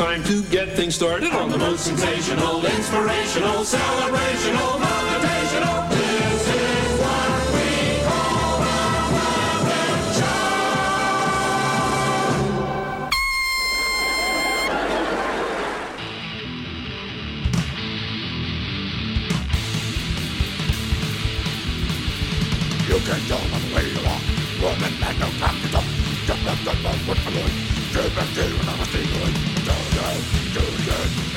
Time to get things started on the most sensational, inspirational, celebrational, motivational. This is what we call the Muppet You can tell by the way you walk. Woman, man, no time to talk. Jump up, jump up, what's the noise? Jump up, jump up,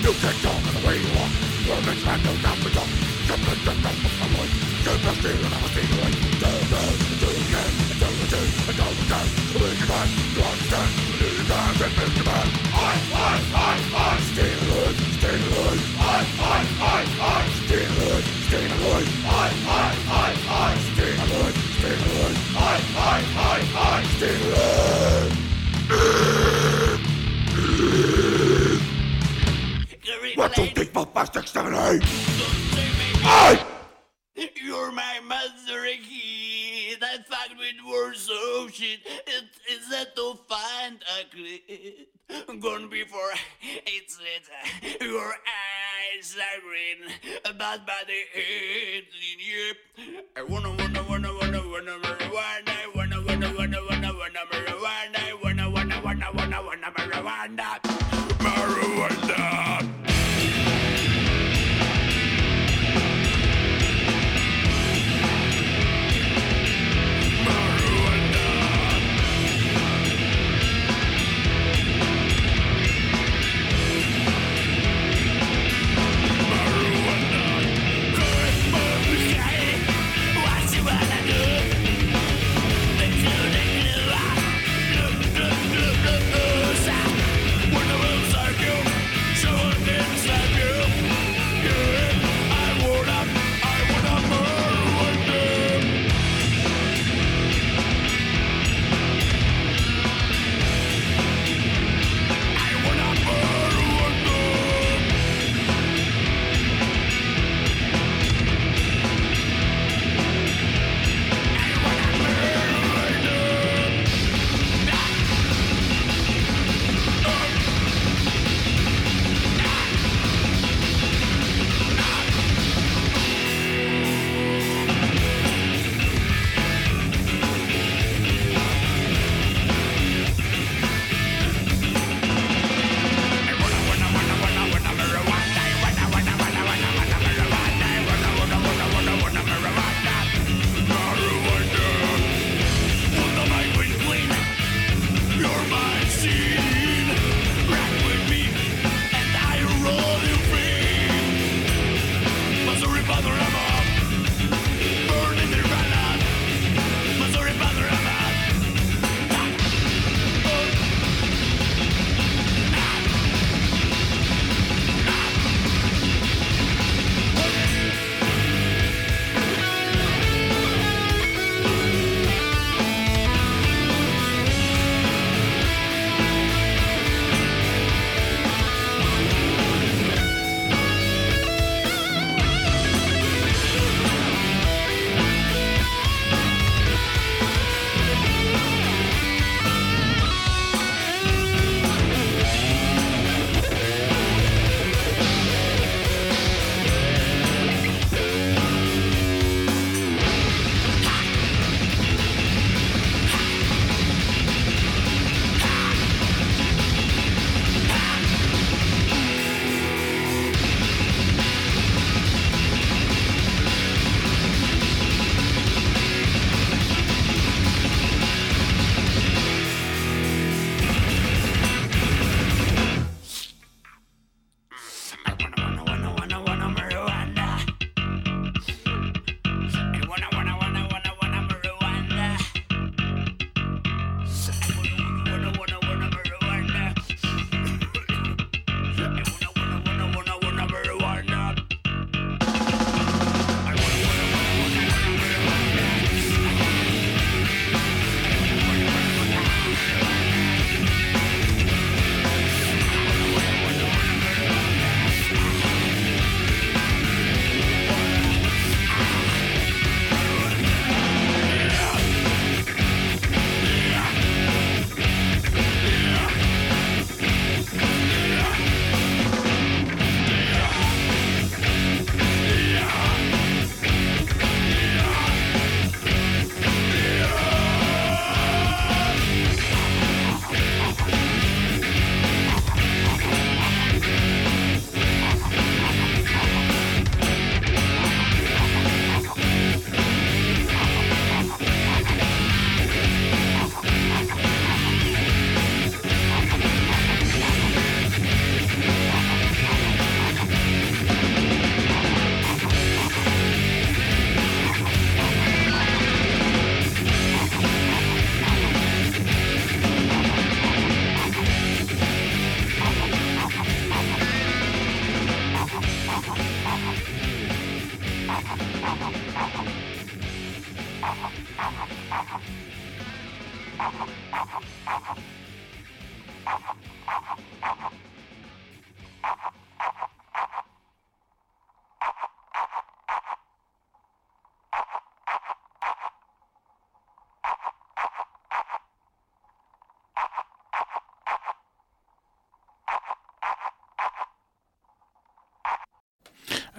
You can't talk in the way you walk. You're a man, no doubt to talk. Jump up, jump up, up, up, up. Jump and I'm a steal away. Do, do, do it again. Do it, do it, do it again. Move your man, you understand. Move your man, and move your man. I, I, I, I, stay alone, stay alone. I, I, I, I, stay alone, stay alone. I, I, I, I, stay alone, stay alone. I, I, I, I, stay alone. Three, four, five, six, seven, eight. Eight! You're my mother kid. I fucked with words so shit. It is that to find a clit. Gone before it's lit. Your eyes are green, but body in you. I wanna, wanna, wanna, wanna, wanna, marijuana. Wanna, wanna, wanna, wanna, wanna, marijuana. Wanna, wanna, wanna, wanna, wanna. Marijuana.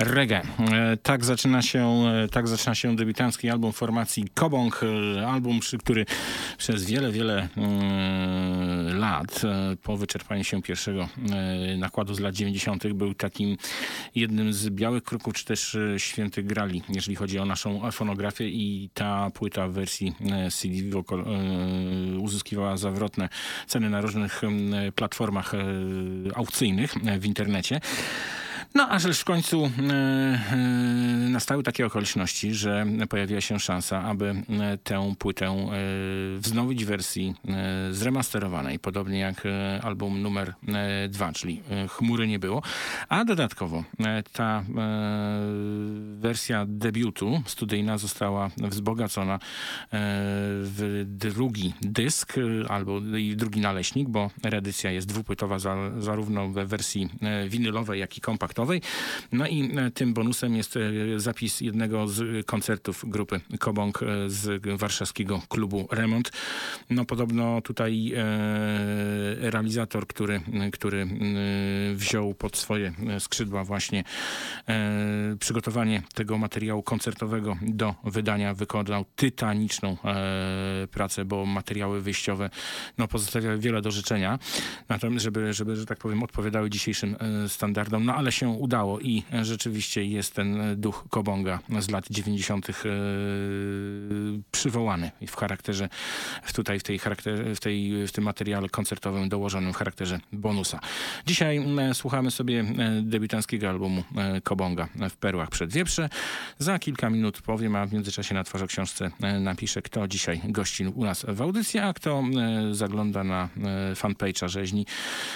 Reggae. E, Tak zaczyna się, e, tak zaczyna się debiutancki album formacji Kobong. e, Album, który przez wiele, wiele mm, lat, po wyczerpaniu się pierwszego nakładu z lat 90., był takim jednym z białych kroków, czy też świętych grali, jeżeli chodzi o naszą fonografię i ta płyta w wersji CD wokal, uzyskiwała zawrotne ceny na różnych em, platformach aukcyjnych w internecie. No, aż w końcu e, e, nastały takie okoliczności, że pojawiła się szansa, aby e, tę płytę wznowić w wersji zremasterowanej, podobnie jak album numer dwa, czyli Chmury nie było. A dodatkowo ta wersja debiutu studyjna została wzbogacona w drugi dysk albo i drugi naleśnik, bo reedycja jest dwupłytowa za, zarówno we wersji winylowej, jak i kompaktowej. No i e, tym bonusem jest e, zapis jednego z koncertów grupy Kobong e, z warszawskiego klubu Remont. No podobno tutaj realizator, który, który wziął pod swoje skrzydła właśnie przygotowanie tego materiału koncertowego do wydania, wykonał tytaniczną pracę, bo materiały wyjściowe no, pozostawiały wiele do życzenia, natomiast żeby, żeby, że tak powiem, odpowiadały dzisiejszym standardom, no ale się udało i rzeczywiście jest ten duch Kobonga z lat 90. e, przywołany w charakterze, tutaj w, tej charakterze, w, tej, w tym materiale koncertowym dołożonym w charakterze bonusa. Dzisiaj słuchamy sobie e, debiutanckiego albumu e, Kobonga w Perłach przed Wieprze. Za kilka minut powiem, a w międzyczasie na twarz książce napiszę, kto dzisiaj gości u nas w audycji, a kto zagląda na fanpage'a rzeźni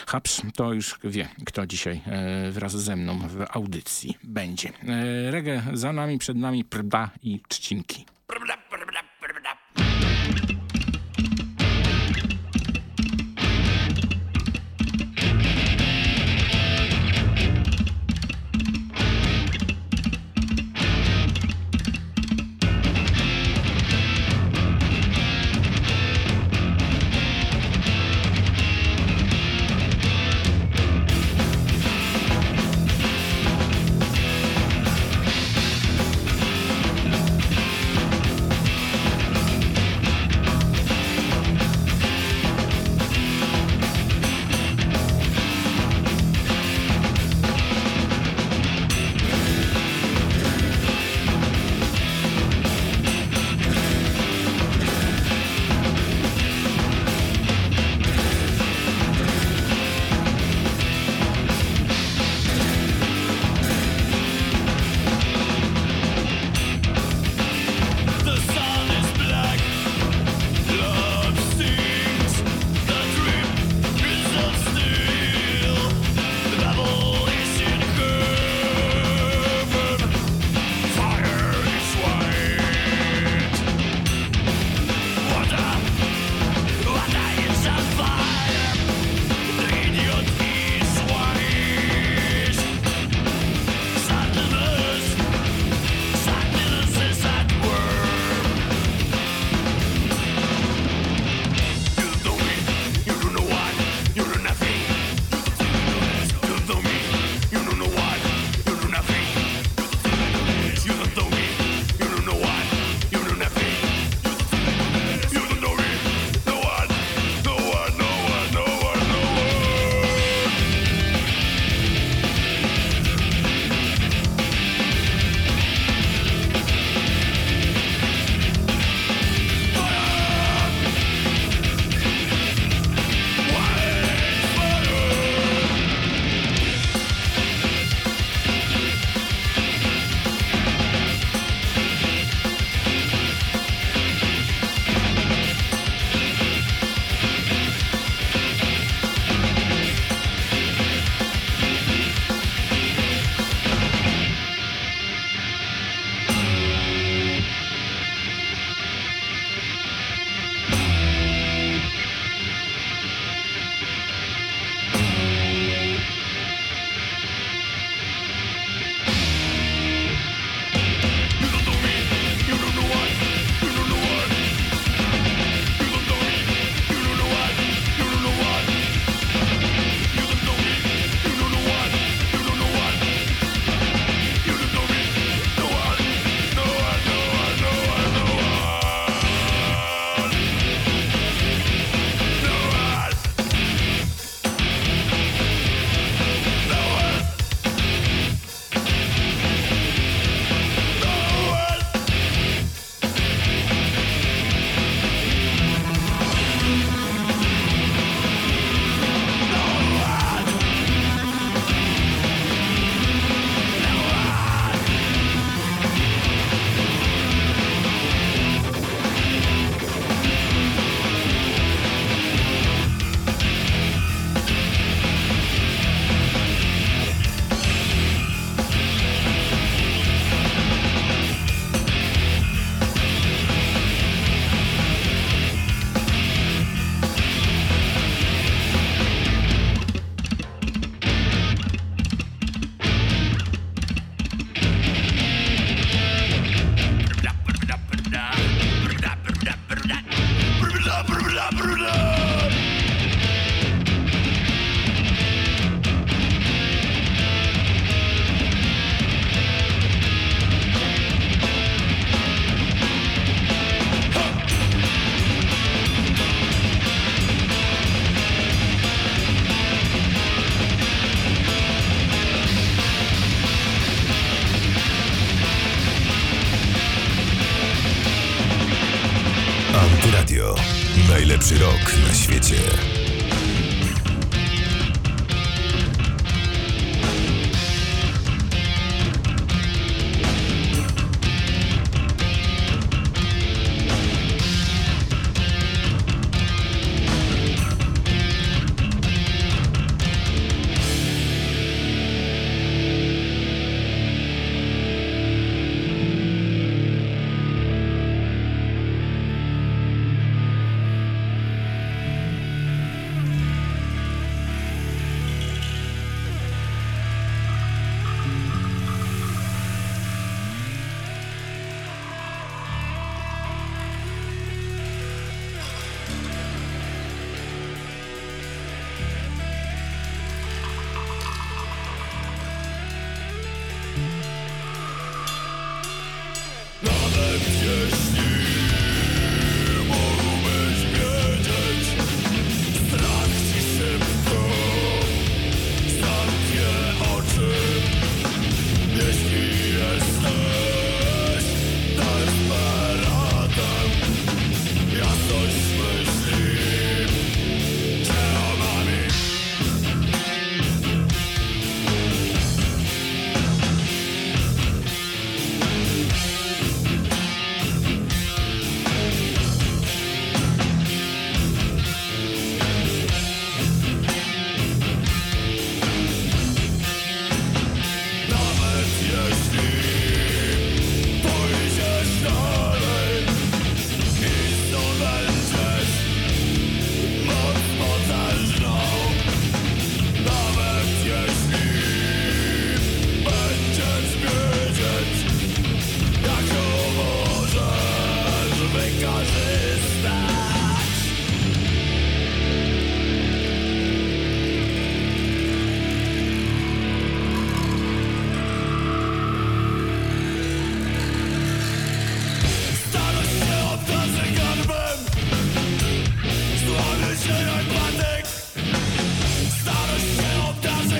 Hapsz, to już wie, kto dzisiaj wraz ze mną w audycji będzie. E, Reggae za nami, przed nami prda i trzcinki. Thank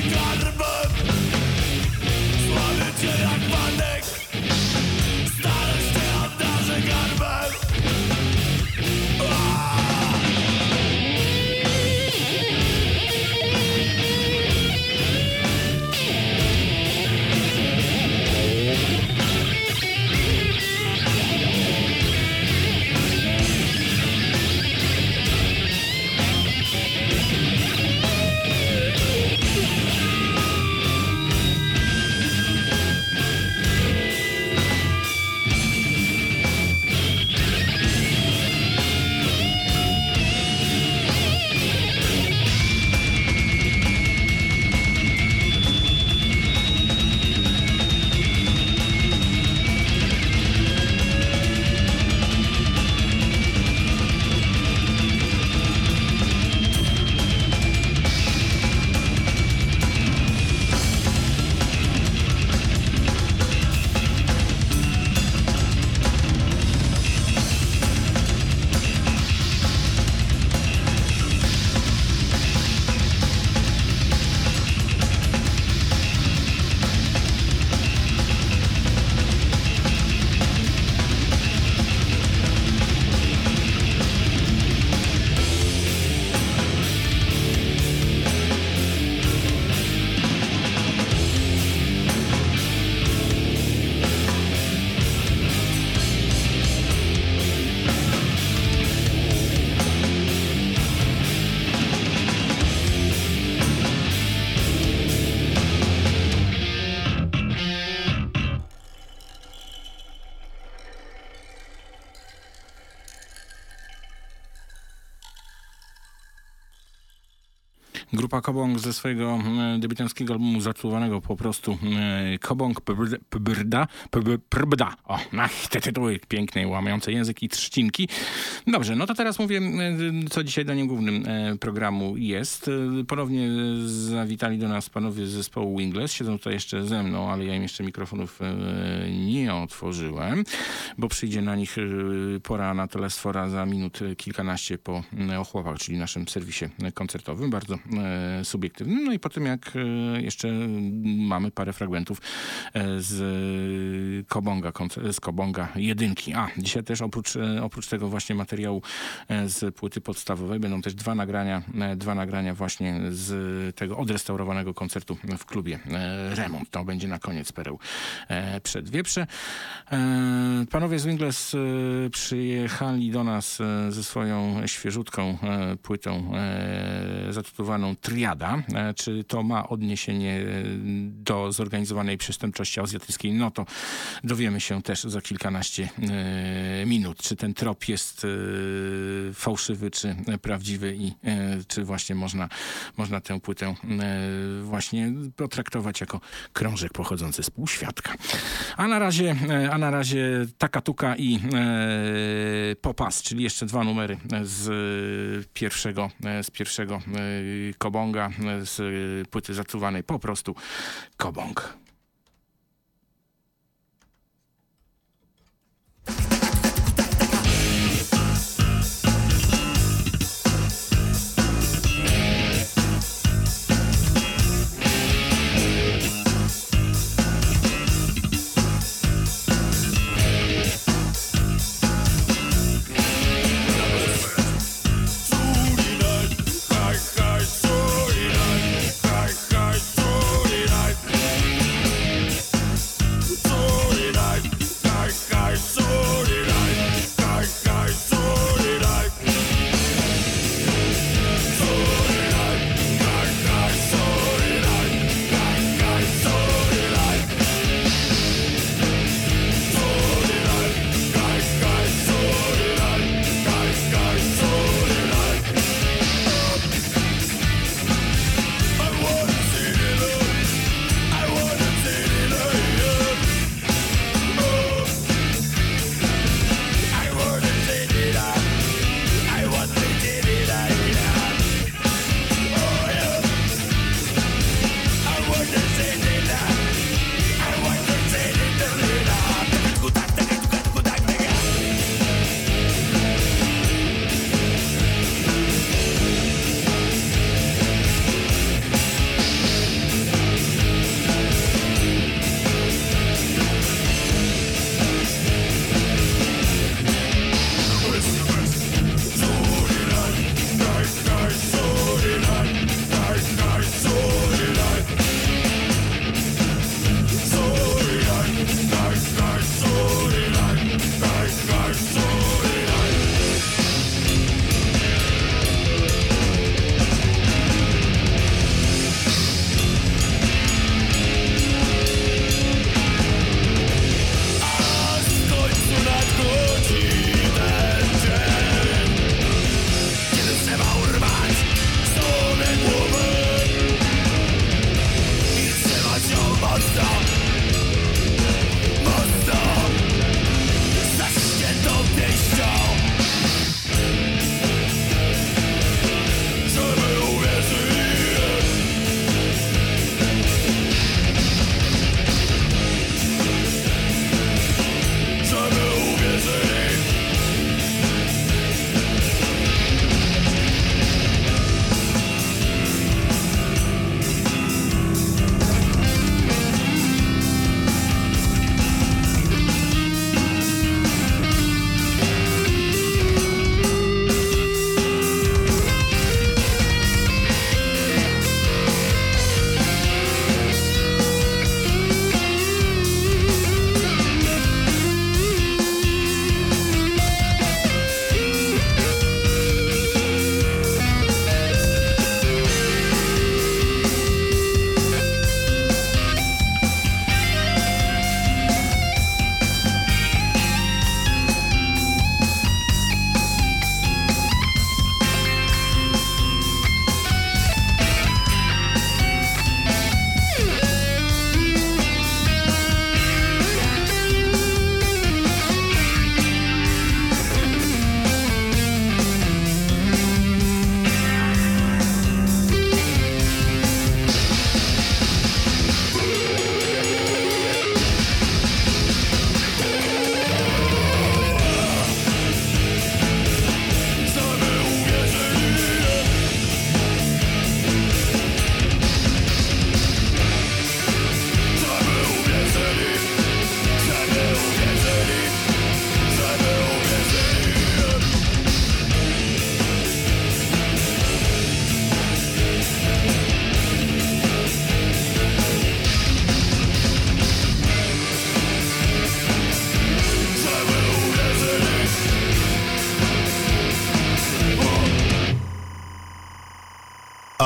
God Kobong ze swojego e, debiutanckiego albumu zatytułowanego po prostu e, Kobong Pbrda, Pbrda. O, ach, te tytuły piękne, łamiące język i trzcinki. Dobrze, no to teraz mówię, e, co dzisiaj daniem głównym e, programu jest. E, Ponownie zawitali do nas panowie z zespołu Wingless. Siedzą tutaj jeszcze ze mną, ale ja im jeszcze mikrofonów e, nie otworzyłem, bo przyjdzie na nich e, pora na telesfora za minut e, kilkanaście po e, ochłopach, czyli naszym serwisie e, koncertowym. Bardzo e, subiektywnym. No i potem jak e, jeszcze mamy parę fragmentów e, z Kobonga, z Kobonga jedynki. A, dzisiaj też oprócz, e, oprócz tego właśnie materiału z płyty podstawowej będą też dwa nagrania, dwa nagrania właśnie z tego odrestaurowanego koncertu w klubie Remont. To będzie na koniec pereł przed Wieprze. Panowie z Wingles przyjechali do nas ze swoją świeżutką płytą zatytułowaną E, Czy to ma odniesienie e, do zorganizowanej przestępczości azjatyckiej? No to dowiemy się też za kilkanaście e, minut. Czy ten trop jest fałszywy, czy prawdziwy i czy właśnie można, można tę płytę właśnie potraktować jako krążek pochodzący z półświadka. A na razie, a na razie Takatuka i Popas, czyli jeszcze dwa numery z pierwszego, z pierwszego e, Kobonga, e, z płyty zatytułowanej po prostu Kobong.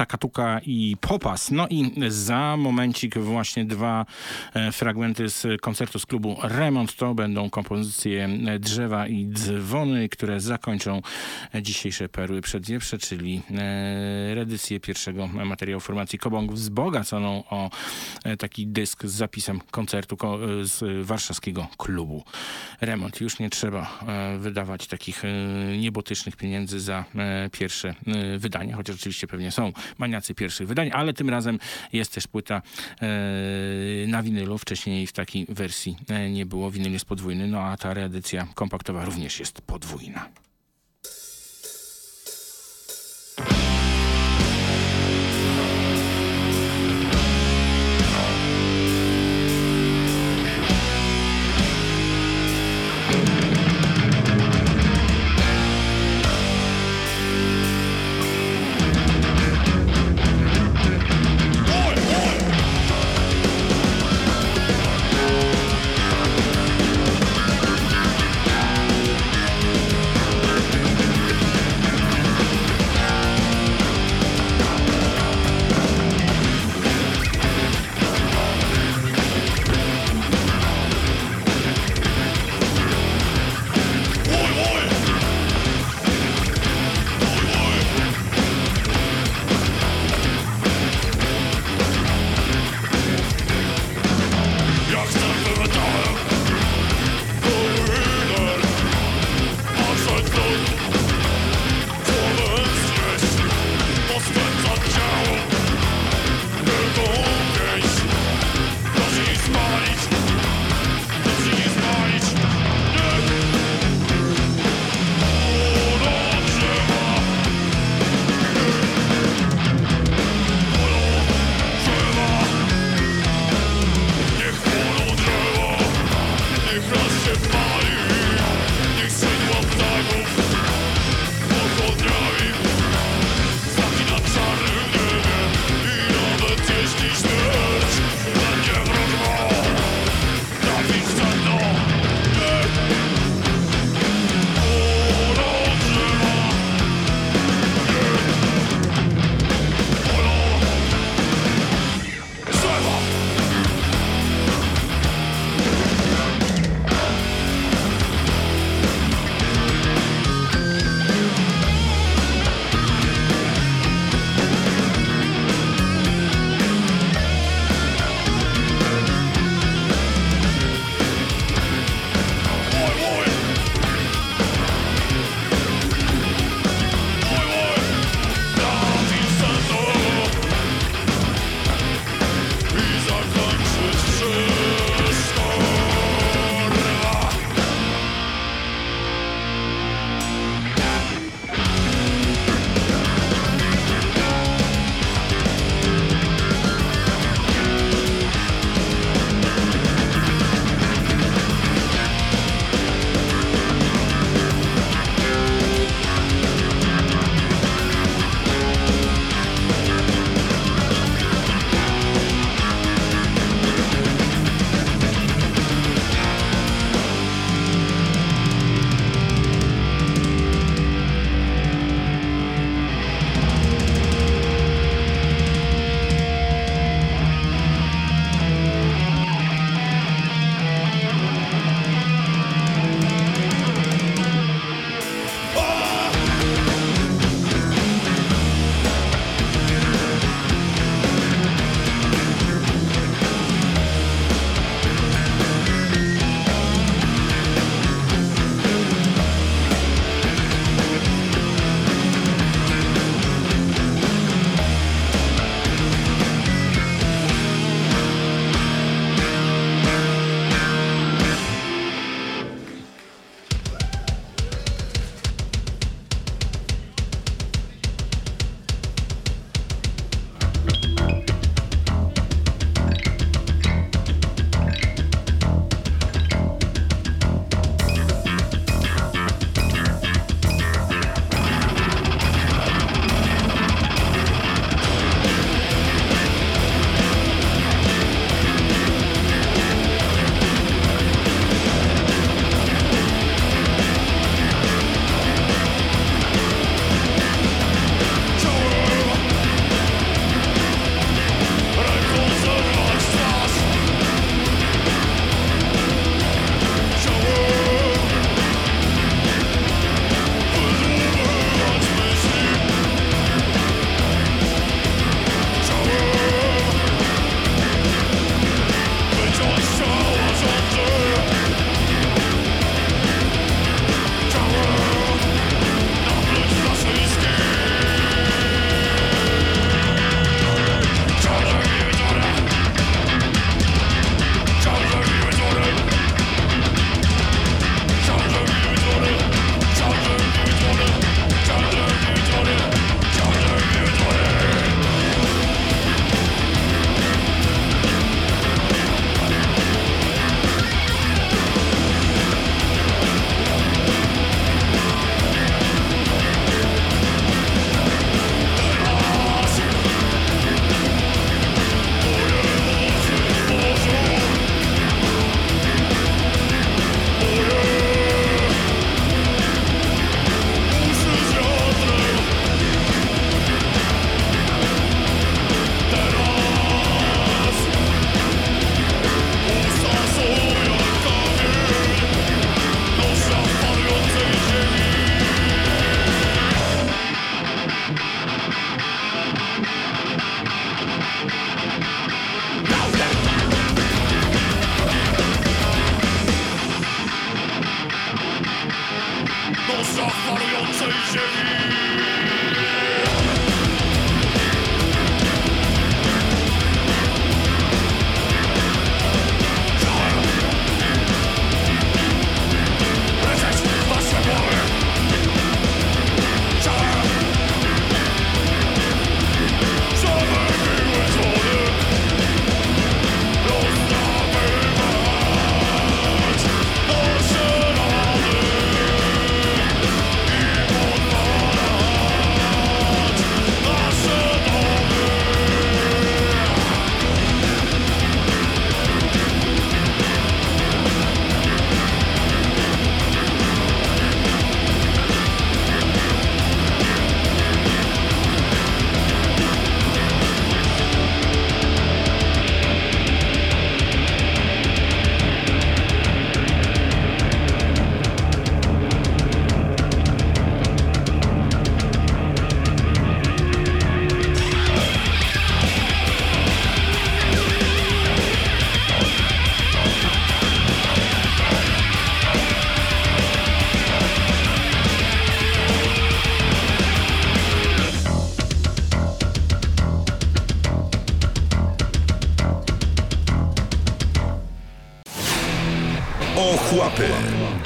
Takatuka i Popas. No i za momencik właśnie dwa e, fragmenty z koncertu z klubu Remont. To będą kompozycje Drzewa i Dzwony, które zakończą dzisiejsze Perły Przedwieprze, czyli e, reedycję pierwszego materiału formacji Kobong wzbogaconą o e, taki dysk z zapisem koncertu ko- z warszawskiego klubu Remont. Już nie trzeba wydawać takich niebotycznych pieniędzy za pierwsze wydania, chociaż oczywiście pewnie są maniacy pierwszych wydań, ale tym razem jest też płyta e, na winylu. Wcześniej w takiej wersji e, nie było. Winyl jest podwójny, no a ta reedycja kompaktowa również jest podwójna.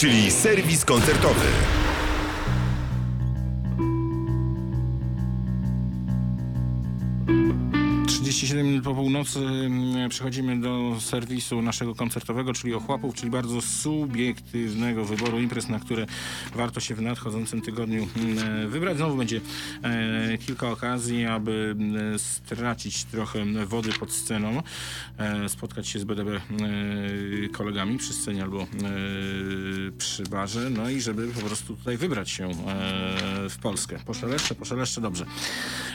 Czyli serwis koncertowy. 37 minut po północy mm, przechodzimy do serwisu naszego koncertowego, czyli ochłapów, czyli bardzo subiektywnego wyboru imprez, na które warto się w nadchodzącym tygodniu mm, wybrać. Znowu będzie e, kilka okazji, aby mm, stracić trochę wody pod sceną, e, spotkać się z BDB e, kolegami przy scenie albo e, przy barze, no i żeby po prostu tutaj wybrać się e, w Polskę. Poszeleszcze, poszeleszcze, dobrze.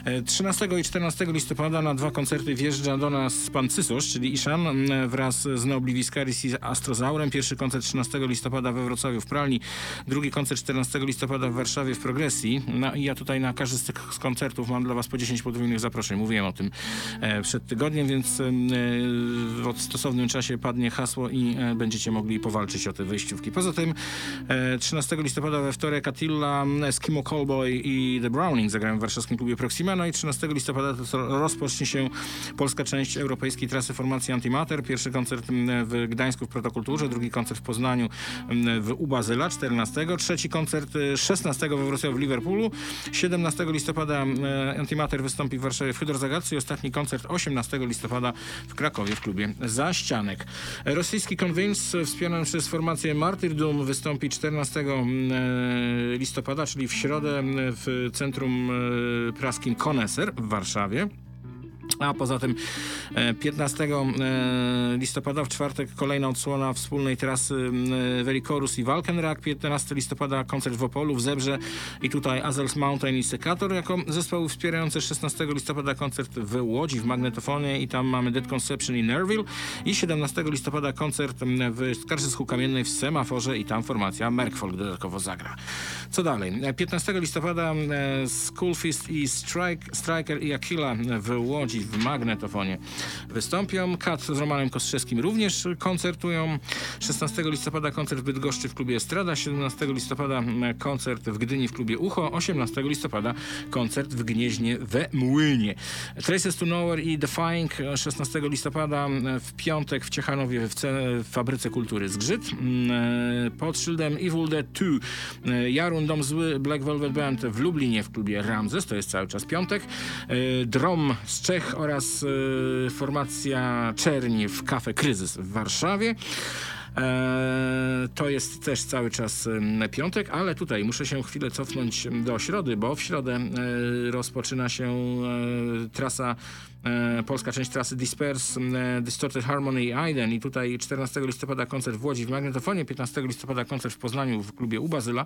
E, 13 i 14 listopada na dwa koncerty wjeżdża do nas pan Cysosz, czyli Iszan wraz z Neobliviscaris i Astrozaurem. Pierwszy koncert 13 listopada we Wrocławiu w Pralni, drugi koncert 14 listopada w Warszawie w Progresji. No ja tutaj na każdy z tych koncertów mam dla was po 10 podwójnych zaproszeń. Mówiłem o tym e, przed tygodniem, więc e, w stosownym czasie padnie hasło i e, będziecie mogli powalczyć o te wejściówki. Poza tym e, 13 listopada we wtorek Attila, Eskimo Callboy i The Browning zagrają w warszawskim klubie Proxima. No i 13 listopada to rozpocznie się polska część europejskiej trasy formacji Antimater. Pierwszy koncert m, w Gdańsku w Protokulturze, drugi koncert w Poznaniu m, w Ubazyla 14, trzeci koncert e, 16 we Wrocławiu w Liverpoolu, 17 listopada e, Antimater wystąpi w Warszawie w Hydrozagadce i ostatni koncert 18 listopada w Krakowie w klubie Zaścianek. Rosyjski Convince wspierany przez formację Martyrdom wystąpi 14 mm, e, listopada, czyli w środę w centrum praskim Koneser w Warszawie. A poza tym e, 15 e, listopada w czwartek kolejna odsłona wspólnej trasy e, Velikorus i Valkenrak. 15 listopada koncert w Opolu, w Zebrze i tutaj Azels Mountain i Sekator jako zespoły wspierające. 16 listopada koncert w Łodzi w Magnetofonie i tam mamy Dead Conception i Nerville. I 17 listopada koncert w Skarżysku Kamiennej w Semaforze i tam formacja Merkfolk dodatkowo zagra. Co dalej? E, 15 listopada e, Schoolfist i Strike, Striker i Aquila w Łodzi w Magnetofonie wystąpią. Kat z Romanem Kostrzewskim również koncertują. 16 listopada koncert w Bydgoszczy w klubie Estrada. 17 listopada koncert w Gdyni w klubie Ucho. 18 listopada koncert w Gnieźnie we Młynie. Traces to Nowhere i Defying e, 16 listopada w piątek w Ciechanowie w, ce- w Fabryce Kultury Zgrzyt. M, e, Pod szyldem Evil Dead 2 e, Jarun Dom Zły Black Velvet Band w Lublinie w klubie Ramzes. To jest cały czas piątek. E, Drom z Czech oraz e, formacja Czerni w Kafe Kryzys w Warszawie. E, to jest też cały czas em, piątek, ale tutaj muszę się chwilę cofnąć do środy, bo w środę e, rozpoczyna się e, trasa polska część trasy Disperse, e, Distorted Harmony i Aiden i tutaj 14 listopada koncert w Łodzi w Magnetofonie, 15 listopada koncert w Poznaniu w klubie Ubazyla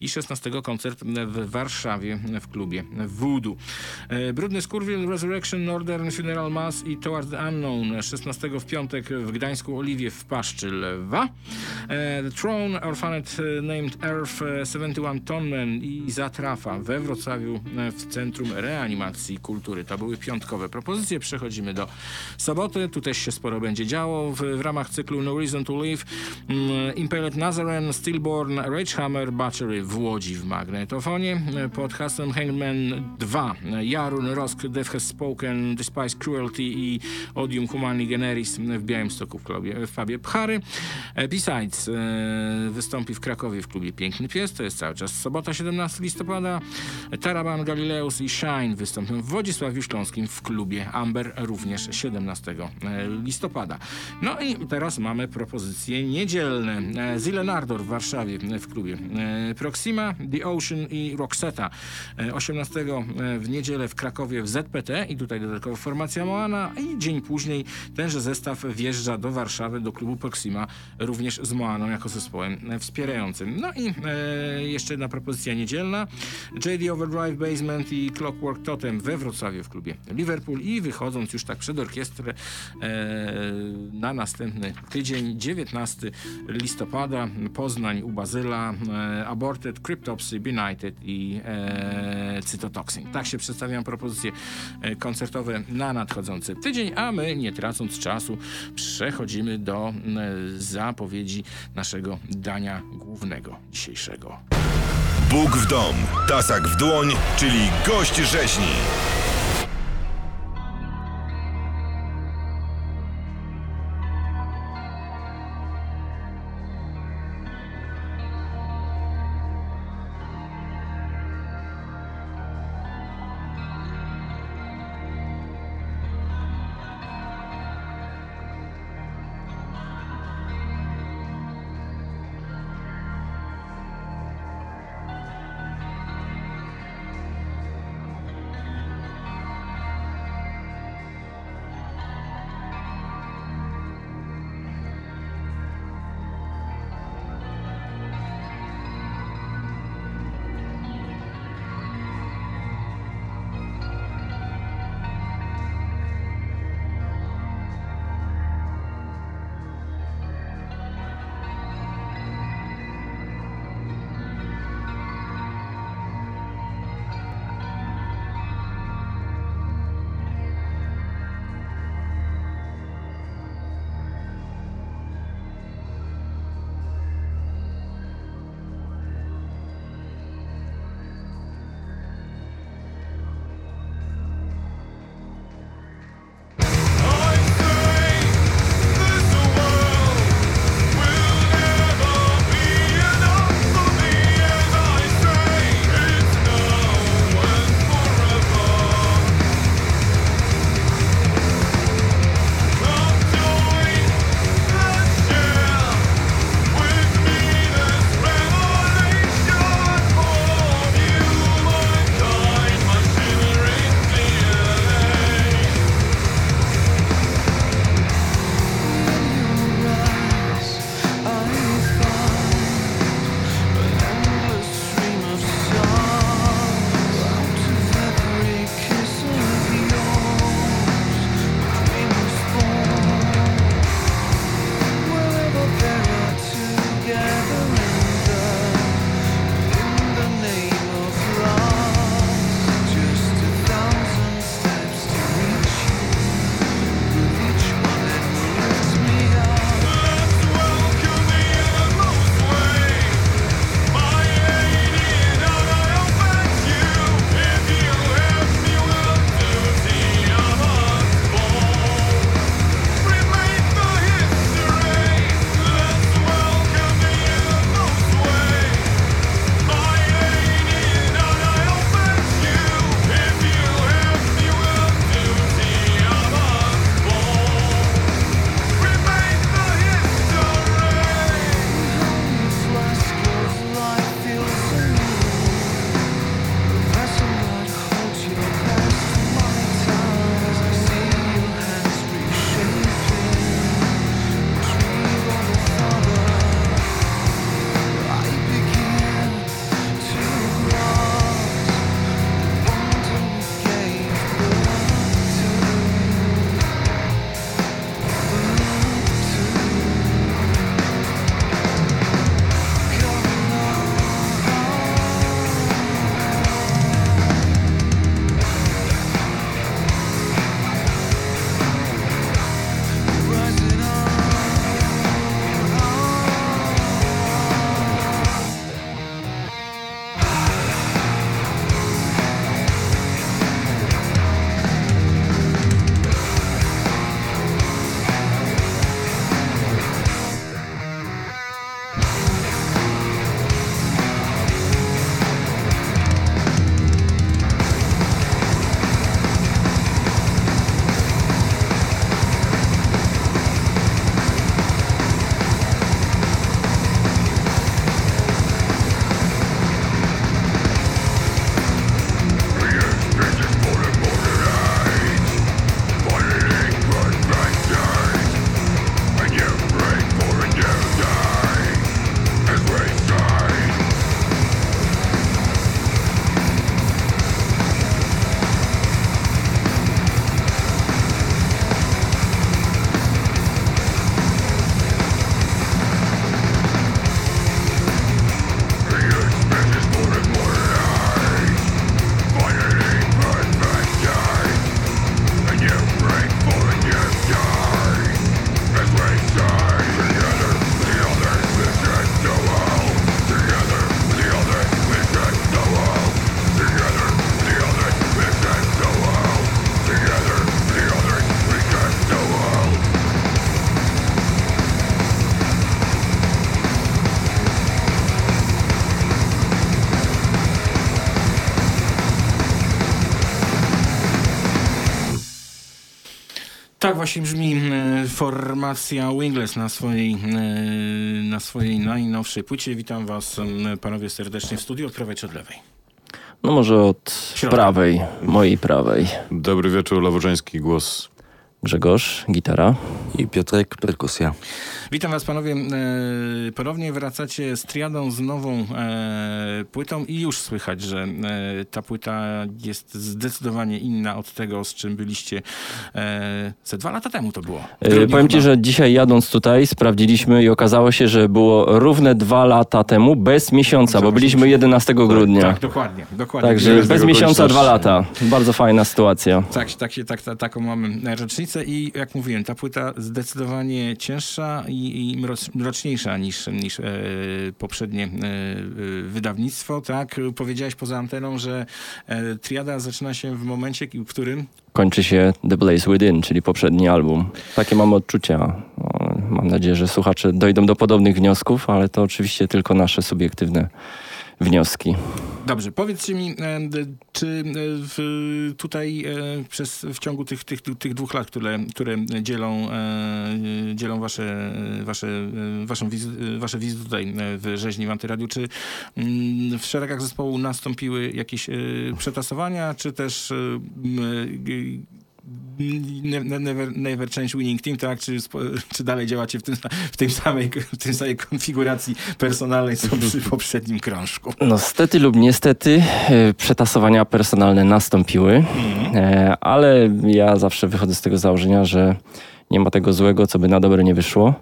i 16 koncert w Warszawie w klubie Voodoo. E, Brudny Skurwiel, Resurrection, Northern Funeral Mass i Toward the Unknown 16 w piątek w Gdańsku, Oliwie w Paszczyl 2. E, The Throne, Orphanet e, Named Earth, e, 71 Tonmen i Zatrafa we Wrocławiu e, w Centrum Reanimacji Kultury. To były piątkowe propozycje. Przechodzimy do soboty. Tu też się sporo będzie działo. W, w ramach cyklu No Reason to Live mm, Impaled Nazaren, Stillborn, Ragehammer, Battery w Łodzi w magnetofonie. Pod hasłem Hangman 2 e, Jarun, Rosk, Death Has Spoken, Despise Cruelty i Odium Humani Generis w Białymstoku w, klubie, w pubie Pchary. Besides e, wystąpi w Krakowie w klubie Piękny Pies, to jest cały czas sobota 17 listopada. Taraban, Galileus i Shine wystąpią w Wodzisławiu Śląskim w klubie Amber również 17 e, listopada. No i teraz mamy propozycje niedzielne. E, Zilenardor w Warszawie e, w klubie Proxima, The Ocean i Roxetta. E, 18 e, w niedzielę w Krakowie w ZPT i tutaj dodatkowo formacja Moana i dzień później tenże zestaw wjeżdża do Warszawy do klubu Proxima również z Moaną jako zespołem wspierającym. No i jeszcze jedna propozycja niedzielna. JD Overdrive Basement i Clockwork Totem we Wrocławiu w klubie Liverpool i wychodząc już tak przed orkiestrę e, na następny tydzień, 19 listopada, Poznań u Bazyla, e, Aborted, Cryptopsy, Benighted i e, Cytotoxin. Tak się przedstawiają propozycje koncertowe na nadchodzący tydzień, a my nie tracąc czasu przechodzimy do zapowiedzi naszego dania głównego dzisiejszego. Bóg w dom, tasak w dłoń, czyli gość rzeźni. Właśnie brzmi e, formacja Wingless na swojej, e, na swojej najnowszej płycie. Witam was e, panowie serdecznie w studiu. Od prawej czy od lewej? No może od Środka. prawej, mojej prawej. Dobry wieczór, Lawrzeński głos. Grzegorz, gitara. I Piotrek, perkusja. Witam was panowie. E, ponownie wracacie z triadą z nową e, płytą i już słychać, że e, ta płyta jest zdecydowanie inna od tego, z czym byliście ze dwa lata temu to było. Powiem ci, chyba. że dzisiaj jadąc tutaj sprawdziliśmy i okazało się, że było równe dwa lata temu bez miesiąca, bo byliśmy 11 grudnia. Tak, dokładnie. dokładnie. Także Bez miesiąca dwa lata. Bardzo fajna sytuacja. Tak, tak, tak, tak, taką mamy rocznicę i jak mówiłem, ta płyta zdecydowanie cięższa i, i mroc- mroczniejsza niż, niż e, poprzednie e, e, wydawnictwo, tak? Powiedziałeś poza anteną, że triada zaczyna się w momencie, w którym Kończy się The Blaze Within, czyli poprzedni album. Takie mam odczucia. Mam nadzieję, że słuchacze dojdą do podobnych wniosków, ale to oczywiście tylko nasze subiektywne wnioski. Dobrze, powiedzcie mi, e, czy e, w, tutaj e, przez, w ciągu tych, tych, tych dwóch lat, które, które dzielą, dzielą wasze, wasze, waszą wiz, e, wasze wizyty tutaj w rzeźni w Antyradiu, czy mm, w szeregach zespołu nastąpiły jakieś przetasowania, czy też Never, never change winning team, tak? Czy, czy dalej działacie w tym, w tym samej, w tym samej konfiguracji personalnej, co przy poprzednim krążku? No stety lub niestety e, przetasowania personalne nastąpiły, e, ale ja zawsze wychodzę z tego założenia, że nie ma tego złego, co by na dobre nie wyszło.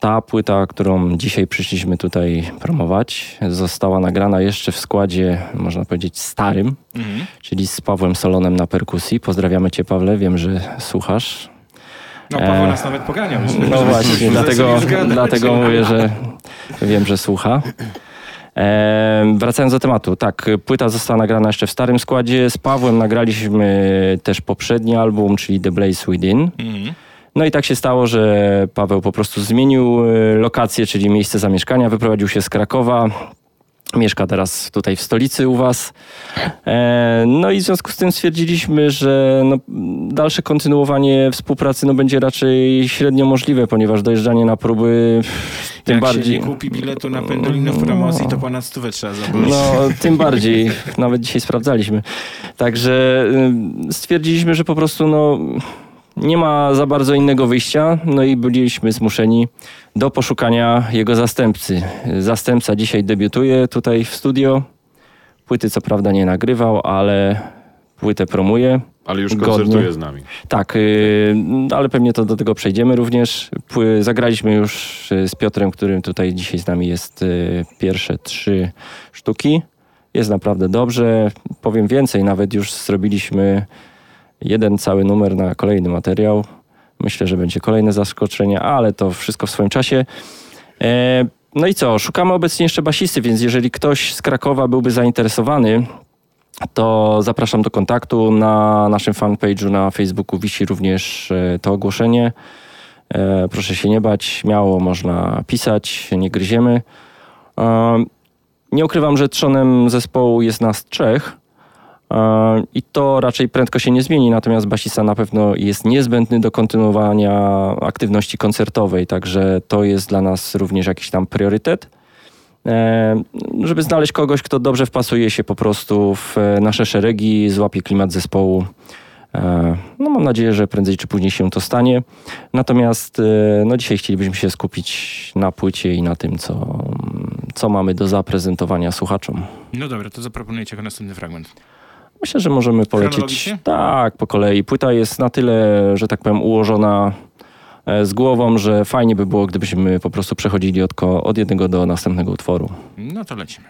Ta płyta, którą dzisiaj przyszliśmy tutaj promować, została nagrana jeszcze w składzie, można powiedzieć, starym, Mhm. czyli z Pawłem Solonem na perkusji. Pozdrawiamy Cię, Pawle, wiem, że słuchasz. No, Paweł E, nas nawet poganiał. No właśnie, dlatego, dlatego mówię, że wiem, że słucha. E, wracając do tematu, tak, płyta została nagrana jeszcze w starym składzie. Z Pawłem nagraliśmy też poprzedni album, czyli The Blaze Within. Mhm. No i tak się stało, że Paweł po prostu zmienił e, lokację, czyli miejsce zamieszkania, wyprowadził się z Krakowa. Mieszka teraz tutaj w stolicy u was. E, no i w związku z tym stwierdziliśmy, że no, dalsze kontynuowanie współpracy no, będzie raczej średnio możliwe, ponieważ dojeżdżanie na próby tym Jak bardziej... nie kupi biletu na pendolinę w promocji, to ponad stówę trzeba zabrać. No, tym bardziej. Nawet dzisiaj sprawdzaliśmy. Także ym, stwierdziliśmy, że po prostu no, nie ma za bardzo innego wyjścia. No i byliśmy zmuszeni do poszukania jego zastępcy. Zastępca dzisiaj debiutuje tutaj w studio. Płyty co prawda nie nagrywał, ale płytę promuje. Ale już Godnie. koncertuje z nami. Tak, y, ale pewnie to do tego przejdziemy również. Pły- Zagraliśmy już y, z Piotrem, którym tutaj dzisiaj z nami jest y, pierwsze trzy sztuki. Jest naprawdę dobrze. Powiem więcej, nawet już zrobiliśmy jeden cały numer na kolejny materiał. Myślę, że będzie kolejne zaskoczenie, ale to wszystko w swoim czasie. E, No i co? Szukamy obecnie jeszcze basisty, więc jeżeli ktoś z Krakowa byłby zainteresowany, to zapraszam do kontaktu. Na naszym fanpage'u na Facebooku wisi również e, to ogłoszenie. E, Proszę się nie bać, śmiało można pisać, nie gryziemy. Nie ukrywam, że trzonem zespołu jest nas trzech i to raczej prędko się nie zmieni, natomiast basista na pewno jest niezbędny do kontynuowania aktywności koncertowej, także to jest dla nas również jakiś tam priorytet. E, żeby znaleźć kogoś, kto dobrze wpasuje się po prostu w e, nasze szeregi, złapie klimat zespołu. E, No mam nadzieję, że prędzej czy później się to stanie. Natomiast e, no dzisiaj chcielibyśmy się skupić na płycie i na tym, co, co mamy do zaprezentowania słuchaczom. No dobra, to zaproponujecie jako następny fragment. Myślę, że możemy polecieć tak po kolei. Płyta jest na tyle, że tak powiem, ułożona e, z głową, że fajnie by było, gdybyśmy po prostu przechodzili od, od jednego do następnego utworu. No to lecimy.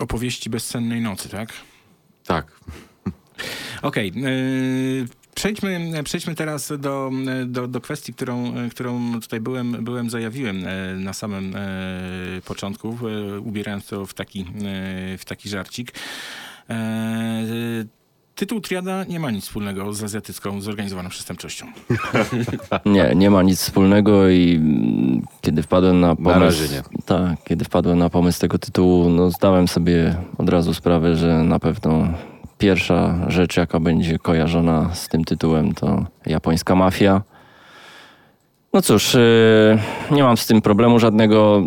Opowieści bezsennej nocy, tak? Tak. Okej. yy, Przejdźmy, przejdźmy teraz do, do, do kwestii, którą, którą tutaj byłem, byłem zajawiłem e, na samym e, początku, e, ubierając to w taki, w taki żarcik. Tytuł Triada nie ma nic wspólnego z azjatycką zorganizowaną przestępczością. Nie, nie ma nic wspólnego i mm, kiedy wpadłem na pomysł... razie nie. Tak, kiedy wpadłem na pomysł tego tytułu, no zdałem sobie od razu sprawę, że na pewno pierwsza rzecz, jaka będzie kojarzona z tym tytułem, to japońska mafia. No cóż, yy, nie mam z tym problemu żadnego.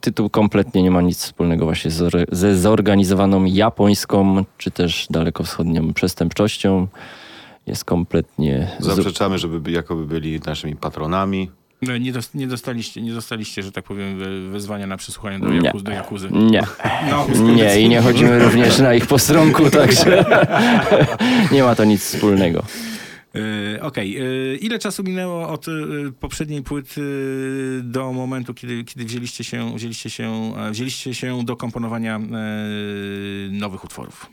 Tytuł kompletnie nie ma nic wspólnego właśnie ze zorganizowaną japońską, czy też dalekowschodnią przestępczością. Jest kompletnie... Zaprzeczamy, żeby by- jakoby byli naszymi patronami. No, Nie, dos- nie, dostaliście, nie dostaliście, że tak powiem, we- wezwania na przesłuchanie do, Nie. Jakuz, do Jakuzy. Nie. No, Nie, i nie chodzimy również na ich postronku, także nie ma to nic wspólnego. E, Okej, e, ile czasu minęło od e, poprzedniej płyty do momentu, kiedy, kiedy wzięliście, się, wzięliście, się, wzięliście się do komponowania nowych utworów?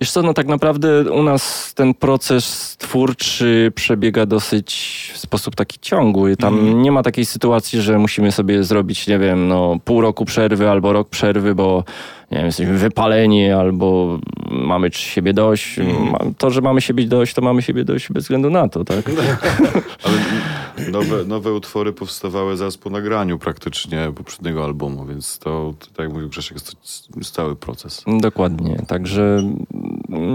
Wiesz co, no tak naprawdę u nas ten proces twórczy przebiega dosyć w sposób taki ciągły. Tam Mhm. nie ma takiej sytuacji, że musimy sobie zrobić, nie wiem, no pół roku przerwy albo rok przerwy, bo nie wiem, jesteśmy wypaleni albo mamy siebie dość. Mhm. To, że mamy siebie dość, to mamy siebie dość bez względu na to, tak? Ale nowe, nowe utwory powstawały zaraz po nagraniu praktycznie poprzedniego albumu, więc to, tak jak mówił Grzesiek, jest to stały proces. Dokładnie, także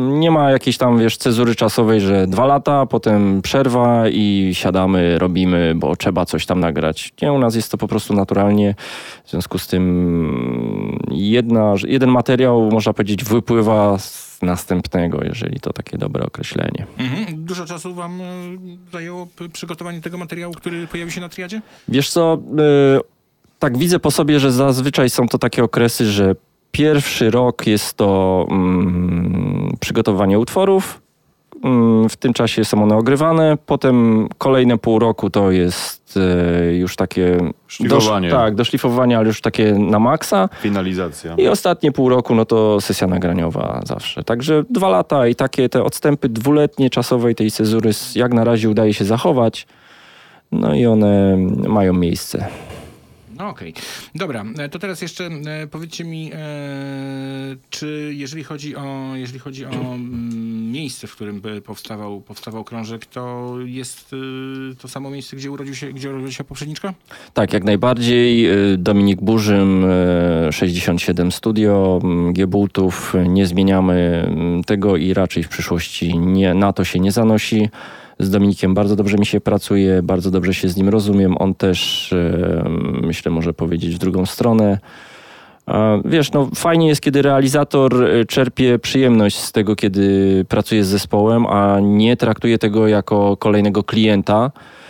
nie ma jakiejś tam, wiesz, cezury czasowej, że dwa lata, potem przerwa i siadamy, robimy, bo trzeba coś tam nagrać. Nie, u nas jest to po prostu naturalnie, w związku z tym jedna, jeden materiał, można powiedzieć, wypływa z następnego, jeżeli to takie dobre określenie. Mhm. Dużo czasu wam e, zajęło przygotowanie tego materiału, który pojawi się na triadzie? Wiesz co, y, tak widzę po sobie, że zazwyczaj są to takie okresy, że pierwszy rok jest to mm, przygotowanie utworów, mm, w tym czasie są one ogrywane, potem kolejne pół roku to jest y, już takie... Szlifowanie. tak, doszlifowanie, ale już takie na maksa. Finalizacja. I ostatnie pół roku, no to sesja nagraniowa zawsze. Także dwa lata i takie te odstępy dwuletnie czasowej tej cezury jak na razie udaje się zachować. No i one mają miejsce. No okej. Dobra, e, to teraz jeszcze e, powiedzcie mi, e, czy jeżeli chodzi o, jeżeli chodzi o mm, miejsce, w którym powstawał, powstawał krążek, to jest to samo miejsce, gdzie urodził się, gdzie urodziła się poprzedniczka? Tak, jak najbardziej. Dominik Burzym, y, 67 Studio, Giebultów. Nie zmieniamy tego i raczej w przyszłości nie, na to się nie zanosi. Z Dominikiem bardzo dobrze mi się pracuje, bardzo dobrze się z nim rozumiem. On też, y, myślę, może powiedzieć w drugą stronę. Wiesz, no fajnie jest, kiedy realizator y, czerpie przyjemność z tego, kiedy pracuje z zespołem, a nie traktuje tego jako kolejnego klienta, e,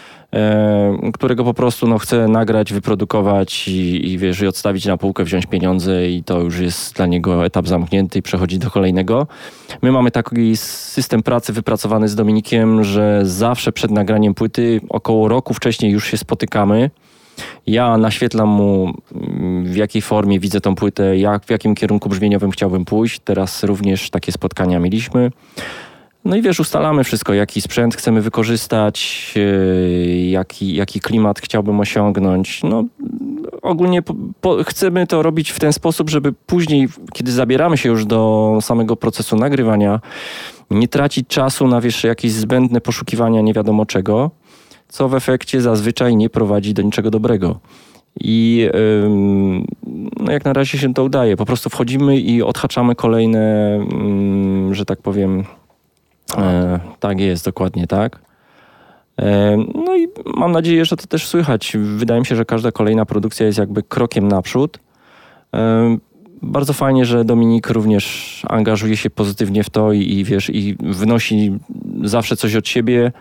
którego po prostu no, chce nagrać, wyprodukować i, i wiesz, i odstawić na półkę, wziąć pieniądze i to już jest dla niego etap zamknięty i przechodzi do kolejnego. My mamy taki system pracy wypracowany z Dominikiem, że zawsze przed nagraniem płyty, około roku wcześniej już się spotykamy. Ja naświetlam mu, mm, w jakiej formie widzę tą płytę, jak, w jakim kierunku brzmieniowym chciałbym pójść. Teraz również takie spotkania mieliśmy. No i wiesz, ustalamy wszystko, jaki sprzęt chcemy wykorzystać, yy, jaki, jaki klimat chciałbym osiągnąć. No, ogólnie po, po, chcemy to robić w ten sposób, żeby później, kiedy zabieramy się już do samego procesu nagrywania, nie tracić czasu na wiesz, jakieś zbędne poszukiwania nie wiadomo czego, co w efekcie zazwyczaj nie prowadzi do niczego dobrego. I ym, no jak na razie się to udaje. Po prostu wchodzimy i odhaczamy kolejne, ym, że tak powiem, e, tak jest, dokładnie tak. E, no i mam nadzieję, że to też słychać. Wydaje mi się, że każda kolejna produkcja jest jakby krokiem naprzód. E, bardzo fajnie, że Dominik również angażuje się pozytywnie w to i, i wiesz, i wnosi zawsze coś od siebie.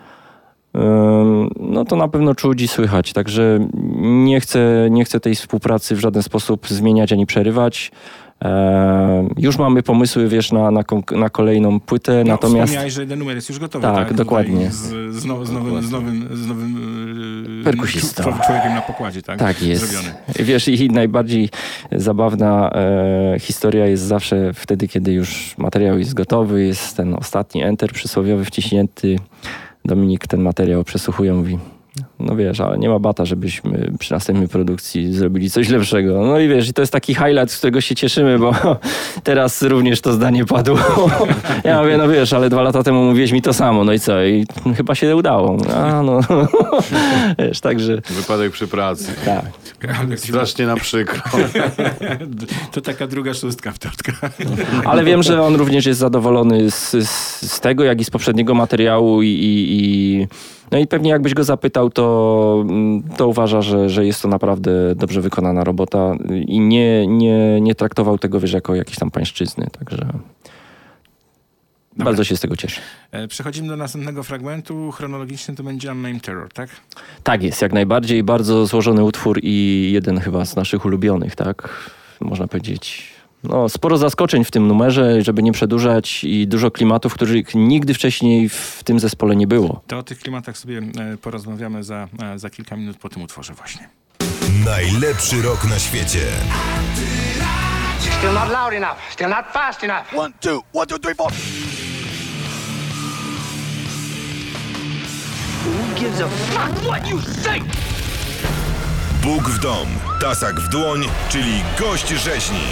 Ym, No to na pewno czuć i słychać. Także nie chcę, nie chcę tej współpracy w żaden sposób zmieniać ani przerywać. E, już mamy pomysły, wiesz, na, na, na kolejną płytę, No, natomiast Wspomniałeś, że jeden numer jest już gotowy. Tak, Tak, dokładnie. Z, z, now, z, nowym, z nowym, z nowym Perkusista. czu- człowiekiem na pokładzie, tak? Tak jest. Zrobiony. Wiesz, i najbardziej zabawna e, historia jest zawsze wtedy, kiedy już materiał jest gotowy, jest ten ostatni enter przysłowiowy wciśnięty. Dominik ten materiał przesłuchuje, mówi, no wiesz, ale nie ma bata, żebyśmy przy następnej produkcji zrobili coś lepszego. No i wiesz, i to jest taki highlight, z którego się cieszymy, bo teraz również to zdanie padło. Ja mówię, no wiesz, ale dwa lata temu mówiłeś mi to samo, no i co? I chyba się udało. A no, wiesz, także... Wypadek przy pracy. Tak. Strasznie na przykro. To taka druga szóstka w Totka. Ale wiem, że on również jest zadowolony z, z, z tego, jak i z poprzedniego materiału i, i, i no i pewnie jakbyś go zapytał, to, to uważa, że, że jest to naprawdę dobrze wykonana robota i nie, nie, nie traktował tego, wiesz, jako jakieś tam pańszczyzny, także bardzo się z tego cieszę. E, Przechodzimy do następnego fragmentu. Chronologiczny to będzie Unnamed Terror, tak? Tak jest, jak najbardziej. Bardzo złożony utwór i jeden chyba z naszych ulubionych, tak? Można powiedzieć. No, sporo zaskoczeń w tym numerze, żeby nie przedłużać i dużo klimatów, których nigdy wcześniej w tym zespole nie było. To o tych klimatach sobie e, porozmawiamy za, e, za kilka minut po tym utworze właśnie. Najlepszy rok na świecie. Still not loud enough. Still not fast enough. One, two, one, two, three, four. Who gives a fuck what you say? Bóg w dom, tasak w dłoń, czyli gość rzeźni.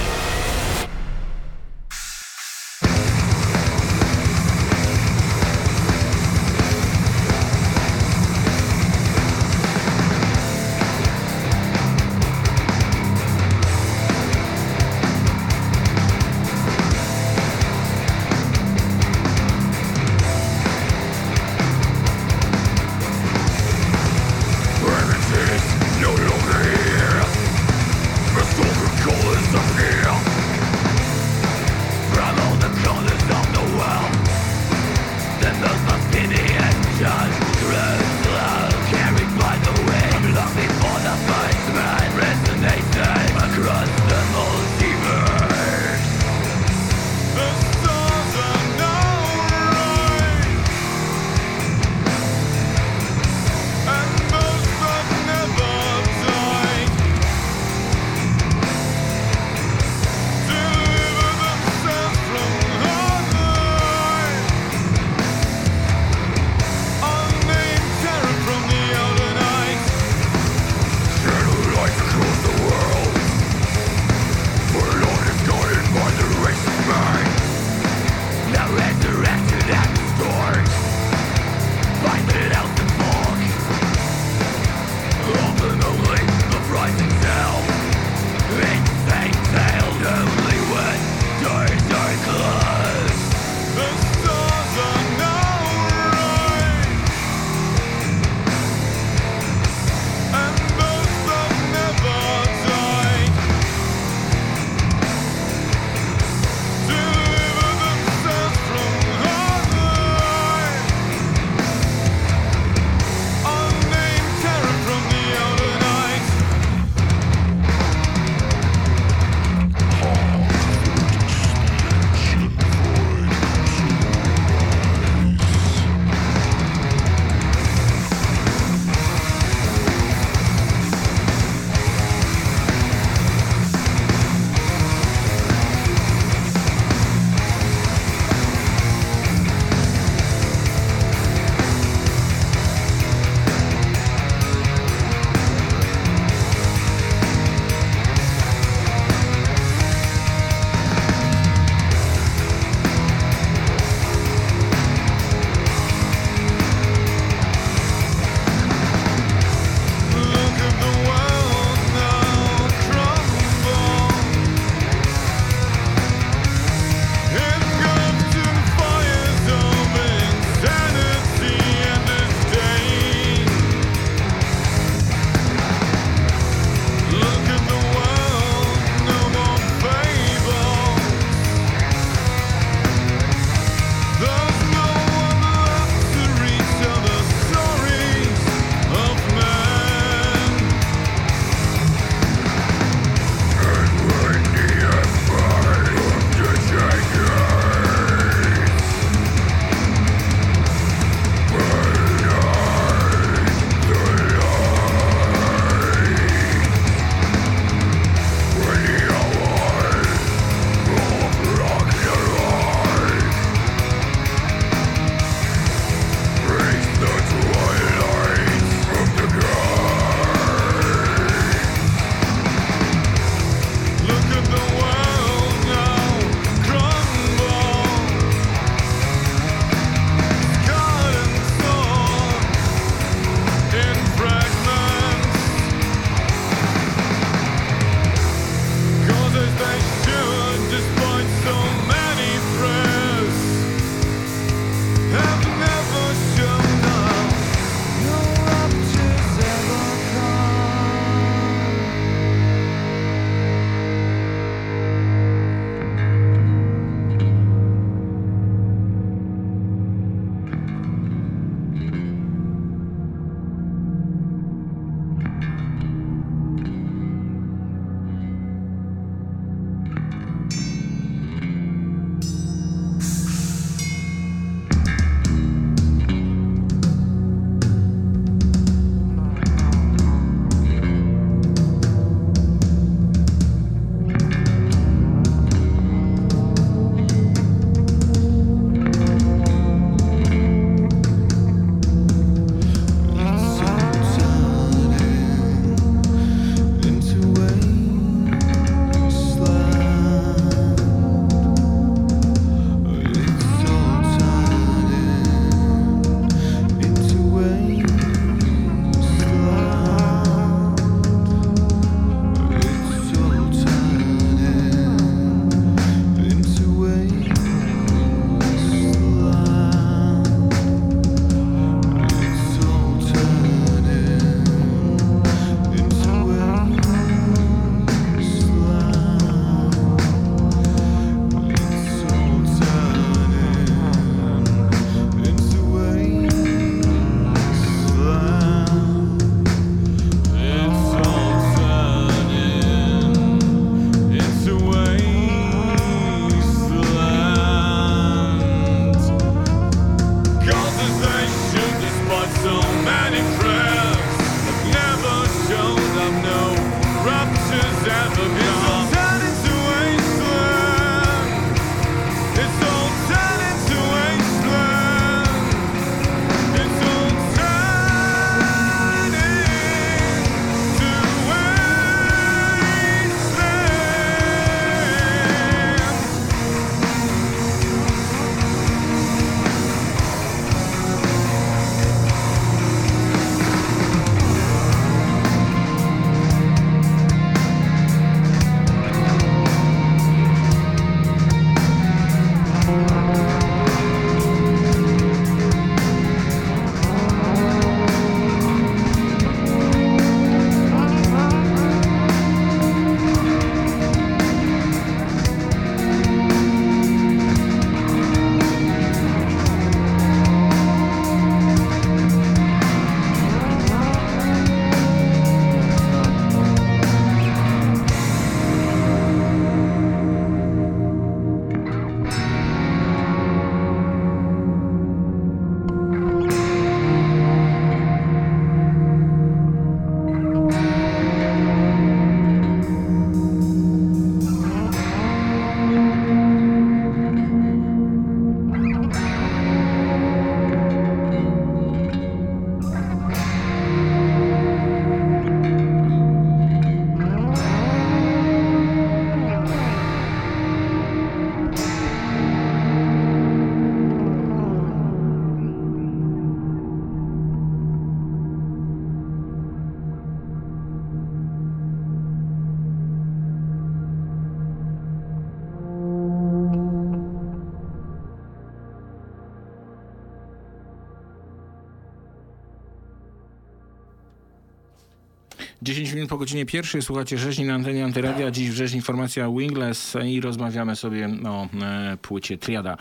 Godzinie pierwszej słuchacie rzeźni na antenie Antyradia. Dziś w rzeźni formacja Wingless i rozmawiamy sobie o e, płycie Triada.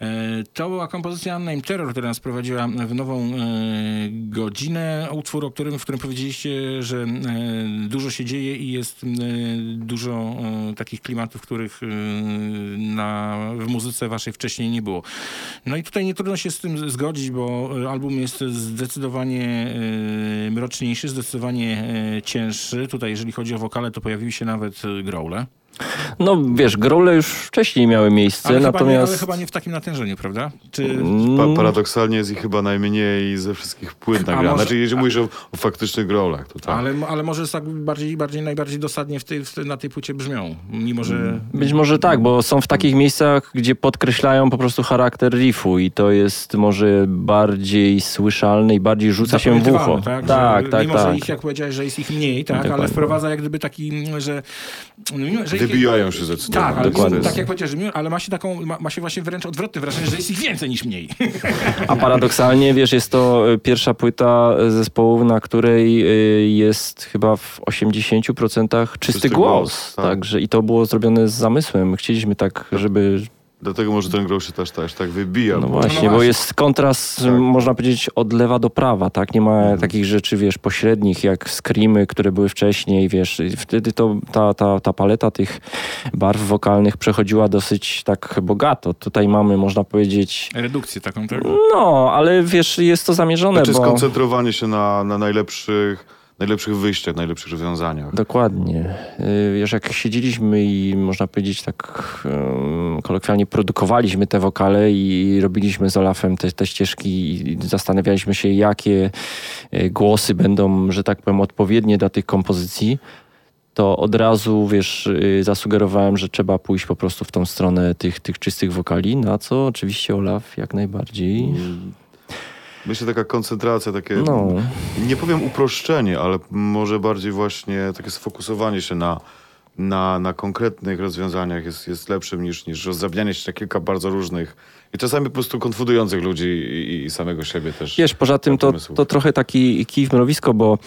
E, to była kompozycja Name Terror, która nas prowadziła w nową e, godzinę. Utwór, o którym, w którym powiedzieliście, że e, dużo się dzieje i jest e, dużo e, takich klimatów, których na, w muzyce waszej wcześniej nie było. No i tutaj nie trudno się z tym zgodzić, bo album jest zdecydowanie mroczniejszy, zdecydowanie cięższy. Tutaj, jeżeli chodzi o wokale, to pojawiły się nawet growle. No wiesz, grole już wcześniej miały miejsce, Ale, chyba nie, natomiast... ale chyba nie w takim natężeniu, prawda? Czy... Mm, Pa paradoksalnie jest ich chyba najmniej ze wszystkich płyt nagranych. może- Znaczy, jeżeli mówisz o, o faktycznych grolach, to tak. Ale, ale może tak bardziej, bardziej, najbardziej dosadnie w tej, w tej, na tej płycie brzmią. Mimo, że... Być może tak, bo są w takich miejscach, gdzie podkreślają po prostu charakter riffu i to jest może bardziej słyszalne i bardziej rzuca się w ucho. Tak, tak, że, tak. Mimo, że tak. ich, jak powiedziałeś, że jest ich mniej, tak, ale wprowadza jak gdyby taki, że... no mimo, że ich- Wybijają się zdecydowanie. Tak, ale Dokładnie. tak jak powiedziałeś, ale ma się taką, ma, ma się właśnie wręcz odwrotne wrażenie, że jest ich więcej niż mniej. A paradoksalnie, wiesz, jest to y, pierwsza płyta zespołu, na której y, jest chyba w 80% czysty, Czysty głos. głos, tak. Także i to było zrobione z zamysłem. Chcieliśmy tak, żeby Dlatego może ten grol się też, też tak wybija. No bo- właśnie, bo jest kontrast, Tak. można powiedzieć, od lewa do prawa, tak? Nie ma Mhm. takich rzeczy, wiesz, pośrednich, jak screamy, które były wcześniej, wiesz. Wtedy to ta, ta, ta paleta tych barw wokalnych przechodziła dosyć tak bogato. Tutaj mamy, można powiedzieć, Redukcję taką, tak? no, ale wiesz, jest to zamierzone, Znaczy bo... skoncentrowanie się na, na najlepszych, najlepszych wyjściach, najlepszych rozwiązaniach. Dokładnie. Y, Wiesz, jak siedzieliśmy i można powiedzieć tak kolokwialnie produkowaliśmy te wokale i robiliśmy z Olafem te, te ścieżki i zastanawialiśmy się, jakie y, głosy będą, że tak powiem, odpowiednie dla tych kompozycji, to od razu, wiesz, y, zasugerowałem, że trzeba pójść po prostu w tą stronę tych, tych czystych wokali, na co oczywiście Olaf jak najbardziej... Myślę, taka koncentracja, takie, No. nie powiem uproszczenie, ale może bardziej właśnie takie sfokusowanie się na, na, na konkretnych rozwiązaniach jest, jest lepszym niż, niż rozdrabnianie się na kilka bardzo różnych i czasami po prostu konfudujących ludzi i, i samego siebie też. Wiesz, poza tym to, pomysłów. to trochę taki kij w mrowisko, bo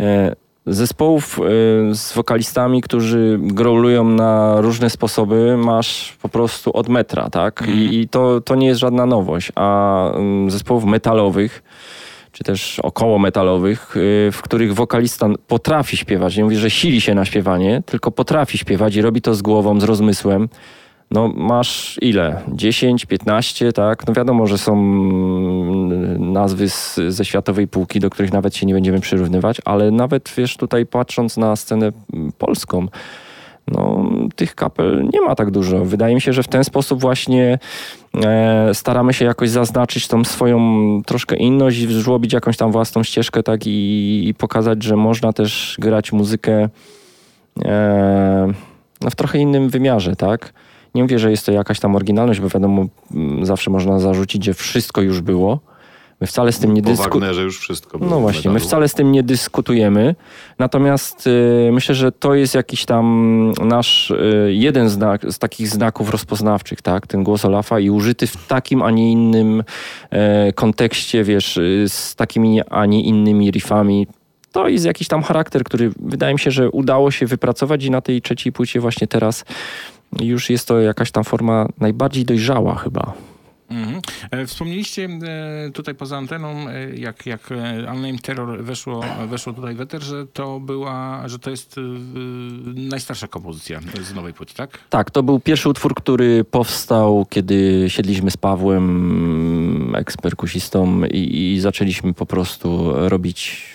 e, zespołów e, z wokalistami, którzy growlują na różne sposoby, masz po prostu od metra, tak? I, i to, to nie jest żadna nowość. A mm, zespołów metalowych, czy też około metalowych, y, w których wokalista potrafi śpiewać, nie mówię, że sili się na śpiewanie, tylko potrafi śpiewać i robi to z głową, z rozmysłem, no masz ile? 10, 15, tak? No wiadomo, że są mm, nazwy z, ze światowej półki, do których nawet się nie będziemy przyrównywać, ale nawet wiesz, tutaj patrząc na scenę polską, no, tych kapel nie ma tak dużo. Wydaje mi się, że w ten sposób właśnie e, staramy się jakoś zaznaczyć tą swoją troszkę inność żłobić jakąś tam własną ścieżkę, tak i, i pokazać, że można też grać muzykę e, no, w trochę innym wymiarze, tak? Nie mówię, że jest to jakaś tam oryginalność, bo wiadomo, mm, zawsze można zarzucić, że wszystko już było. My wcale z tym nie dyskutujemy. Już wszystko było. No właśnie, my wcale z tym nie dyskutujemy. Natomiast y, myślę, że to jest jakiś tam nasz y, jeden znak, z takich znaków rozpoznawczych, tak? Ten głos Olafa i użyty w takim, a nie innym e, kontekście, wiesz, y, z takimi, a nie innymi riffami. To jest jakiś tam charakter, który wydaje mi się, że udało się wypracować i na tej trzeciej płycie właśnie teraz już jest to jakaś tam forma najbardziej dojrzała chyba. Mhm. E, Wspomnieliście e, tutaj poza anteną, e, jak, jak Unnamed Terror weszło, weszło tutaj w eter, że to była, że to jest najstarsza kompozycja z nowej płyty, tak? Tak, to był pierwszy utwór, który powstał, kiedy siedliśmy z Pawłem, eksperkusistą i, i zaczęliśmy po prostu robić,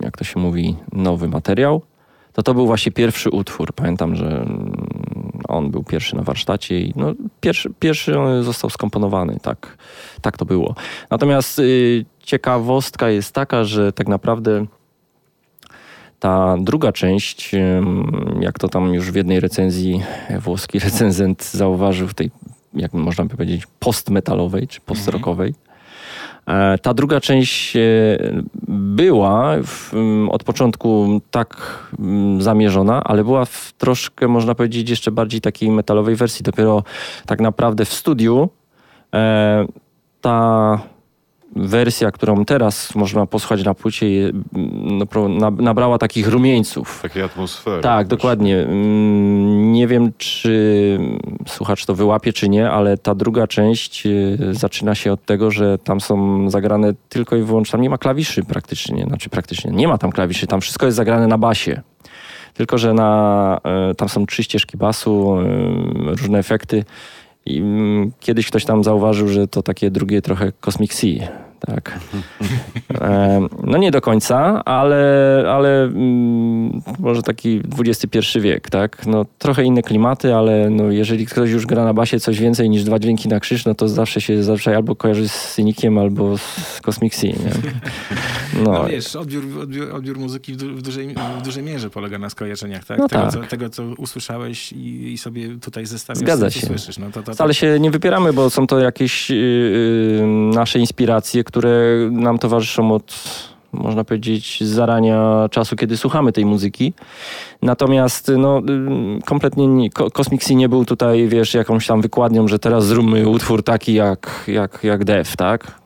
jak to się mówi, nowy materiał. To to był właśnie pierwszy utwór. Pamiętam, że mm, on był pierwszy na warsztacie i no, pierwszy, pierwszy on został skomponowany. Tak, tak to było. Natomiast y, ciekawostka jest taka, że tak naprawdę ta druga część, jak to tam już w jednej recenzji włoski recenzent zauważył, w tej, jak można by powiedzieć, postmetalowej czy postrockowej, e, ta druga część e, była w, ym, od początku tak ym, zamierzona, ale była w troszkę, można powiedzieć, jeszcze bardziej takiej metalowej wersji. Dopiero tak naprawdę w studiu e, ta wersja, którą teraz można posłuchać na płycie, no, nabrała takich rumieńców. Takiej atmosfery. Tak, dokładnie. Mm, Nie wiem, czy słuchacz to wyłapie, czy nie, ale ta druga część y, zaczyna się od tego, że tam są zagrane tylko i wyłącznie, tam nie ma klawiszy praktycznie, znaczy praktycznie, nie ma tam klawiszy, tam wszystko jest zagrane na basie. Tylko, że na, e, tam są trzy ścieżki basu, e, różne efekty. I mm, kiedyś ktoś tam zauważył, że to takie drugie trochę Cosmic Sea. Tak. No nie do końca, ale, ale mm, może taki XXI wiek, tak? No trochę inne klimaty, ale no, jeżeli ktoś już gra na basie coś więcej niż dwa dźwięki na krzyż, no to zawsze się zawsze albo kojarzy z Cynikiem, albo z Cosmic Sea, nie? No, No, wiesz, odbiór, odbiór, odbiór muzyki w, du, w, dużej, w dużej mierze polega na skojarzeniach, tak? No tego, tak. Co, tego, co usłyszałeś i, i sobie tutaj zestawiasz Zgadza się. co słyszysz. No, to, to, Wcale się nie wypieramy, bo są to jakieś yy, nasze inspiracje, które nam towarzyszą od, można powiedzieć, z zarania czasu, kiedy słuchamy tej muzyki. Natomiast no, kompletnie nie, Cosmic nie był tutaj, wiesz, jakąś tam wykładnią, że teraz zróbmy utwór taki jak, jak, jak Def, tak?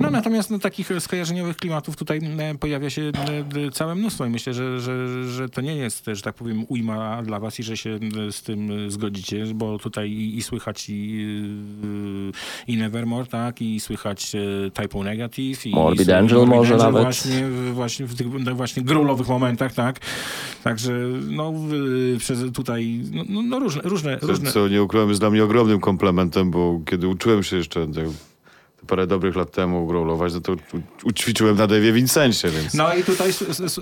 No natomiast no, takich skojarzeniowych klimatów tutaj e, pojawia się e, e, całe mnóstwo i myślę, że, że, że to nie jest, że tak powiem, ujma dla was i że się z tym zgodzicie, bo tutaj i, i słychać i, i Nevermore, tak, i słychać Typo Negative. I, Morbid i Angel może nawet. Właśnie, właśnie w tych właśnie grulowych momentach, tak. Także no przez tutaj, no, no, no różne, różne, Co, różne. co nie ukrywam jest dla mnie ogromnym komplementem, bo kiedy uczyłem się jeszcze tak, parę dobrych lat temu growlować, no to ućwiczyłem na Dave'ie Vincencie, więc... No i tutaj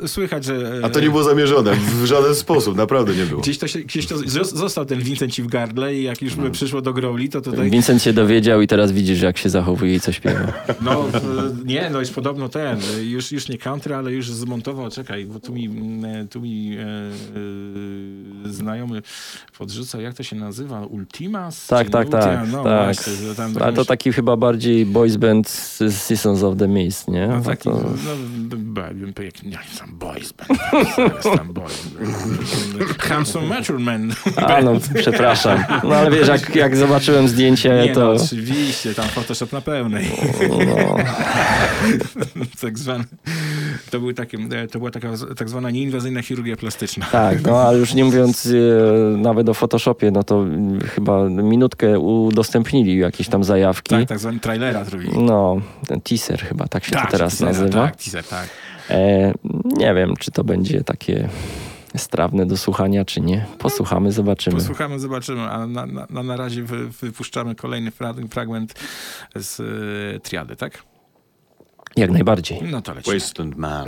słychać, że... e, A to nie było zamierzone, w żaden sposób, naprawdę nie było. Gdzieś to, się, gdzieś to zos- został ten Vincent ci w gardle i jak już Mm. przyszło do growli, to tutaj... Vincent się dowiedział i teraz widzisz, jak się zachowuje i co śpiewa. No e, nie, no jest podobno ten, e, już, już nie country, ale już zmontował, czekaj, bo tu mi, mm, tu mi e, e, znajomy podrzucał, jak to się nazywa, Ultimas? Tak, tak, Ultima? tak. No tak. właśnie, że tam Ale to taki chyba bardziej boys band z Seasons of the Mist, nie? No No taki, to... no, bym powiedział, nie, tam boys band, tam boys band. Handsome Mature Man. A no, przepraszam. No ale wiesz, jak, jak zobaczyłem zdjęcie, Nie, to... no, oczywiście, tam Photoshop na pełnej. No. tak zwany. To, był takie, to była taka tak zwana nieinwazyjna chirurgia plastyczna. Tak, no ale już nie mówiąc e, nawet o Photoshopie, no to chyba minutkę udostępnili jakieś tam zajawki. Tak, tak zwany trailera zrobili. No, ten teaser chyba, tak się Tak, to teraz teasera, nazywa. tak, teaser, tak. E, nie wiem, czy to będzie takie strawne do słuchania, czy nie. Posłuchamy, zobaczymy. Posłuchamy, zobaczymy, a na, na, na, na razie wy, wypuszczamy kolejny fra fragment z e, triady, tak? Jak najbardziej. No to lecimy. Wasteland Man.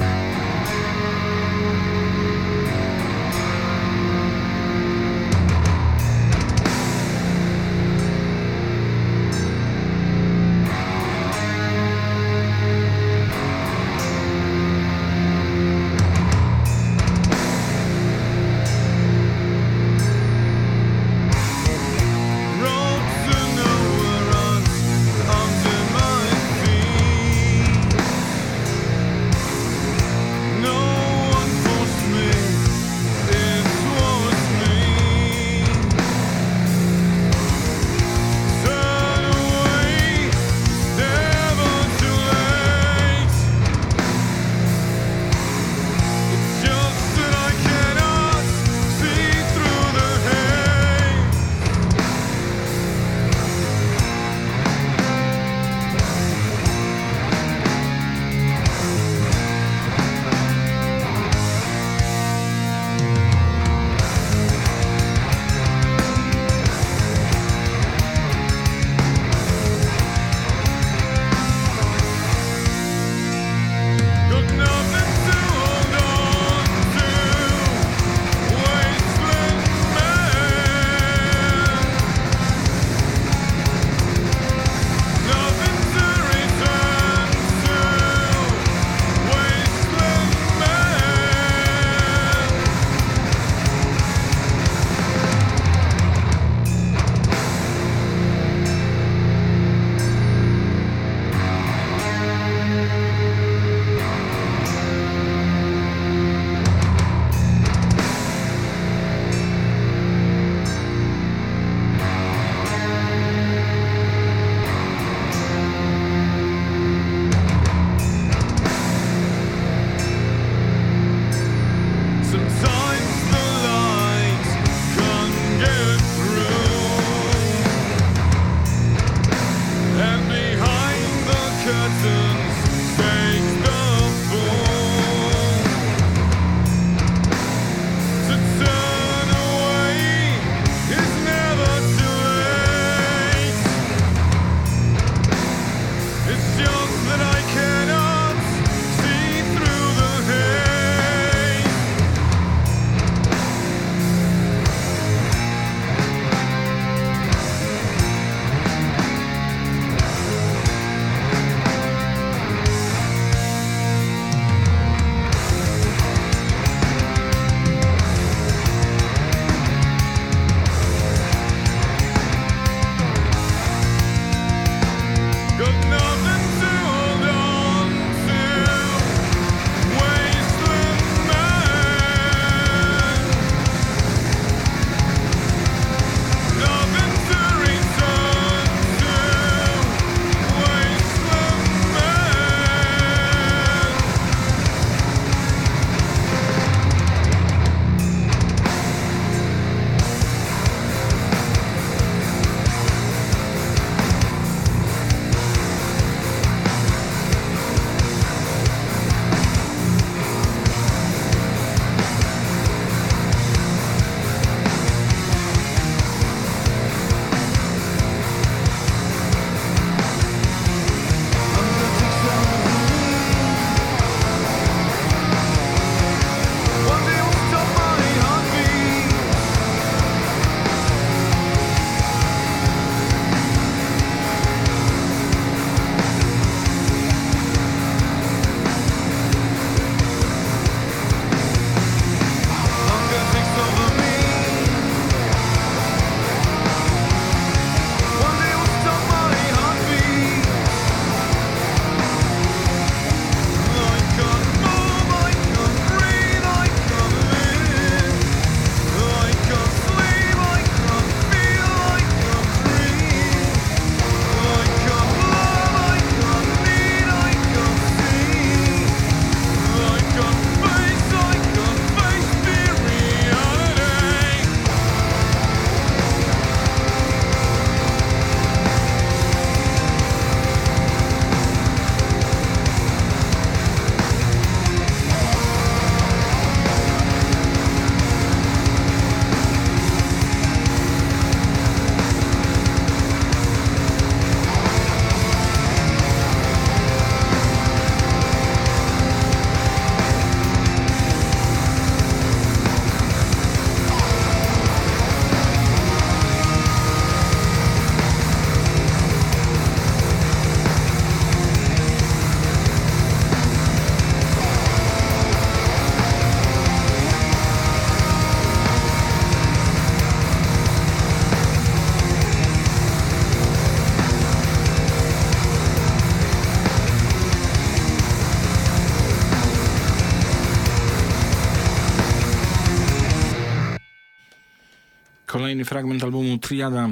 Kolejny fragment albumu Triada e,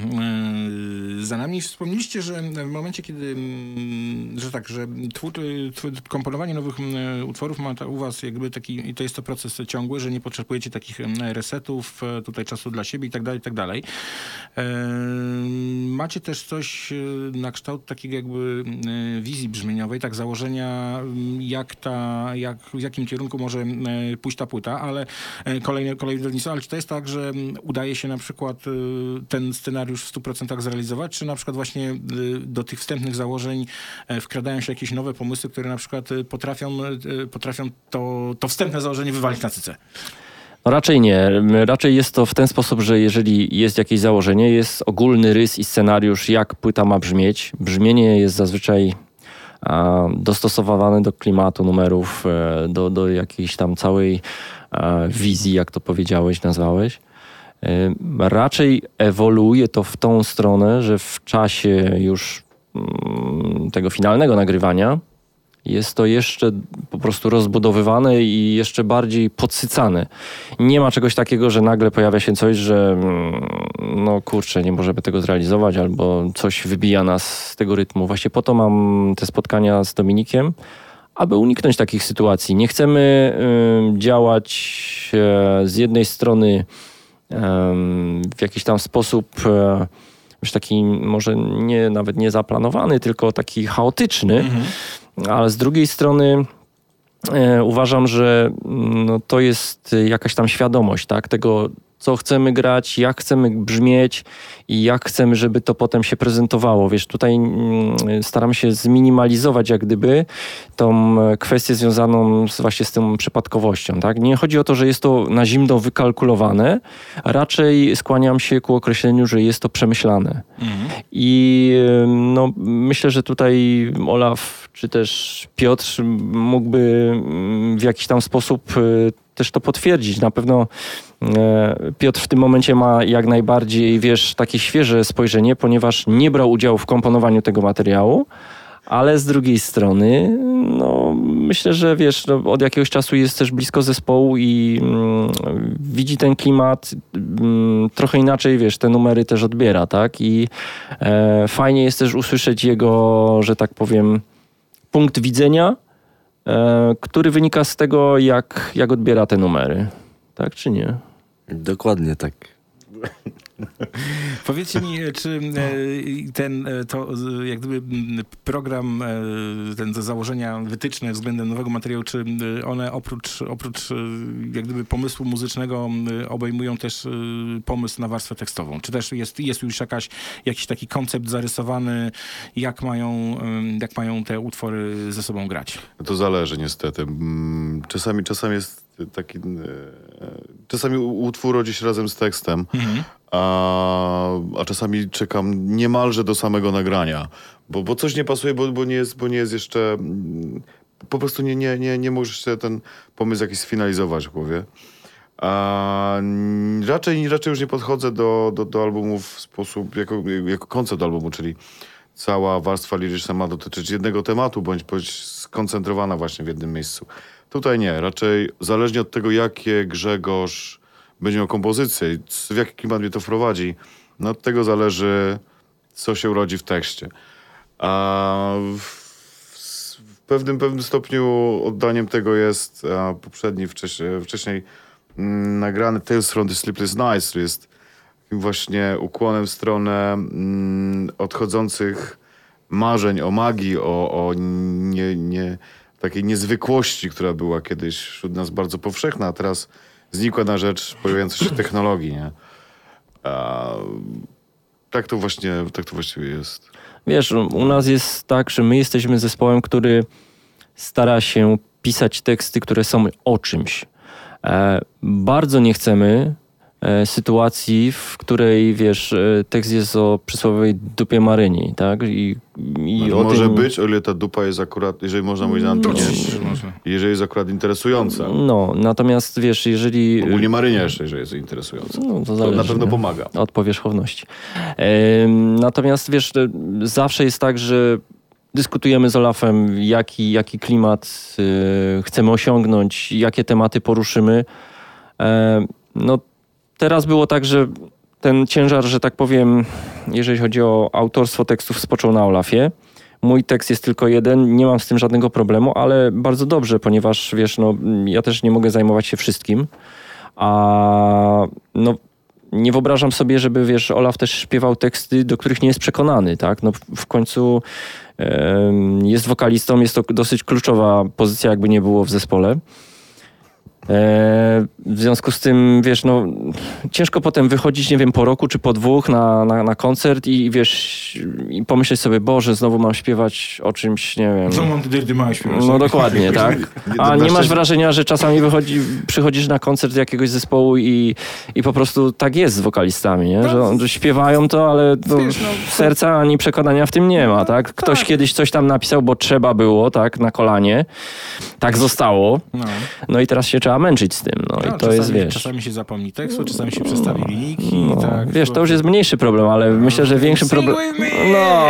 za nami. Wspomnieliście, że w momencie, kiedy, mm, że tak, że komponowanie nowych mm, utworów ma u was jakby taki, i to jest to proces ciągły, że nie potrzebujecie takich mm, resetów, e, tutaj czasu dla siebie i tak dalej, i tak dalej. E, Macie też coś na kształt takiego jakby wizji brzmieniowej, tak założenia, jak ta, jak, w jakim kierunku może pójść ta płyta, ale kolejne, kolejne ale czy to jest tak, że udaje się na przykład e, ten scenariusz w 100% zrealizować, czy na przykład właśnie e, do tych wstępnych założeń e, wkradają się jakieś nowe pomysły, które na przykład e, potrafią, potrafią to, to wstępne założenie wywalić na cycę? No raczej nie. Raczej jest to w ten sposób, że jeżeli jest jakieś założenie, jest ogólny rys i scenariusz, jak płyta ma brzmieć. Brzmienie jest zazwyczaj dostosowane do klimatu numerów, e, do, do jakiejś tam całej wizji, jak to powiedziałeś, nazwałeś. Raczej ewoluuje to w tą stronę, że w czasie już mm, tego finalnego nagrywania jest to jeszcze po prostu rozbudowywane i jeszcze bardziej podsycane. Nie ma czegoś takiego, że nagle pojawia się coś, że mm, no kurczę, nie możemy tego zrealizować albo coś wybija nas z tego rytmu. Właśnie po to mam te spotkania z Dominikiem, aby uniknąć takich sytuacji. Nie chcemy ym, działać e, z jednej strony w jakiś tam sposób e, już taki może nie nawet nie zaplanowany, tylko taki chaotyczny, ale z drugiej strony e, uważam, że mm, no, to jest jakaś tam świadomość tak, tego, co chcemy grać, jak chcemy brzmieć i jak chcemy, żeby to potem się prezentowało. Wiesz, tutaj mm, staram się zminimalizować jak gdyby tą e, kwestię związaną z, właśnie z tą przypadkowością. Tak? Nie chodzi o to, że jest to na zimno wykalkulowane, raczej skłaniam się ku określeniu, że jest to przemyślane. I e, no, myślę, że tutaj Olaf czy też Piotr mógłby mm, w jakiś tam sposób e, też to potwierdzić. Na pewno e, Piotr w tym momencie ma jak najbardziej, wiesz, takie świeże spojrzenie, ponieważ nie brał udziału w komponowaniu tego materiału, ale z drugiej strony, no, myślę, że wiesz, no, od jakiegoś czasu jest też blisko zespołu i mm, widzi ten klimat mm, trochę inaczej, wiesz, te numery też odbiera, tak? I e, fajnie jest też usłyszeć jego, że tak powiem, punkt widzenia, który wynika z tego, jak, jak odbiera te numery. Tak czy nie? Dokładnie tak. Powiedzcie mi, czy e, ten, e, to e, jak gdyby program, e, ten te założenia wytyczne względem nowego materiału, czy e, one oprócz, oprócz e, jak gdyby pomysłu muzycznego obejmują też e, pomysł na warstwę tekstową? Czy też jest, jest już jakaś, jakiś taki koncept zarysowany, jak mają, jak mają te utwory ze sobą grać? To zależy niestety. Czasami, czasami jest taki... e, Czasami utwór rodzi się razem z tekstem, a, a czasami czekam niemalże do samego nagrania, bo, bo coś nie pasuje, bo, bo, nie, jest, bo nie jest jeszcze... mm, Po prostu nie, nie, nie, nie możesz sobie ten pomysł jakiś sfinalizować w głowie. A, raczej, raczej już nie podchodzę do, do, do albumów w sposób, jako, jako koncept albumu, czyli cała warstwa liryczna ma dotyczyć jednego tematu, bądź bądź skoncentrowana właśnie w jednym miejscu. Tutaj nie, raczej zależnie od tego, jakie Grzegorz będzie miał kompozycję w jaki klimat mnie to wprowadzi, no od tego zależy, co się urodzi w tekście. A w, w pewnym, pewnym stopniu oddaniem tego jest poprzedni, wcześniej, wcześniej mm, nagrany Tales from the Sleepless Nights, który jest właśnie ukłonem w stronę mm, odchodzących marzeń o magii, o, o nie, nie, takiej niezwykłości, która była kiedyś wśród nas bardzo powszechna, a teraz znikła na rzecz pojawiającej się technologii, nie? A, tak to właśnie, tak to właściwie jest. Wiesz, u nas jest tak, że my jesteśmy zespołem, który stara się pisać teksty, które są o czymś. E, bardzo nie chcemy sytuacji, w której, wiesz, e, tekst jest o przysłowiowej dupie Maryni, tak? I, i o Może tym... być, o ile ta dupa jest akurat, jeżeli można mówić na antenie, jeżeli jest akurat interesująca. No, natomiast wiesz, jeżeli... Ogólnie Marynia jeszcze, jeżeli jest interesująca. No, to, To zależy, na pewno nie? pomaga. Od powierzchowności. Em, Natomiast wiesz, e, zawsze jest tak, że dyskutujemy z Olafem, jaki, jaki klimat e, chcemy osiągnąć, jakie tematy poruszymy. E, No, teraz było tak, że ten ciężar, że tak powiem, jeżeli chodzi o autorstwo tekstów, spoczął na Olafie. Mój tekst jest tylko jeden, nie mam z tym żadnego problemu, ale bardzo dobrze, ponieważ wiesz, no, ja też nie mogę zajmować się wszystkim. A no, nie wyobrażam sobie, żeby wiesz, Olaf też śpiewał teksty, do których nie jest przekonany, tak? No, w końcu jest wokalistą, jest to dosyć kluczowa pozycja, jakby nie było w zespole. E, w związku z tym, wiesz, no, ciężko potem wychodzić, nie wiem, po roku czy po dwóch na, na, na koncert i wiesz, i pomyśleć sobie, Boże, znowu mam śpiewać o czymś, nie wiem. Co mam ty małe śpiewać? No dokładnie, tak. A nie masz wrażenia, że czasami wychodzi, przychodzisz na koncert jakiegoś zespołu i, i po prostu tak jest z wokalistami, nie? Że, że śpiewają to, ale to serca ani przekonania w tym nie ma, tak? Ktoś kiedyś coś tam napisał, bo trzeba było, tak, na kolanie. Tak zostało. No. No i teraz się trzeba męczyć z tym, no, No, i to czasami, jest, wiesz... Czasami się zapomni tekstu, czasami się przestawi linijki. No, tak, wiesz, to już jest mniejszy problem, ale myślę, że większym problem... No,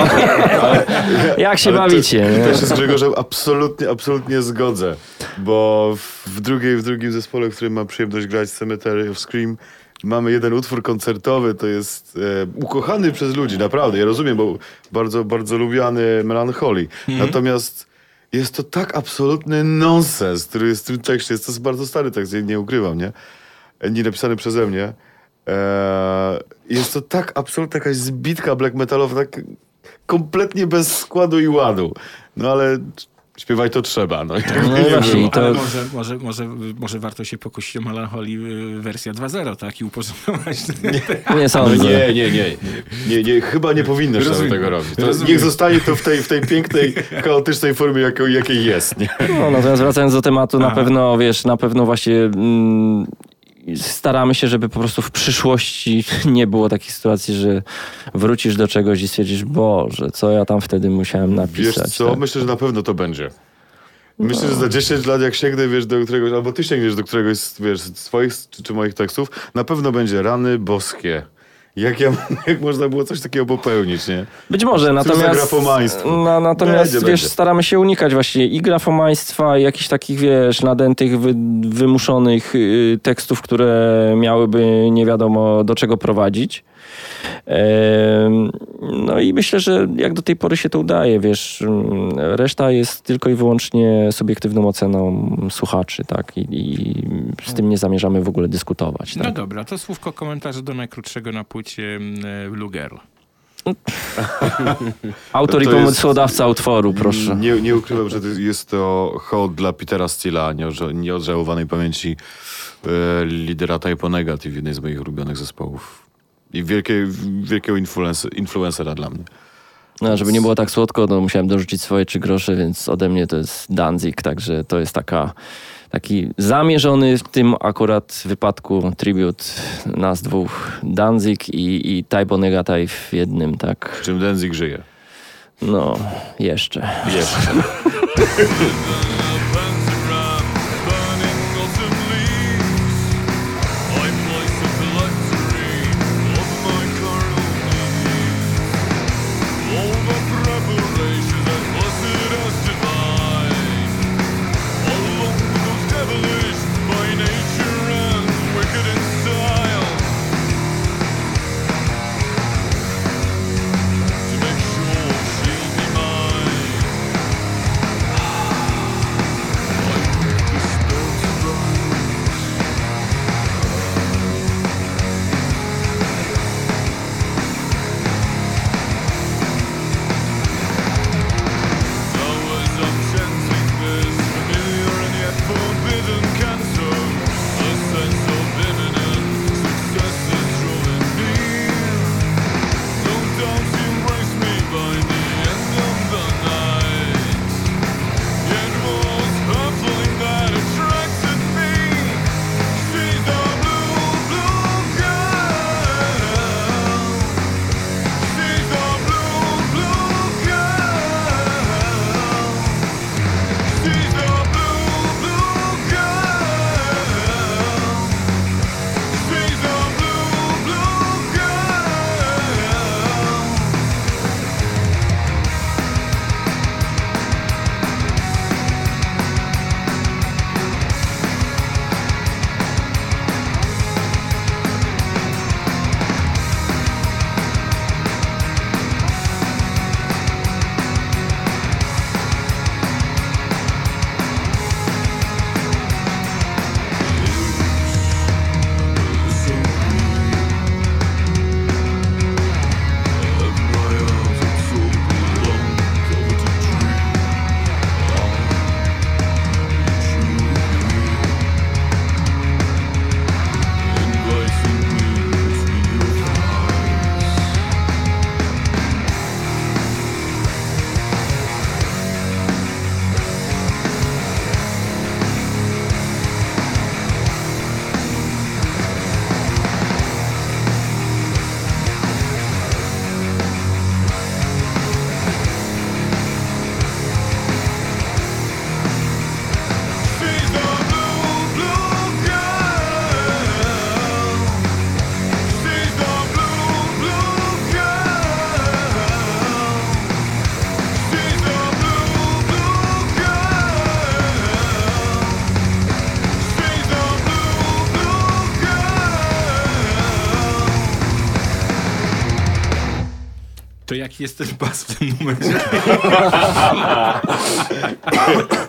jak się Ale bawicie, To, też się z Grzegorzem absolutnie, absolutnie zgodzę, bo w, drugiej, w drugim zespole, w którym mam przyjemność grać, Cemetery of Scream, mamy jeden utwór koncertowy, to jest e, ukochany przez ludzi, naprawdę, ja rozumiem, bo bardzo, bardzo lubiany Melancholy. Natomiast jest to tak absolutny nonsens, który jest w tym tekście, jest to bardzo stary tekst, nie ukrywam, nie? Nie napisany przeze mnie. E, jest to tak absolutna jakaś zbitka black metalowa, tak kompletnie bez składu i ładu. No ale śpiewać to trzeba, no. i jakby No nie właśnie, było. to- może, może, może, może warto się pokusić o Melancholii y, wersja 2.0, tak? I uporządkować. Nie No sądzę. nie, nie, nie, nie, nie, chyba nie powinnoś nawet Rozumiem. tego robić. To Rozumiem. niech zostanie to w tej, w tej pięknej, chaotycznej formie, jakiej jest, nie? No, natomiast wracając do tematu, na Aha. pewno, wiesz, na pewno właśnie mm, staramy się, żeby po prostu w przyszłości nie było takiej sytuacji, że wrócisz do czegoś i stwierdzisz, Boże, co ja tam wtedy musiałem Wiesz napisać. co, tak? myślę, że na pewno to będzie. Myślę, że za 10 lat, jak sięgnę, wiesz, do któregoś, albo ty sięgniesz do któregoś, z, wiesz, swoich czy, czy moich tekstów, na pewno będzie rany boskie. Jak, ja, jak można było coś takiego popełnić, nie? Być może, natomiast, na, natomiast Będzie, wiesz, będzie. staramy się unikać właśnie i grafomaństwa, i jakichś takich, wiesz, nadętych, wy, wymuszonych y, tekstów, które miałyby nie wiadomo do czego prowadzić. No i myślę, że jak do tej pory się to udaje, wiesz, mm, reszta jest tylko i wyłącznie subiektywną oceną słuchaczy, tak, i, i z tym nie zamierzamy w ogóle dyskutować. No Tak? dobra, to słówko komentarza do najkrótszego na płycie mm, Blue Girl. Autor i jest- pomysłodawca utworu, proszę. Nie, nie ukrywam, że to jest to hołd dla Petera Steela, nieodża- nieodżałowanej pamięci e, lidera Typo Negative, jednej z moich ulubionych zespołów. I wielkie, wielkiego influence, influencera dla mnie. No, żeby nie było tak słodko, no musiałem dorzucić swoje trzy grosze, więc ode mnie to jest Danzig, także to jest taka, taki zamierzony w tym akurat wypadku tribut nas dwóch, Danzig i, i Typo Negative w jednym, tak. Czym Danzig żyje. No, jeszcze. Jeszcze. jest też bas w tym numerze.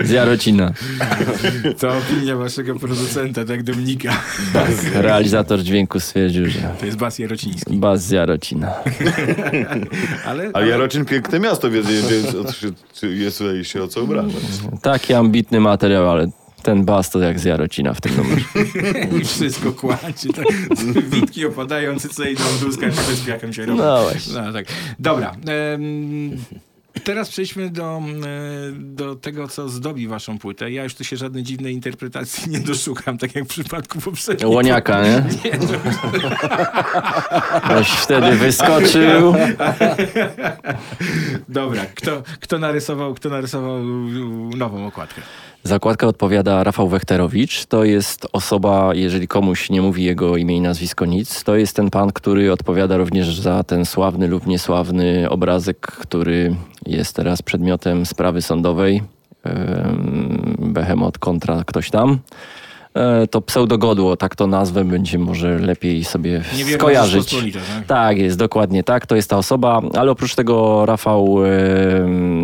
Z Jarocina. To opinia waszego producenta, tak Dominika. Realizator dźwięku stwierdził, że To jest bas jarociński. bas z Jarocina. Ale, A Jarocin piękne miasto, więc, więc jest tutaj się o co obrażać. Taki ambitny materiał, ale ten bas to jak z Jarocina w tym numerze. I wszystko kładzie. Tak. Witki opadające, co idą dłuskać, czy z piachem się robią. No właśnie. No, tak. Dobra. Teraz przejdźmy do, do tego, co zdobi waszą płytę. Ja już tu się żadnej dziwnej interpretacji nie doszukam, tak jak w przypadku poprzedniej. Łoniaka, nie? Nie, no. Ktoś wtedy wyskoczył. Dobra, kto, kto, narysował, kto narysował nową okładkę? Zakładkę odpowiada Rafał Wechterowicz. To jest osoba, jeżeli komuś nie mówi jego imię i nazwisko nic, to jest ten pan, który odpowiada również za ten sławny lub niesławny obrazek, który jest teraz przedmiotem sprawy sądowej. Em, Behemoth kontra ktoś tam. E, To pseudogodło, tak to nazwę będzie może lepiej sobie Niewierna skojarzyć. Tak? Tak, jest dokładnie tak. To jest ta osoba, ale oprócz tego Rafał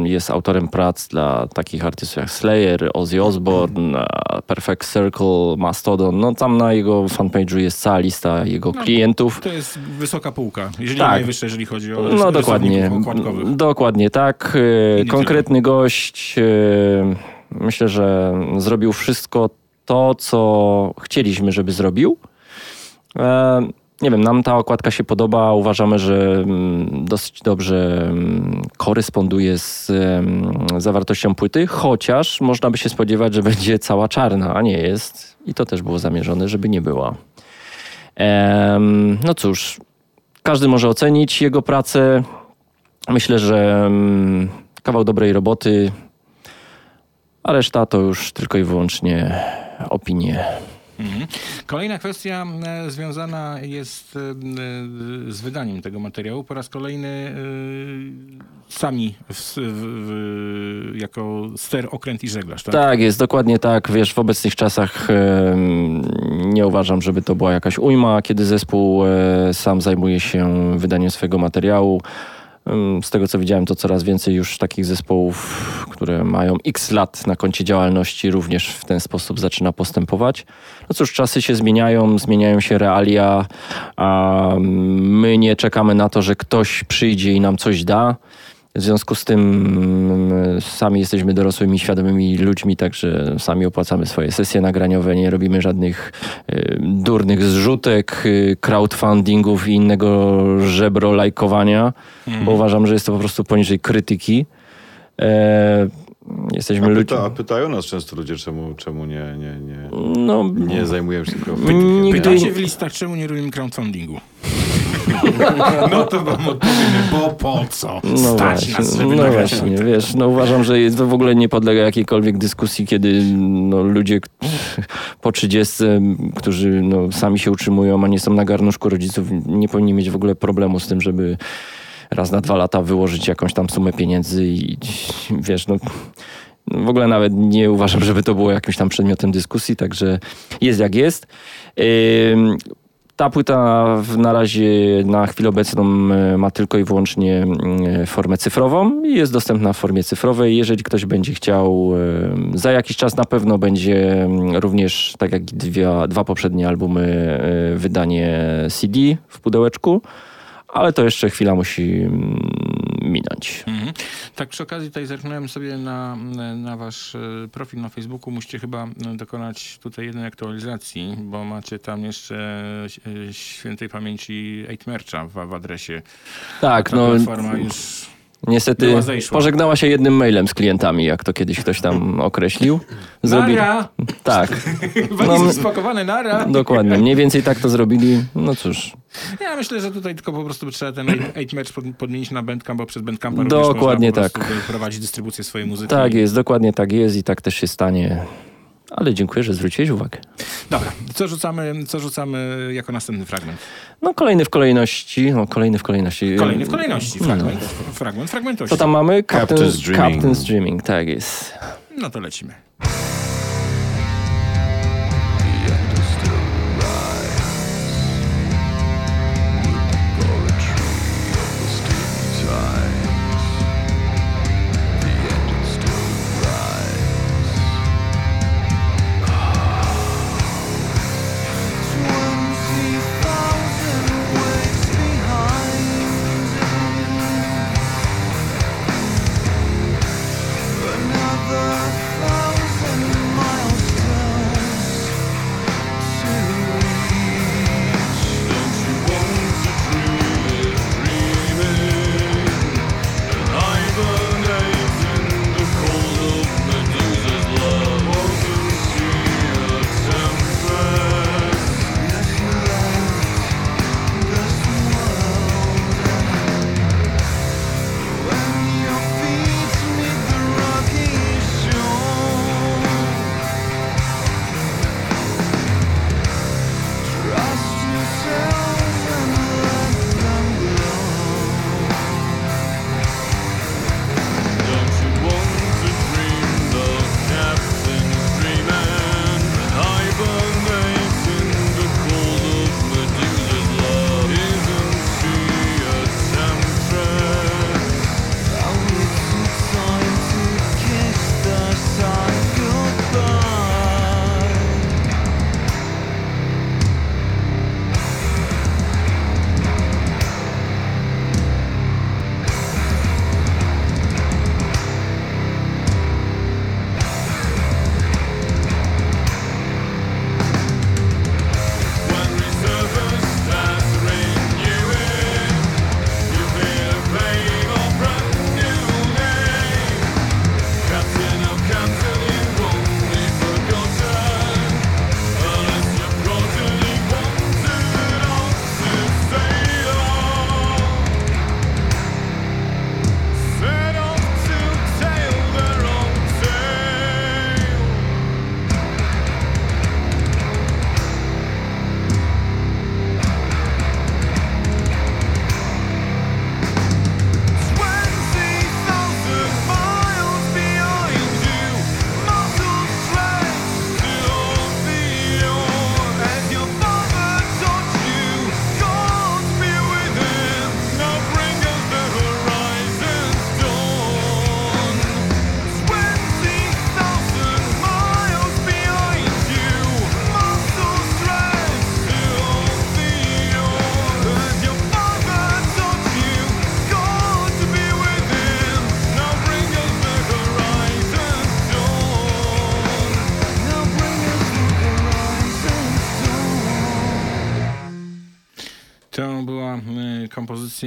jest autorem prac dla takich artystów jak Slayer, Ozzy Osbourne, Perfect Circle, Mastodon. No tam na jego fanpage'u jest cała lista jego No, klientów. To jest wysoka półka, jeżeli Tak. nie najwyższa, jeżeli chodzi o No dokładnie, dokładnie tak. E, Nie Konkretny gość. e, Myślę, że zrobił wszystko to, co chcieliśmy, żeby zrobił. E, Nie wiem, nam ta okładka się podoba. Uważamy, że mm, dosyć dobrze mm, koresponduje z zawartością płyty, chociaż można by się spodziewać, że będzie cała czarna, a nie jest. I to też było zamierzone, żeby nie była. No cóż, każdy może ocenić jego pracę. Myślę, że mm, kawał dobrej roboty, a reszta to już tylko i wyłącznie opinie. Mhm. Kolejna kwestia e, związana jest e, e, z wydaniem tego materiału. Po raz kolejny sami w, w, jako ster, okręt i żeglarz, tak? Tak, jest dokładnie tak. Wiesz, w obecnych czasach nie uważam, żeby to była jakaś ujma, kiedy zespół sam zajmuje się wydaniem swojego materiału. Z tego co widziałem, to coraz więcej już takich zespołów, które mają x lat na koncie działalności, również w ten sposób zaczyna postępować. No cóż, czasy się zmieniają, zmieniają się realia, a my nie czekamy na to, że ktoś przyjdzie i nam coś da. W związku z tym mm, sami jesteśmy dorosłymi, świadomymi ludźmi, także sami opłacamy swoje sesje nagraniowe, nie robimy żadnych y, durnych zrzutek, y, crowdfundingów i innego żebro lajkowania, bo uważam, że jest to po prostu poniżej krytyki. E, jesteśmy A, ludźmi... a pytają nas często ludzie, czemu, czemu nie, nie, nie, No, nie zajmujemy się tylko Nigdy- Pytacie w listach, czemu nie robimy crowdfundingu? no to wam odpowiemy, bo po co? No Stać właśnie, nas, żeby no właśnie wiesz, no uważam, że to w ogóle nie podlega jakiejkolwiek dyskusji, kiedy no, ludzie po 30, którzy no, sami się utrzymują, a nie są na garnuszku rodziców, nie powinni mieć w ogóle problemu z tym, żeby raz na dwa lata wyłożyć jakąś tam sumę pieniędzy i wiesz, no w ogóle nawet nie uważam, żeby to było jakimś tam przedmiotem dyskusji, także jest jak jest. Ta płyta na razie na chwilę obecną e, ma tylko i wyłącznie mm, formę cyfrową i jest dostępna w formie cyfrowej. Jeżeli ktoś będzie chciał, e, za jakiś czas na pewno będzie również, tak jak dwie, dwa poprzednie albumy, wydanie CD w pudełeczku, ale to jeszcze chwila musi mm, minąć. Mhm. Tak przy okazji tutaj zerknąłem sobie na, na wasz e, profil na Facebooku. Musicie chyba e, dokonać tutaj jednej aktualizacji, bo macie tam jeszcze e, świętej pamięci 8 Mercha w, w adresie. Tak, Ta no platforma już niestety pożegnała się jednym mailem z klientami, jak to kiedyś ktoś tam określił. Nara! Tak. No, spakowane, nara! Dokładnie. Mniej więcej tak to zrobili. No cóż. Ja myślę, że tutaj tylko po prostu trzeba ten 8 Merch pod- podmienić na Bandcamp, bo przez Bandcampa Dokładnie można po tak. prostu prowadzić dystrybucję swojej muzyki. Tak jest, dokładnie tak jest i tak też się stanie. Ale dziękuję, że zwróciłeś uwagę. Dobra, co rzucamy, co rzucamy jako następny fragment? No kolejny w kolejności. No, kolejny w kolejności. Kolejny w kolejności, No. fragment, fragment fragmentości. Co tam mamy? Captain, Captain's Dreaming. Captain's Dreaming, tak jest. No to lecimy.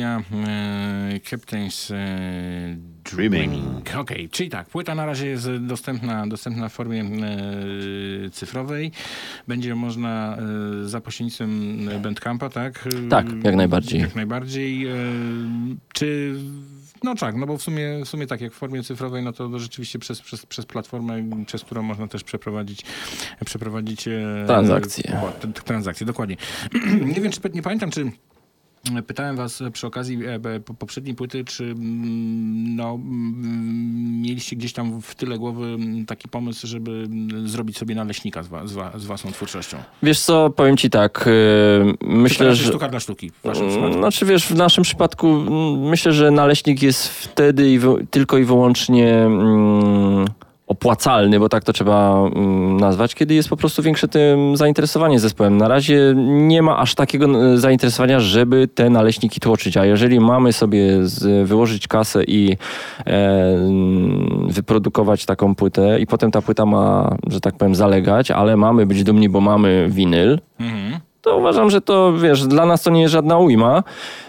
E, Captain's e, Dreaming. Okej, czyli tak, płyta na razie jest dostępna, dostępna w formie e, cyfrowej. Będzie można e, za pośrednictwem Bandcampa, tak? E, Tak, jak najbardziej. Jak najbardziej. E, czy... No tak, no bo w sumie, w sumie tak, jak w formie cyfrowej, no to rzeczywiście przez, przez, przez platformę, przez którą można też przeprowadzić, przeprowadzić e, Transakcje. t- transakcje, dokładnie. nie wiem, czy nie pamiętam, czy pytałem was przy okazji e, poprzedniej płyty, czy mm, no, mm, mieliście gdzieś tam w tyle głowy mm, taki pomysł, żeby zrobić sobie naleśnika z, wa, z, wa, z własną twórczością? Wiesz co, powiem ci tak, Czy to myślę, raczej że... sztuka dla sztuki w waszym przypadku? Znaczy wiesz, w naszym przypadku myślę, że naleśnik jest wtedy i tylko i wyłącznie mm, opłacalny, bo tak to trzeba mm, nazwać, kiedy jest po prostu większe tym zainteresowanie zespołem. Na razie nie ma aż takiego zainteresowania, żeby te naleśniki tłoczyć, a jeżeli mamy sobie z, wyłożyć kasę i e, mm, wyprodukować taką płytę i potem ta płyta ma, że tak powiem, zalegać, ale mamy być dumni, bo mamy winyl, Mhm. To uważam, że to, wiesz, dla nas to nie jest żadna ujma.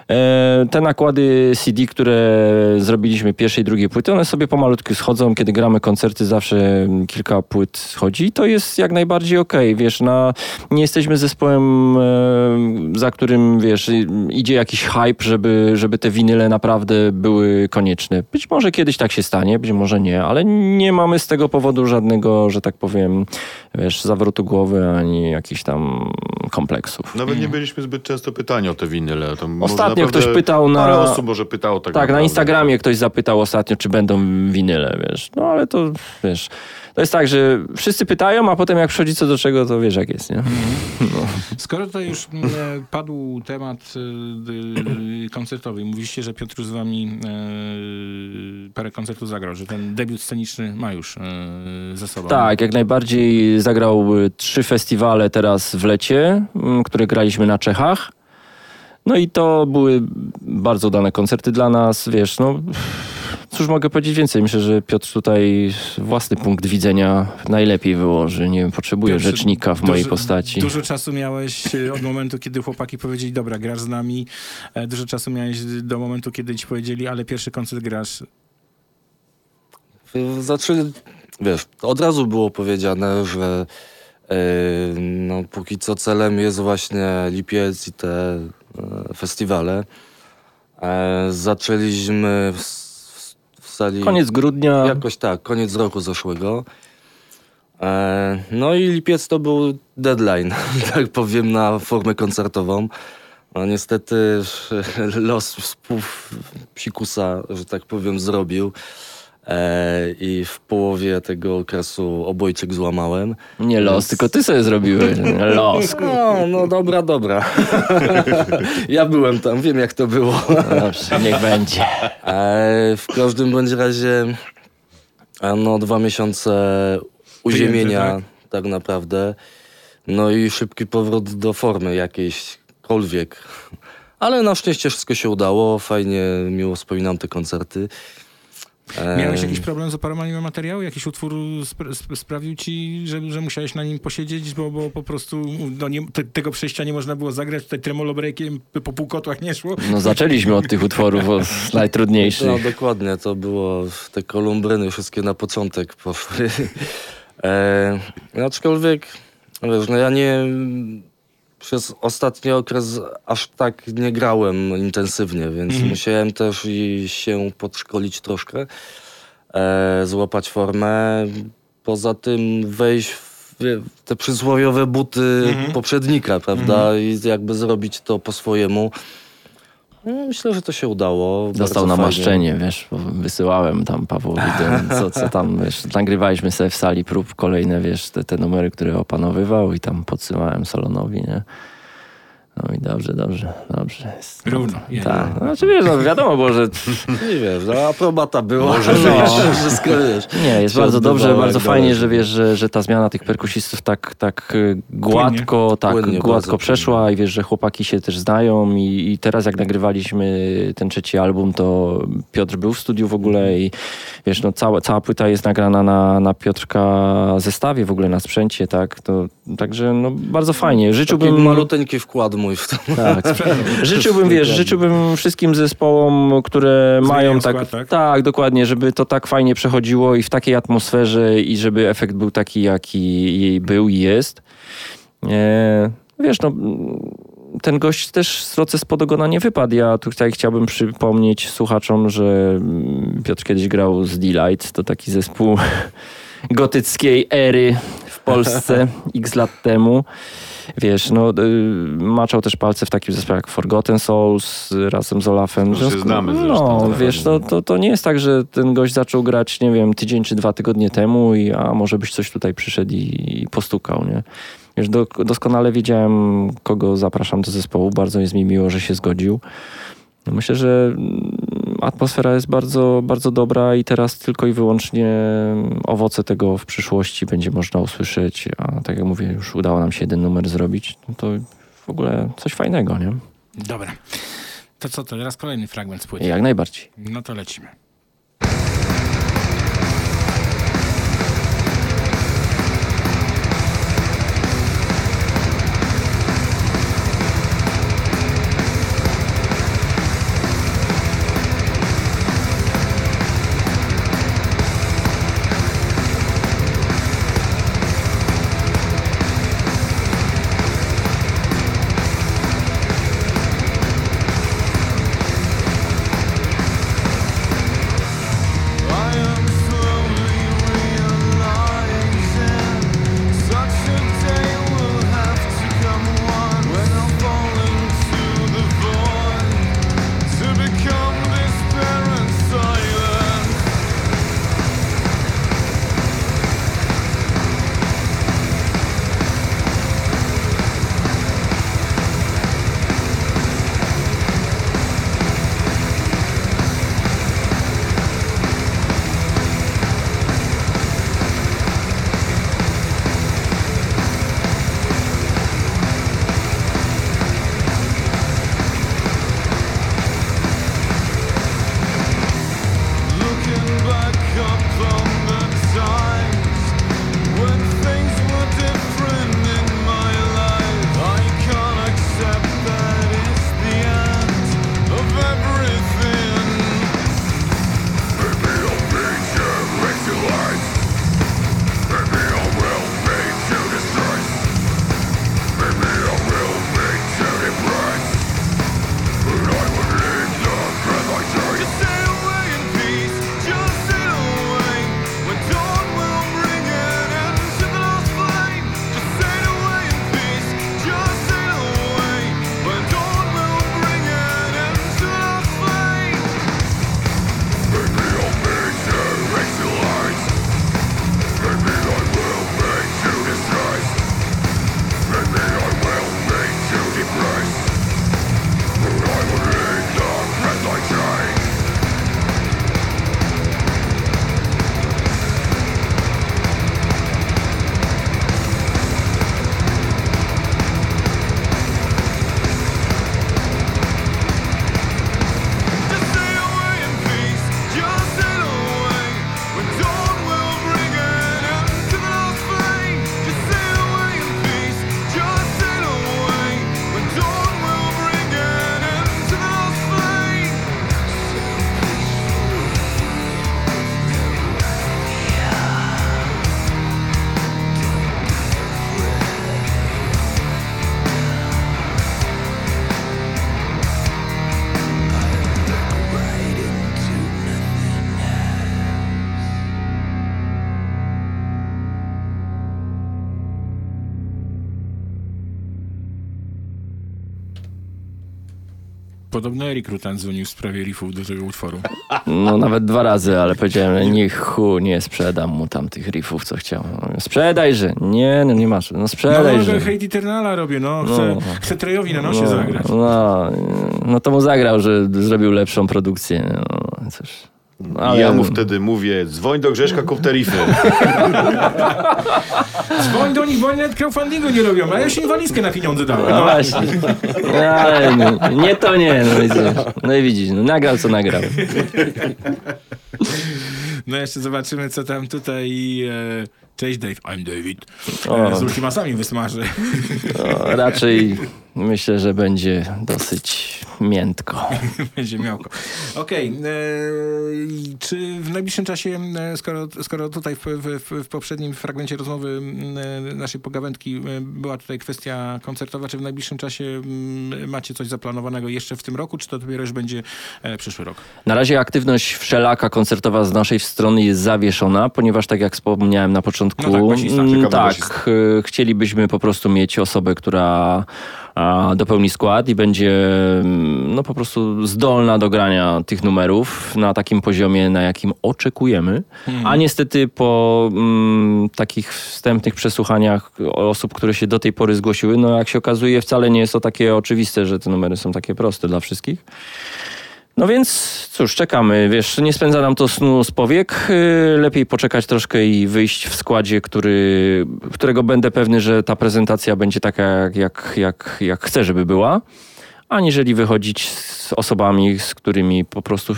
E, te nakłady CD, które zrobiliśmy pierwszej i drugiej płyty, one sobie pomalutku schodzą. Kiedy gramy koncerty, zawsze kilka płyt schodzi i to jest jak najbardziej okej. Wiesz, na, nie jesteśmy zespołem, e, za którym, wiesz, idzie jakiś hype, żeby, żeby te winyle naprawdę były konieczne. Być może kiedyś tak się stanie, być może nie, ale nie mamy z tego powodu żadnego, że tak powiem, wiesz, zawrotu głowy, ani jakichś tam Nawet nie byliśmy zbyt często pytani o te winyle. Ostatnio ktoś pytał na- Parę osób może pytało tak Tak, na naprawdę. Instagramie ktoś zapytał ostatnio, czy będą winyle, wiesz. No ale to, wiesz, to jest tak, że wszyscy pytają, a potem jak przychodzi co do czego, to wiesz jak jest, nie? No. Skoro tutaj już mm, e, padł temat e, d- koncertowy, mówiliście, że Piotr z wami e, parę koncertów zagrał, że ten debiut sceniczny ma już e, ze sobą. Tak, jak najbardziej zagrał trzy festiwale teraz w lecie, które graliśmy na Czechach. No i to były bardzo udane koncerty dla nas, wiesz, no cóż mogę powiedzieć więcej. Myślę, że Piotr tutaj własny punkt widzenia najlepiej wyłoży. Nie potrzebuje Piotr, rzecznika w mojej dużo- postaci. Dużo czasu miałeś e, od momentu, kiedy chłopaki powiedzieli, dobra, grasz z nami. E, Dużo czasu miałeś do momentu, kiedy ci powiedzieli, ale pierwszy koncert grasz. Zaczęli, wiesz, od razu było powiedziane, że e, no, póki co celem jest właśnie lipiec i te e, festiwale. E, zaczęliśmy w, Koniec grudnia. Jakoś tak, koniec roku zeszłego. E, no i lipiec to był deadline, tak powiem, na formę koncertową. No niestety los psikusa, że tak powiem, zrobił. E, I w połowie tego okresu obojczyk złamałem. Nie los, Więc- tylko ty sobie zrobiłeś. Los. No, no dobra, dobra. ja byłem tam, wiem jak to było. Dobrze, niech będzie. E, w każdym bądź razie no dwa miesiące uziemienia Pieniędzy, tak naprawdę. No i szybki powrót do formy jakiejśkolwiek. Ale na szczęście wszystko się udało. Fajnie, miło wspominam te koncerty. Miałeś jakiś problem z oparowaniem materiału? Jakiś utwór spra- sp- sprawił ci, że, że musiałeś na nim posiedzieć, bo, bo po prostu no nie, te, tego przejścia nie można było zagrać, tutaj tremolo breakiem po pół kotłach nie szło. No zaczęliśmy od tych utworów od najtrudniejszych. No dokładnie, to było te kolumbryny wszystkie na początek poszły. e, aczkolwiek, wiesz, no ja nie przez ostatni okres aż tak nie grałem intensywnie, więc Mhm. musiałem też i się podszkolić troszkę, e, złapać formę. Poza tym wejść w te przysłowiowe buty Mhm. poprzednika, prawda? I jakby zrobić to po swojemu. No, myślę, że to się udało. Dostał namaszczenie, wiesz, wysyłałem tam Pawłowi, co, co tam, wiesz, nagrywaliśmy sobie w sali prób kolejne, wiesz, te, te numery, które opanowywał i tam podsyłałem Solonowi, nie? No i dobrze, dobrze, dobrze. Jest. Równo. Tak, no, znaczy wiesz, no wiadomo było, że Nie wiesz, no, aprobata była. Może no, być. Wszystko wiesz. Nie, jest bardzo dobrze, bardzo fajnie, że wiesz, że, że ta zmiana tych perkusistów tak, tak y, gładko, tak Płynnie, gładko płynnie. przeszła i wiesz, że chłopaki się też znają i, i teraz jak nagrywaliśmy ten trzeci album, to Piotr był w studiu w ogóle i wiesz, no cała, cała płyta jest nagrana na, na Piotrka zestawie w ogóle, na sprzęcie, tak, to, także no bardzo fajnie. Taki Życzyłbym... maluteńki wkład mój w to. Tak. Życzyłbym, wiesz, życzyłbym wszystkim zespołom, które Zmieniają mają tak, skład, tak? dokładnie, żeby to tak fajnie przechodziło i w takiej atmosferze i żeby efekt był taki, jaki był i jest. E, wiesz, no ten gość też z Roce spod ogona nie wypadł. Ja tutaj chciałbym przypomnieć słuchaczom, że Piotr kiedyś grał z Delight, to taki zespół gotyckiej ery Polsce x lat temu. Wiesz, no, y, maczał też palce w takim zespole jak Forgotten Souls razem z Olafem. W się związku- znamy zresztą, No, tak. wiesz, to, to, to nie jest tak, że ten gość zaczął grać, nie wiem, tydzień czy dwa tygodnie temu i a może byś coś tutaj przyszedł i, i postukał, nie? Wiesz, do, doskonale wiedziałem, kogo zapraszam do zespołu. Bardzo jest mi miło, że się zgodził. Myślę, że atmosfera jest bardzo, bardzo dobra i teraz tylko i wyłącznie owoce tego w przyszłości będzie można usłyszeć. A tak jak mówię, już udało nam się jeden numer zrobić. No to w ogóle coś fajnego, nie? Dobra. To co, to teraz kolejny fragment płyty. Jak najbardziej. No to lecimy. Podobno Erik Rutan dzwonił w sprawie riffów do tego utworu. No nawet dwa razy, ale powiedziałem, niech chu, nie sprzedam mu tam tych riffów, co chciał. Sprzedajże. Nie, no nie masz. No No, sprzedajże. że Hate Eternala robię, no. Chcę, No. chcę Trejowi na nosie no, zagrać. No, no to mu zagrał, że zrobił lepszą produkcję. No, cóż. No, I ja mu wtedy mówię, dzwoń do Grzeszka, kup te riffy. Dzwoń do nich, bo oni nawet crowdfundingu nie robią, a ja się im walizkę na pieniądze dałem. No właśnie. No, ale no, nie to nie, no widzisz. No i widzisz, no, nagrał co nagrał. No jeszcze zobaczymy, co tam tutaj... E, cześć Dave, I'm David. O. E, z ultimasami wysmaży. No, raczej Myślę, że będzie dosyć miętko. Będzie miałko. Okej. e, i czy w najbliższym czasie, e, skoro, skoro tutaj w, w, w poprzednim fragmencie rozmowy e, naszej pogawędki e, była tutaj kwestia koncertowa, czy w najbliższym czasie mm, macie coś zaplanowanego jeszcze w tym roku, czy to dopiero już będzie e, przyszły rok? Na razie aktywność wszelaka koncertowa z naszej strony jest zawieszona, ponieważ tak jak wspomniałem na początku, No tak, mm, tak e, chcielibyśmy po prostu mieć osobę, która dopełni skład i będzie mm, no po prostu zdolna do grania tych numerów na takim poziomie, na jakim oczekujemy. A niestety po mm, takich wstępnych przesłuchaniach osób, które się do tej pory zgłosiły, no jak się okazuje wcale nie jest to takie oczywiste, że te numery są takie proste dla wszystkich. No więc cóż, czekamy. Wiesz, nie spędza nam to snu z powiek. Yy, Lepiej poczekać troszkę i wyjść w składzie, który, którego będę pewny, że ta prezentacja będzie taka, jak, jak, jak, chcę, żeby była, aniżeli wychodzić z osobami, z którymi po prostu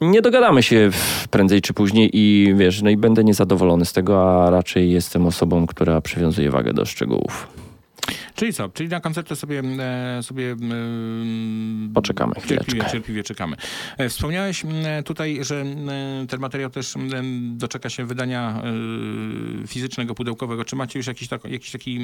nie dogadamy się prędzej czy później i wiesz, no i będę niezadowolony z tego, a raczej jestem osobą, która przywiązuje wagę do szczegółów. Czyli co? Czyli na koncerty sobie, e, sobie mm, Poczekamy cierpliwie, chwileczkę. cierpliwie czekamy. E, Wspomniałeś mm, tutaj, że mm, ten materiał też mm, doczeka się wydania e, fizycznego, pudełkowego. Czy macie już jakiś, tak, jakiś taki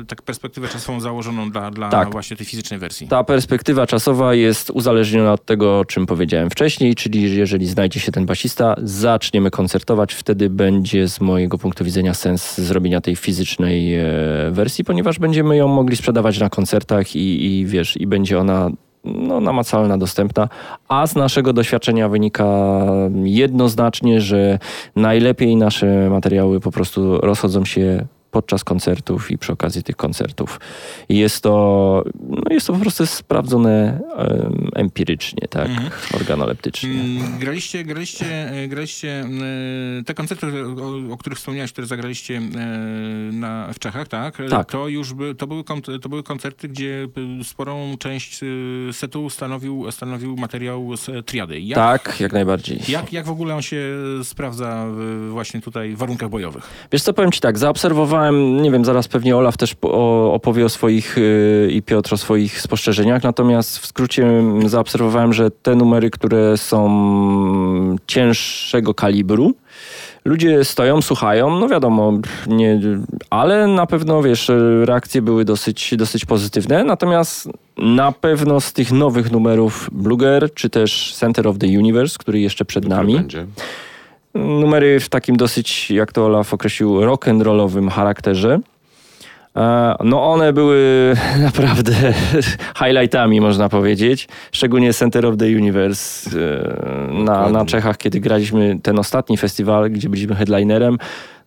e, tak perspektywę czasową założoną dla, dla Tak. właśnie tej fizycznej wersji? Ta perspektywa czasowa jest uzależniona od tego, o czym powiedziałem wcześniej, czyli jeżeli znajdzie się ten basista, zaczniemy koncertować, wtedy będzie z mojego punktu widzenia sens zrobienia tej fizycznej e, wersji, ponieważ będziemy ją mogli sprzedawać na koncertach i, i wiesz, i będzie ona no, namacalna, dostępna, a z naszego doświadczenia wynika jednoznacznie, że najlepiej nasze materiały po prostu rozchodzą się podczas koncertów i przy okazji tych koncertów. I jest to, no jest to po prostu sprawdzone em, empirycznie, tak, organoleptycznie. Mm, Graliście, graliście, e, graliście e, te koncerty, o, o których wspomniałeś, które zagraliście e, na, w Czechach, tak? Tak. To już by, to, były, to były koncerty, gdzie sporą część setu stanowił, stanowił materiał z triady. Jak, Tak, jak najbardziej. Jak, jak w ogóle on się sprawdza właśnie tutaj w warunkach bojowych? Wiesz co, powiem ci tak, zaobserwowałem, nie wiem, zaraz pewnie Olaf też opowie o swoich yy, i Piotr o swoich spostrzeżeniach, natomiast w skrócie zaobserwowałem, że te numery, które są cięższego kalibru, ludzie stoją, słuchają, no wiadomo, nie, ale na pewno, wiesz, reakcje były dosyć, dosyć pozytywne, natomiast na pewno z tych nowych numerów Bluger, czy też Center of the Universe, który jeszcze przed nami, Będzie. Numery w takim dosyć, jak to Olaf określił, rock'n'rollowym charakterze. E, No one były naprawdę highlightami, można powiedzieć. Szczególnie Center of the Universe e, na, na. Czechach, kiedy graliśmy ten ostatni festiwal, gdzie byliśmy headlinerem.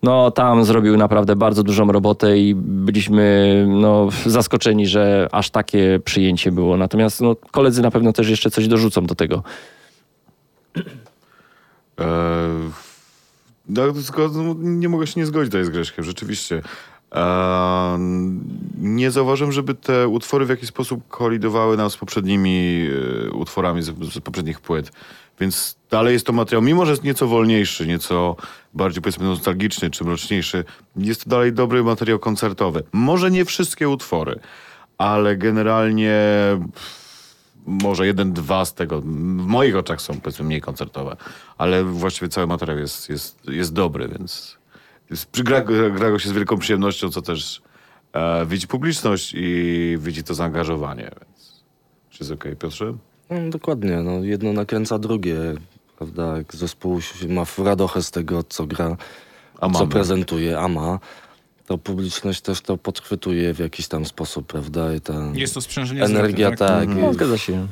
No tam zrobił naprawdę bardzo dużą robotę i byliśmy no, zaskoczeni, że aż takie przyjęcie było. Natomiast no, koledzy na pewno też jeszcze coś dorzucą do tego. E, no, no, nie mogę się nie zgodzić tutaj z Greszkiem, rzeczywiście. E, nie zauważyłem, żeby te utwory w jakiś sposób kolidowały nam z poprzednimi e, utworami z, z poprzednich płyt. Więc dalej jest to materiał, mimo że jest nieco wolniejszy, nieco bardziej powiedzmy nostalgiczny czy mroczniejszy, jest to dalej dobry materiał koncertowy. Może nie wszystkie utwory, ale generalnie może jeden, dwa z tego, w moich oczach są powiedzmy mniej koncertowe, ale właściwie cały materiał jest, jest, jest dobry, więc jest, gra, gra, go się z wielką przyjemnością, co też e, widzi publiczność i widzi to zaangażowanie, więc czy jest okej, Piotrze? No, dokładnie, no, jedno nakręca drugie, prawda? Jak zespół ma radochę z tego, co gra, A co mamy. prezentuje, a ma, to publiczność też to podchwytuje w jakiś tam sposób, prawda? I ta Jest to sprzężenie energia tak? tak, No, zgadza się.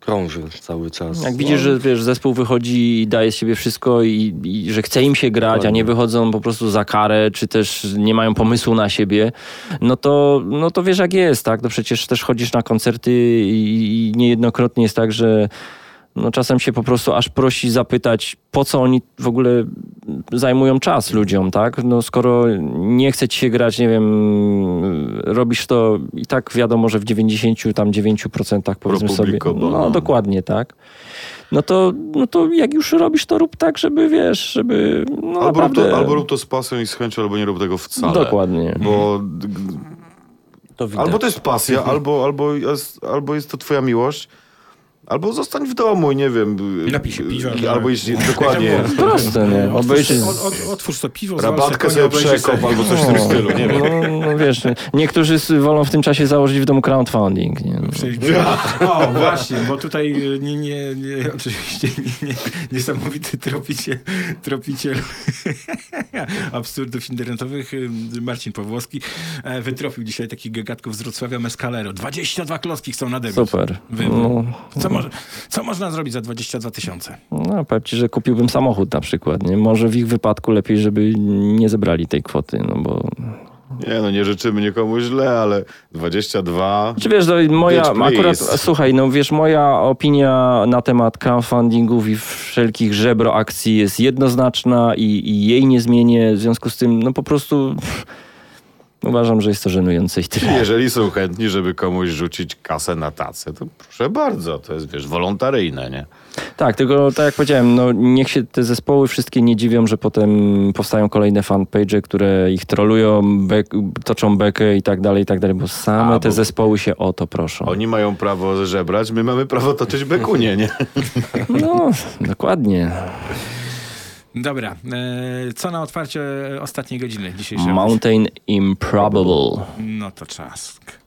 krąży cały czas. Jak widzisz, że wiesz, zespół wychodzi i daje z siebie wszystko i, i że chce im się grać, a nie wychodzą po prostu za karę, czy też nie mają pomysłu na siebie, no to, no to wiesz jak jest, tak? No przecież też chodzisz na koncerty i, i niejednokrotnie jest tak, że no czasem się po prostu aż prosi zapytać, po co oni w ogóle zajmują czas ludziom, tak? No skoro nie chce ci się grać, nie wiem, robisz to i tak wiadomo, że w 99% tam 9% powiedzmy sobie. bono. No dokładnie, tak. No to, no to jak już robisz, to rób tak, żeby wiesz, żeby no albo, rób naprawdę... to, albo rób to z pasją i z chęcią, albo nie rób tego wcale. Dokładnie. Bo To widać. Albo to jest pasja, albo, albo, jest, albo jest to twoja miłość, albo zostań w domu i nie wiem. Napij się piwa, i- no. Albo jeśli dokładnie. Proste, nie? Otwórz, Obejrzyj... od, otwórz to piwo, Rabatkę sobie przekop albo coś w tym stylu, nie wiem. No, no wiesz, niektórzy wolą w tym czasie założyć w domu crowdfunding. Nie? No. O, właśnie, bo tutaj y, nie, nie, nie, oczywiście nie, nie, niesamowity tropiciel, tropiciel absurdów internetowych y, Marcin Pawłowski e, wytropił dzisiaj takich gagatków z Wrocławia Mescalero. 22 klocki chcą nadebić. Super. Wy, No, co, może, co można zrobić za 22 tysiące? no, powiem ci, że kupiłbym samochód na przykład. Nie? Może w ich wypadku lepiej, żeby nie zebrali tej kwoty, no bo... Nie no, nie życzymy nikomu źle, ale 22... Czy wiesz, no, moja, akurat, słuchaj, no wiesz, moja opinia na temat crowdfundingów i wszelkich żebro akcji jest jednoznaczna i, i jej nie zmienię. W związku z tym, no po prostu pff, uważam, że jest to żenujące i tyle. Jeżeli są chętni, żeby komuś rzucić kasę na tacę, to proszę bardzo, to jest, wiesz, wolontaryjne, nie? Tak, tylko tak jak powiedziałem, no niech się te zespoły wszystkie nie dziwią, że potem powstają kolejne fanpage, które ich trolują, bek, toczą bekę i tak dalej, i tak dalej, bo same A, te bo- zespoły się o to proszą. Oni mają prawo żebrać, my mamy prawo toczyć bekunie, nie? No, dokładnie. Dobra, e, co na otwarcie ostatniej godziny dzisiejszej? Mountain Improbable. No to czask.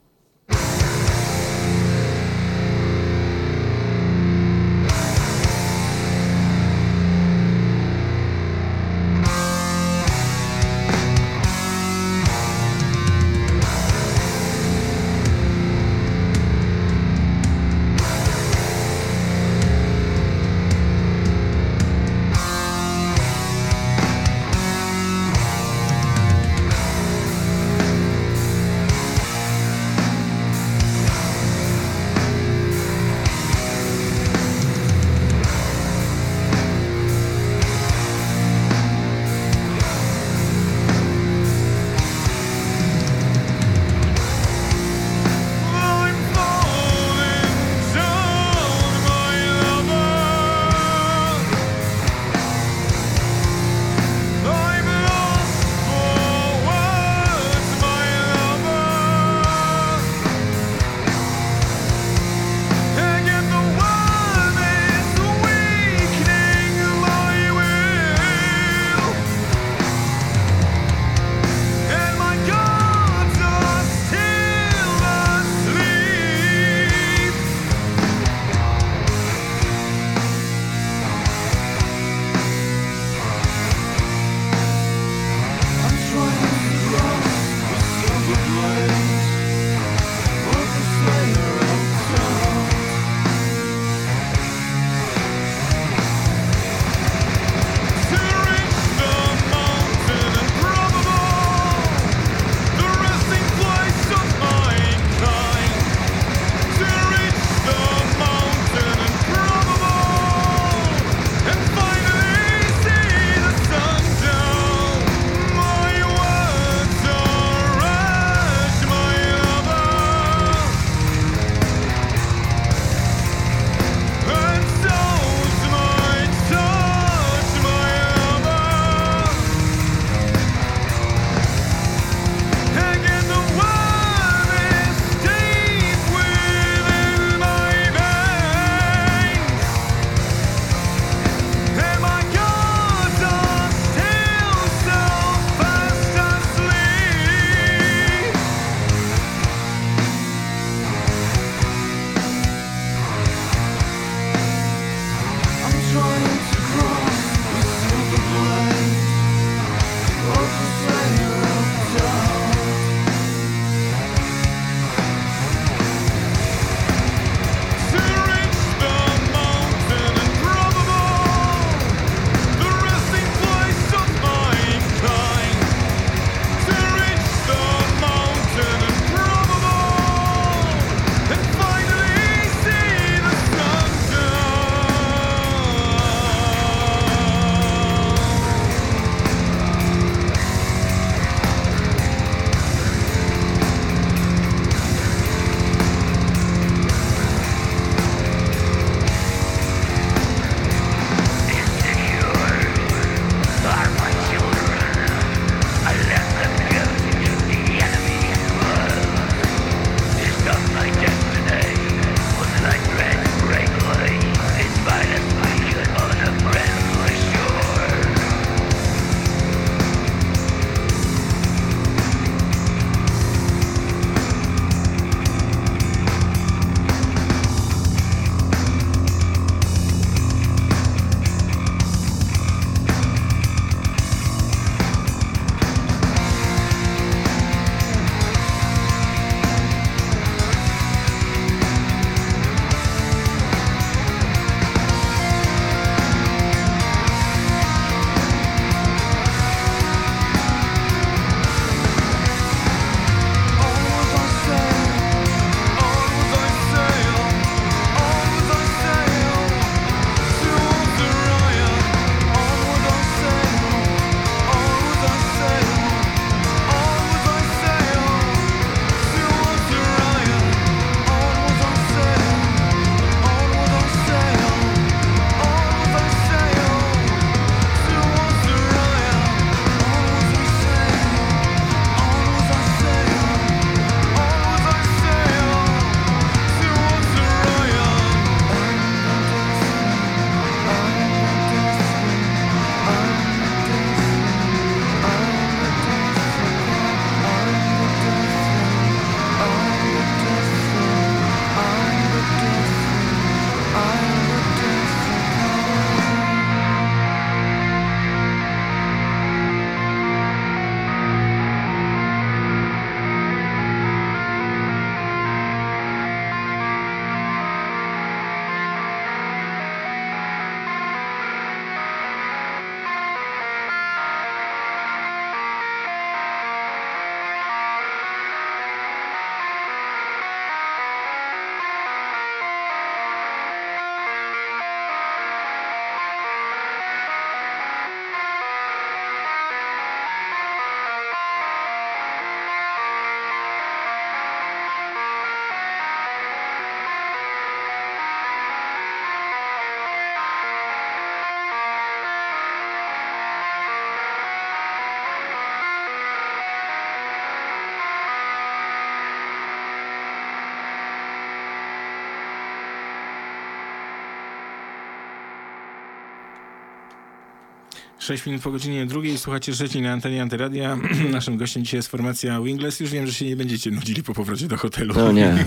6 minut po godzinie drugiej. Słuchacie trzeciej na antenie Antyradia. Naszym gościem dzisiaj jest formacja Wingless. Już wiem, że się nie będziecie nudzili po powrocie do hotelu. No nie.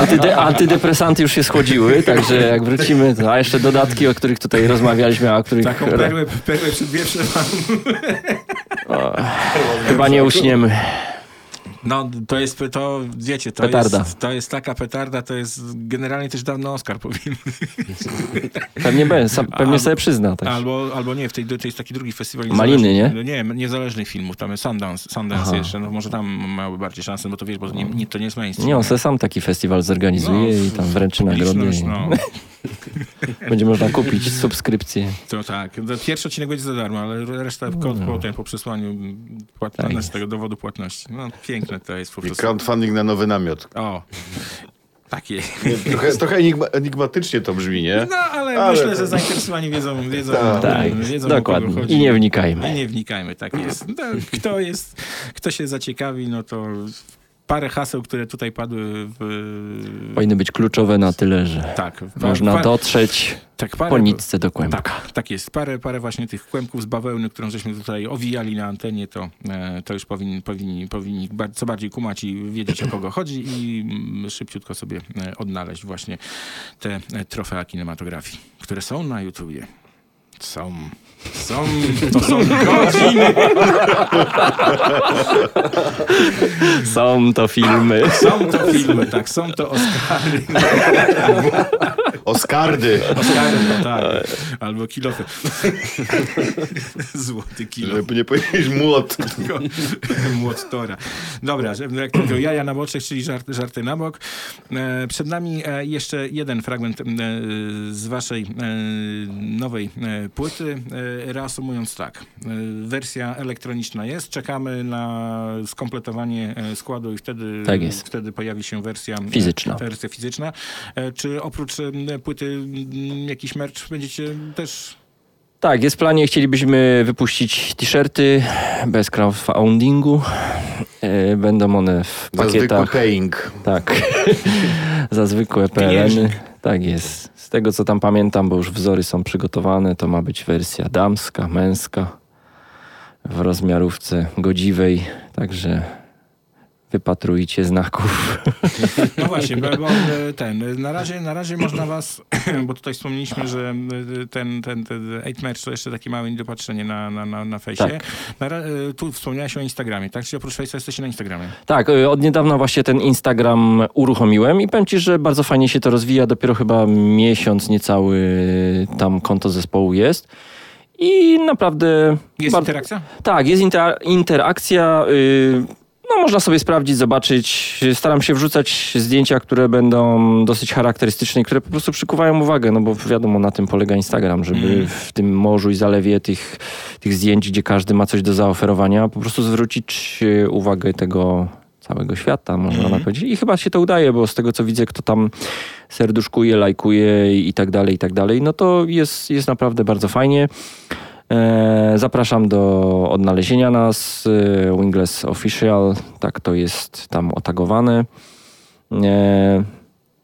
Antyde, antydepresanty już się schłodziły, także jak wrócimy, to, a jeszcze dodatki, o których tutaj rozmawialiśmy, a o których Taką perłę, perłę przed mam. o, chyba nie uśniemy. No, to jest, to wiecie, to Petarda. jest, to jest taka petarda, to jest generalnie też dawno Oscar powinien. Pewnie, sam, pewnie Albo- sobie przyzna. Tak. Albo, albo nie, w tej, to jest taki drugi festiwal. Maliny, niezależnych- Nie, niezależnych filmów, tam jest Sundance, Sundance Aha. jeszcze, no może tam mały bardziej szansę, bo to wiesz, bo nie, nie, to nie jest mainstream. Nie, on se sam taki festiwal zorganizuje No, i tam wręczy nagrody. no. Będzie można kupić subskrypcję. To tak. Pierwszy odcinek będzie za darmo, ale reszta No. kod potem po przesłaniu płatności, Tak. tego dowodu płatności. No piękne to jest po I prostu. crowdfunding na nowy namiot. O, takie. Trochę, trochę enigma, enigmatycznie to brzmi, nie? No, ale, Ale myślę, że zainteresowani wiedzą, wiedzą, Tak. Tak, wiedzą o kogo dokładnie. chodzi. I nie wnikajmy. I nie wnikajmy, tak jest. No, kto jest, kto się zaciekawi, no to parę haseł, które tutaj padły w... Powinny być kluczowe na tyle, że Tak. można pa- dotrzeć tak, parę, po nitce do kłębka. Tak, tak jest. Parę, parę właśnie tych kłębków z bawełny, którą żeśmy tutaj owijali na antenie, to, e, to już powinni, powinni, powinni co bardziej kumać i wiedzieć o kogo chodzi i mm, szybciutko sobie e, odnaleźć właśnie te e, trofea kinematografii, które są na YouTubie. Są. Są, to są godziny. Są to filmy. Są to filmy, tak, są to Oscary. Oskardy. Oscary, no tak. Albo kilofy. Złoty kilo. Żeby nie powiedzieć młot. Tylko Młot Tora. Dobra, jak tylko jaja na boczek, czyli żarty, żarty na bok. E, przed nami e, jeszcze jeden fragment e, z waszej nowej płyty. Reasumując tak, wersja elektroniczna jest, czekamy na skompletowanie składu i wtedy, Tak jest. wtedy pojawi się wersja Fizyczna. Wersja fizyczna. Czy oprócz płyty m, jakiś merch będziecie też Tak, jest w planie. Chcielibyśmy wypuścić t-shirty bez crowdfundingu. E, Będą one w Za zwykły pakietach. paying. Tak. Za zwykłe. Pieniężnik. Tak jest. Z tego co tam pamiętam, bo już wzory są przygotowane, to ma być wersja damska, męska w rozmiarówce godziwej. Także wypatrujcie znaków. No właśnie, bo, e, ten, na razie, na razie można was, bo tutaj wspomnieliśmy, że e, ten, ten, ten 8 Match to jeszcze takie małe niedopatrzenie na, na, na, na fejsie. Tak. Na, e, tu wspomniałeś o Instagramie, tak? Czyli oprócz Face'a jesteście na Instagramie. Tak, y, od niedawna właśnie ten Instagram uruchomiłem i powiem Ci, że bardzo fajnie się to rozwija. Dopiero chyba miesiąc niecały tam konto zespołu jest. I naprawdę... Jest bar- interakcja? Tak, jest inter- interakcja. y, No, można sobie sprawdzić, zobaczyć. Staram się wrzucać zdjęcia, które będą dosyć charakterystyczne i które po prostu przykuwają uwagę, no bo wiadomo, na tym polega Instagram, żeby Mm. w tym morzu i zalewie tych, tych zdjęć, gdzie każdy ma coś do zaoferowania, po prostu zwrócić y, uwagę tego całego świata, można Mhm. powiedzieć. I chyba się to udaje, bo z tego, co widzę, kto tam serduszkuje, lajkuje i tak dalej, i tak dalej, no to jest, jest naprawdę bardzo fajnie. E, Zapraszam do odnalezienia nas. e, Wingless Official, tak to jest tam otagowane.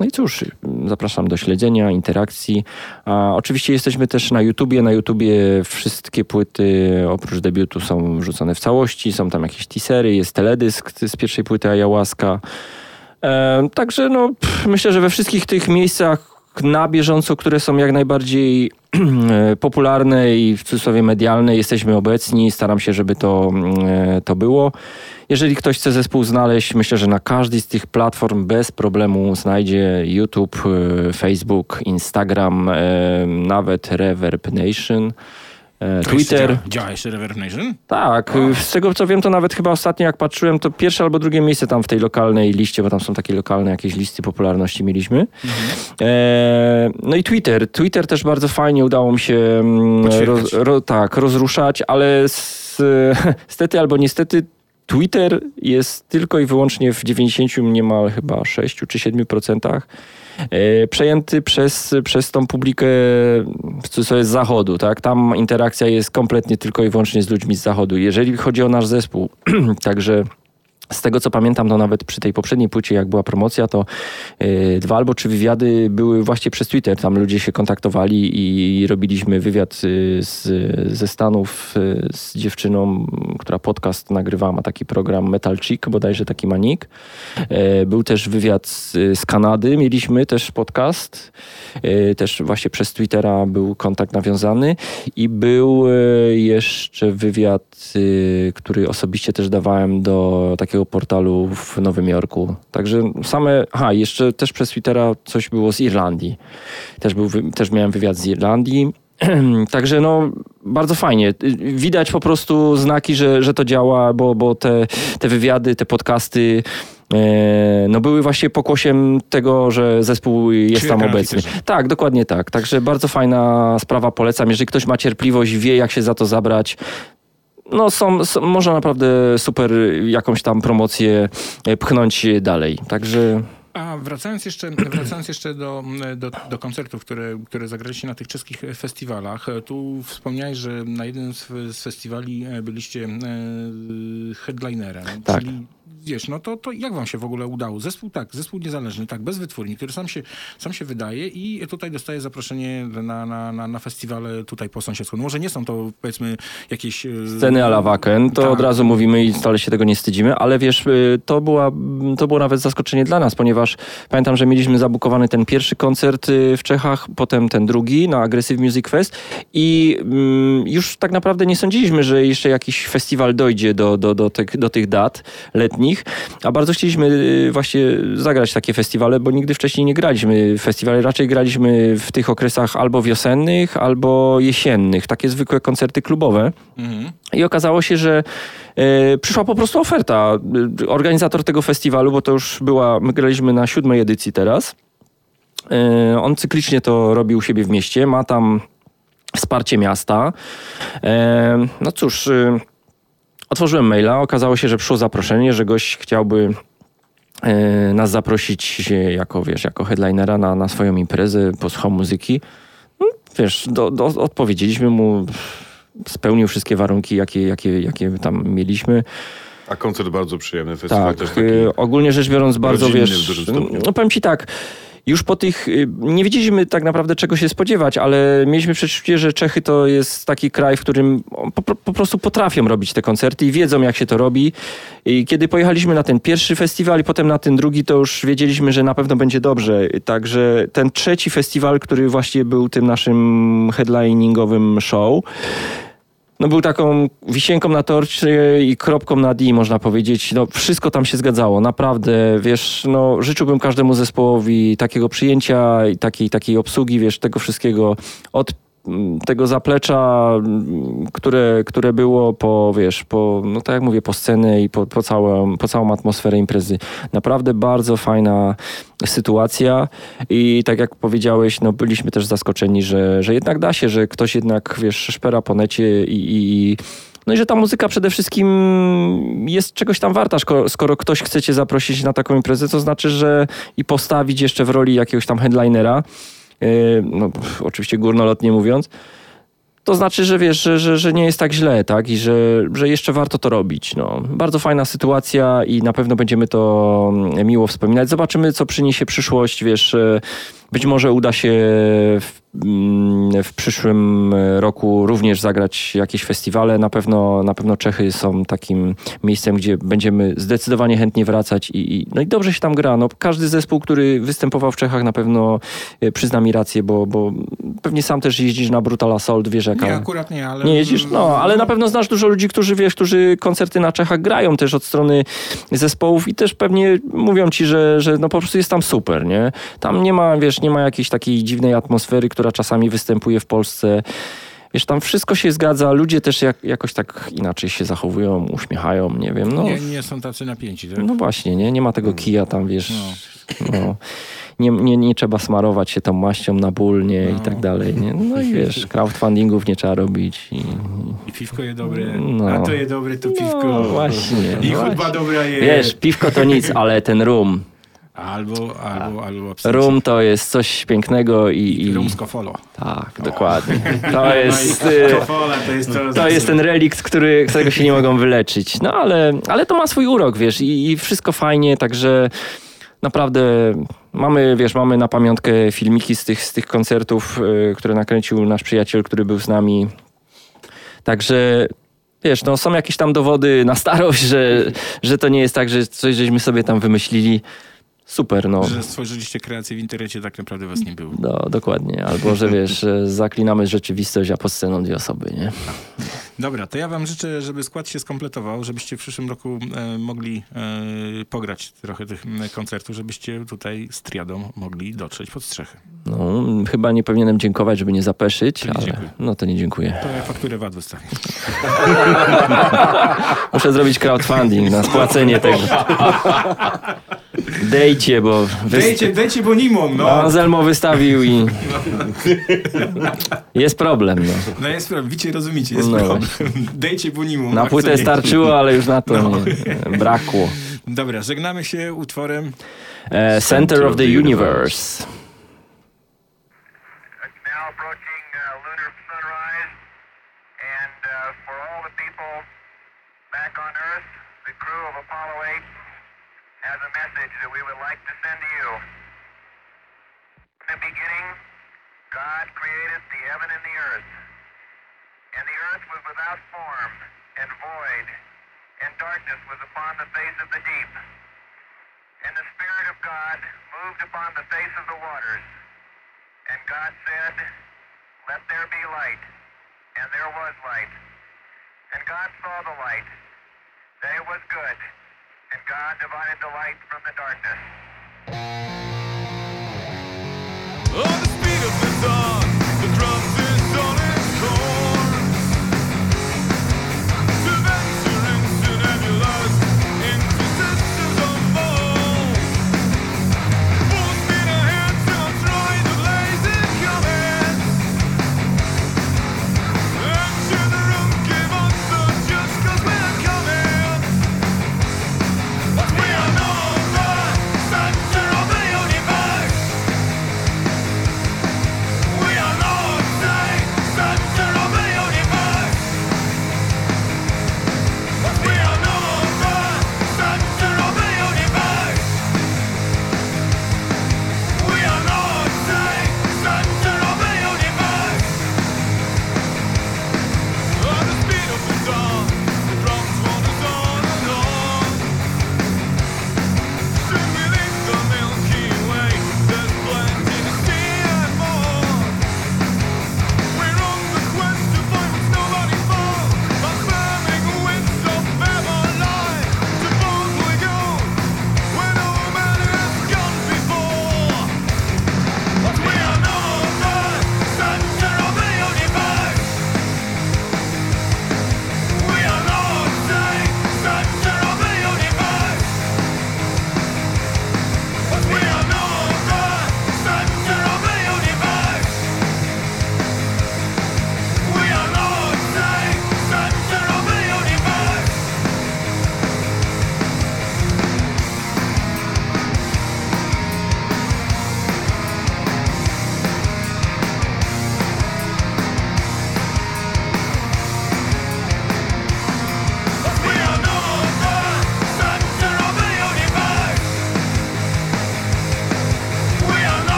No i cóż, zapraszam do śledzenia, interakcji. A oczywiście jesteśmy też na YouTubie. Na YouTubie wszystkie płyty oprócz debiutu są wrzucone w całości. Są tam jakieś teasery, jest teledysk z pierwszej płyty Ayahuasca. E, także no, pff, myślę, że we wszystkich tych miejscach na bieżąco, które są jak najbardziej e, popularne i w cudzysłowie medialne, jesteśmy obecni. Staram się, żeby to, e, to było. Jeżeli ktoś chce zespół znaleźć, myślę, że na każdej z tych platform bez problemu znajdzie YouTube, e, Facebook, Instagram, nawet Reverb Nation. E, Twitter. Działa, jeszcze Reverb Nation? Tak, z tego co wiem, to nawet chyba ostatnio jak patrzyłem, to pierwsze albo drugie miejsce tam w tej lokalnej liście, bo tam są takie lokalne jakieś listy popularności mieliśmy. E, no i Twitter. Twitter też bardzo fajnie udało mi się mm, roz, ro, tak, rozruszać, ale s, stety albo niestety Twitter jest tylko i wyłącznie w 90 niemal chyba 6 czy 7% e, przejęty przez, przez tą publikę w cudzysłowie z zachodu, tak? Tam interakcja jest kompletnie tylko i wyłącznie z ludźmi z zachodu. Jeżeli chodzi o nasz zespół, także z tego co pamiętam, to nawet przy tej poprzedniej płycie, jak była promocja, to y, dwa albo trzy wywiady były właśnie przez Twitter. Tam ludzie się kontaktowali i robiliśmy wywiad y, z, ze Stanów y, z dziewczyną, która podcast nagrywała, ma taki program Metal Chick, bodajże taki ma nick. Y, był też wywiad z, z Kanady, mieliśmy też podcast. Y, też właśnie przez Twittera był kontakt nawiązany i był y, jeszcze wywiad, który osobiście też dawałem do takiego portalu w Nowym Jorku. Także same, aha, jeszcze też przez Twittera coś było z Irlandii. Też, był, też miałem wywiad z Irlandii. Także no, bardzo fajnie. Widać po prostu znaki, że, że to działa, bo, bo te, te wywiady, te podcasty e, no były właśnie pokłosiem tego, że zespół jest tam obecny. Tak, dokładnie tak. Także bardzo fajna sprawa, polecam. Jeżeli ktoś ma cierpliwość, wie jak się za to zabrać, no są, są, można naprawdę super jakąś tam promocję e, pchnąć dalej. Także A wracając jeszcze, wracając jeszcze do, do, do koncertów, które, które zagraliście na tych czeskich festiwalach, e, tu wspomniałeś, że na jednym z, festiwali e, byliście headlinerem. Tak. Czyli wiesz, no to, to jak wam się w ogóle udało? Zespół tak, zespół niezależny, tak, bez wytwórni, który sam się, sam się wydaje i tutaj dostaje zaproszenie na, na, na, na festiwale tutaj po sąsiedzku. No może nie są to powiedzmy jakieś... e, sceny a la Wacken, to Tak. od razu mówimy i wcale się tego nie wstydzimy, ale wiesz, y, to, była, to było nawet zaskoczenie dla nas, ponieważ pamiętam, że mieliśmy zabukowany ten pierwszy koncert y, w Czechach, potem ten drugi na Aggressive Music Fest i mm, już tak naprawdę nie sądziliśmy, że jeszcze jakiś festiwal dojdzie do, do, do, tych, do tych dat letnich, a bardzo chcieliśmy y, właśnie zagrać takie festiwale, bo nigdy wcześniej nie graliśmy festiwale, raczej graliśmy w tych okresach albo wiosennych, albo jesiennych, takie zwykłe koncerty klubowe. Mhm. I okazało się, że e, przyszła po prostu oferta. E, Organizator tego festiwalu, bo to już była, my graliśmy na siódmej edycji teraz. E, on cyklicznie to robi u siebie w mieście, ma tam wsparcie miasta. E, no cóż, e, otworzyłem maila, okazało się, że przyszło zaproszenie, że gość chciałby e, nas zaprosić jako, wiesz, jako headlinera na, na swoją imprezę, posłuchał muzyki. No, wiesz, do, do, odpowiedzieliśmy mu, spełnił wszystkie warunki, jakie, jakie, jakie tam mieliśmy. A koncert bardzo przyjemny, festiwal Tak, też taki... y, ogólnie rzecz biorąc bardzo, wiesz, no powiem ci tak, już po tych, y, nie wiedzieliśmy tak naprawdę czego się spodziewać, ale mieliśmy przeczucie, że Czechy to jest taki kraj, w którym po, po- prostu potrafią robić te koncerty i wiedzą jak się to robi. I kiedy pojechaliśmy na ten pierwszy festiwal i potem na ten drugi, to już wiedzieliśmy, że na pewno będzie dobrze. Także ten trzeci festiwal, który właśnie był tym naszym headliningowym show, no był taką wisienką na torcie i kropką na D, można powiedzieć. No, wszystko tam się zgadzało, naprawdę, wiesz, no, życzyłbym każdemu zespołowi takiego przyjęcia i takiej, takiej obsługi, wiesz, tego wszystkiego od tego zaplecza, które, które było po, wiesz, po, no tak jak mówię, po scenę i po, po, całą, po całą atmosferę imprezy. Naprawdę bardzo fajna sytuacja i tak jak powiedziałeś, no byliśmy też zaskoczeni, że, że jednak da się, że ktoś jednak, wiesz, szpera po necie i, i no i że ta muzyka przede wszystkim jest czegoś tam warta, skoro, ktoś chce cię zaprosić na taką imprezę, to znaczy, że i postawić jeszcze w roli jakiegoś tam headlinera, no pff, oczywiście górnolotnie mówiąc, to znaczy, że wiesz, że, że, że nie jest tak źle, tak? I że, że jeszcze warto to robić. No. Bardzo fajna sytuacja i na pewno będziemy to mm, miło wspominać. Zobaczymy, co przyniesie przyszłość, wiesz. Być może uda się w, mm, w przyszłym roku również zagrać jakieś festiwale. Na pewno, na pewno Czechy są takim miejscem, gdzie będziemy zdecydowanie chętnie wracać i, i, no i dobrze się tam gra. No, każdy zespół, który występował w Czechach na pewno e, przyzna mi rację, bo, bo pewnie sam też jeździsz na Brutal Assault, wiesz jaka... Nie, akurat nie, ale... Nie jeździsz? No, ale na pewno znasz dużo ludzi, którzy wiesz, którzy koncerty na Czechach grają też od strony zespołów i też pewnie mówią ci, że, że no po prostu jest tam super, nie? Tam nie ma, wiesz, nie ma jakiejś takiej dziwnej atmosfery, która czasami występuje w Polsce. Wiesz, tam wszystko się zgadza, ludzie też jak, jakoś tak inaczej się zachowują, uśmiechają, nie wiem, no. Nie, nie są tacy napięci, tak? No właśnie, nie? Nie ma tego kija tam, wiesz, no. Nie, nie, nie trzeba smarować się tą maścią na ból, nie? I tak dalej, nie? No i wiesz, crowdfundingów nie trzeba robić i... I piwko je dobre, No. a to je dobre, to piwko. No właśnie. I no dobra jest. Wiesz, piwko to nic, ale ten rum. Albo, albo, albo absencja. Rum to jest coś pięknego i... i... Rum z Kofolo. Tak, dokładnie. To jest... y, Kofola to jest to... To jest ten relikt, który, którego się nie mogą wyleczyć. No ale, ale to ma swój urok, wiesz, i, i wszystko fajnie, także naprawdę mamy, wiesz, mamy na pamiątkę filmiki z tych, z tych koncertów, y, które nakręcił nasz przyjaciel, który był z nami. Także wiesz, no są jakieś tam dowody na starość, że, że to nie jest tak, że coś żeśmy sobie tam wymyślili. Super, no. Że stworzyliście kreację w internecie, tak naprawdę was nie było. No, dokładnie. Albo, że wiesz, zaklinamy rzeczywistość, a pod sceną dwie osoby, nie? Dobra, to ja wam życzę, żeby skład się skompletował, żebyście w przyszłym roku e, mogli e, pograć trochę tych koncertów, żebyście tutaj z triadą mogli dotrzeć pod strzechy. No, chyba nie powinienem dziękować, żeby nie zapeszyć, nie ale dziękuję. no to nie dziękuję. To ja fakturę VAT wystawię. Muszę zrobić crowdfunding na spłacenie tego. Dejcie, bo... wy- Dejcie, dejcie, bo nie mam, no. Anselmo wystawił i jest problem. No. No jest problem, widzicie, rozumiecie, jest No problem. Dejcie, bo nie mam. Na płytę starczyło, ale już na to No. nie, brakło. Dobra, żegnamy się utworem E, Center of the Universe. now approaching uh, lunar sunrise, and uh, for all the people back on Earth, the crew of Apollo 8 has a message that we would like to send to you. In the beginning, God created the heaven and the earth, and the earth was without form and void, and darkness was upon the face of the deep. And the Spirit of God moved upon the face of the waters. And God said, Let there be light. And there was light. And God saw the light, that it was good. And God divided the light from the darkness. On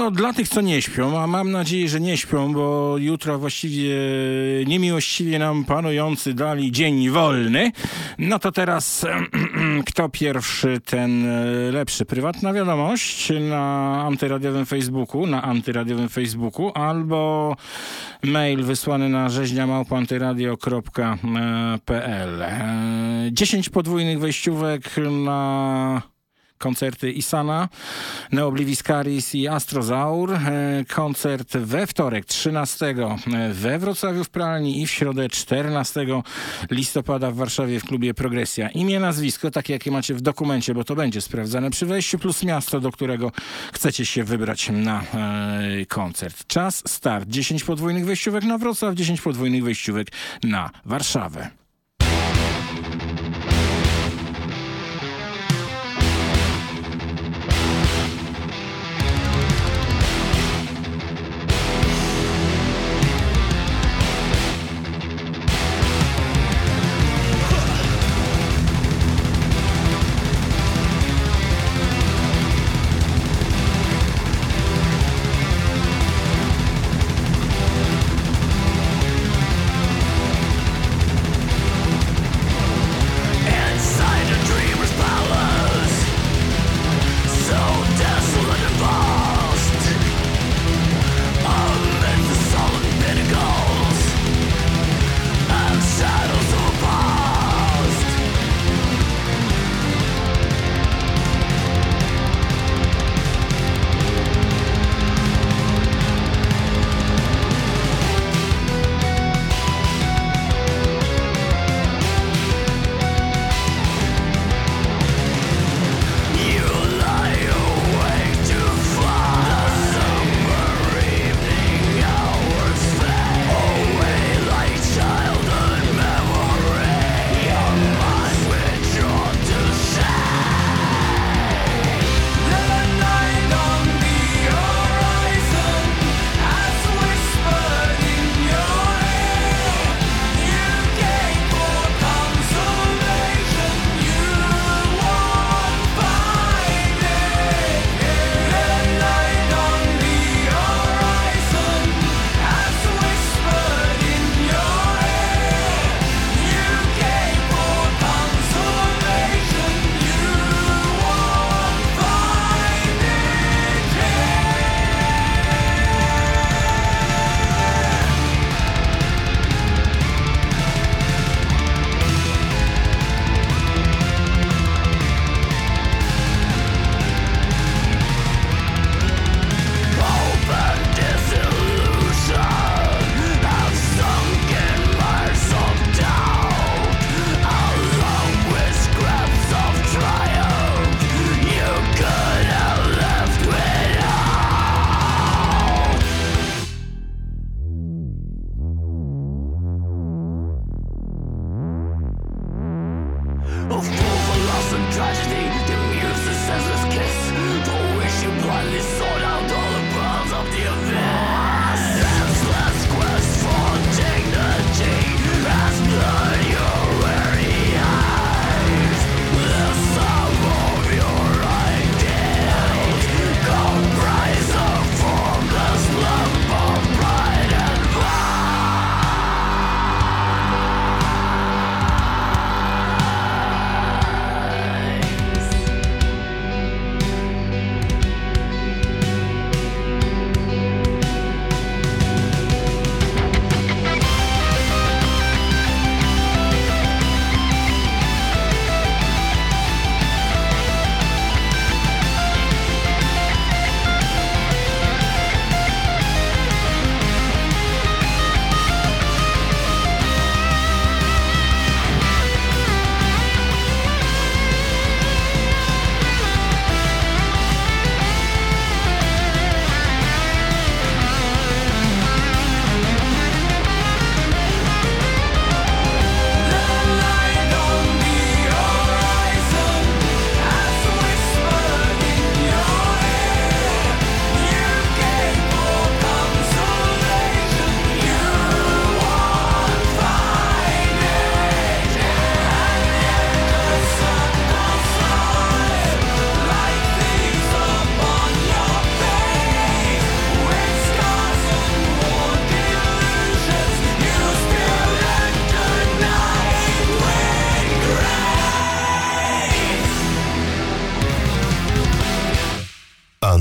to dla tych, co nie śpią, a mam nadzieję, że nie śpią, bo jutro właściwie niemiłościwie nam panujący dali dzień wolny. No to teraz kto pierwszy, ten e, lepszy. Prywatna wiadomość na antyradiowym Facebooku, na antyradiowym Facebooku albo mail wysłany na rzeźniamałpantyradio.pl. E, 10 podwójnych wejściówek na koncerty Isana, Neobliviscaris i Astrozaur. E, Koncert we wtorek 13 we Wrocławiu w Pralni i w środę 14 listopada w Warszawie w klubie Progresja. Imię, nazwisko, takie jakie macie w dokumencie, bo to będzie sprawdzane przy wejściu, plus miasto, do którego chcecie się wybrać na e, koncert. Czas, start. 10 podwójnych wejściówek na Wrocław, 10 podwójnych wejściówek na Warszawę.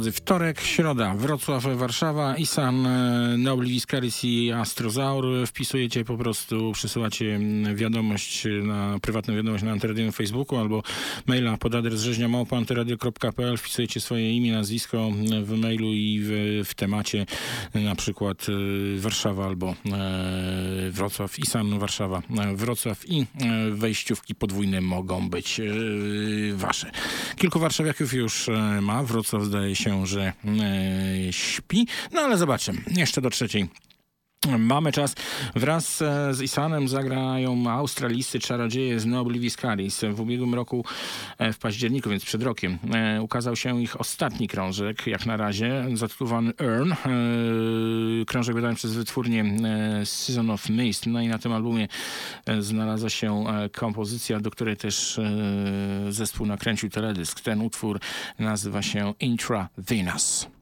Drodzy, wtorek, środa, Wrocław, Warszawa, Isan, e, Neoblivis Caris i Astrozaur. Wpisujecie po prostu, przysyłacie mm, wiadomość na prywatną wiadomość na Antyradiowym Facebooku albo maila pod adres rzeźniamałpa.antyradio.pl. Wpisujecie swoje imię, nazwisko w mailu i w, w temacie na przykład e, Warszawa albo e, Wrocław, Isan, Warszawa, e, Wrocław i wejściówki podwójne mogą być e, wasze. Kilku warszawiaków już ma. Wrocław zdaje się, że e, śpi. No ale zobaczymy. Jeszcze do trzeciej. Mamy czas. Wraz e, z Isanem zagrają australijscy czarodzieje z Noblivis Caris. W ubiegłym roku, e, w październiku, więc przed rokiem, e, ukazał się ich ostatni krążek, jak na razie, zatytułowany Earn. Krążek wydany przez wytwórnię Season of Mist. No i na tym albumie znalazła się kompozycja, do której też zespół nakręcił teledysk. Ten utwór nazywa się Intravenous. Intravenous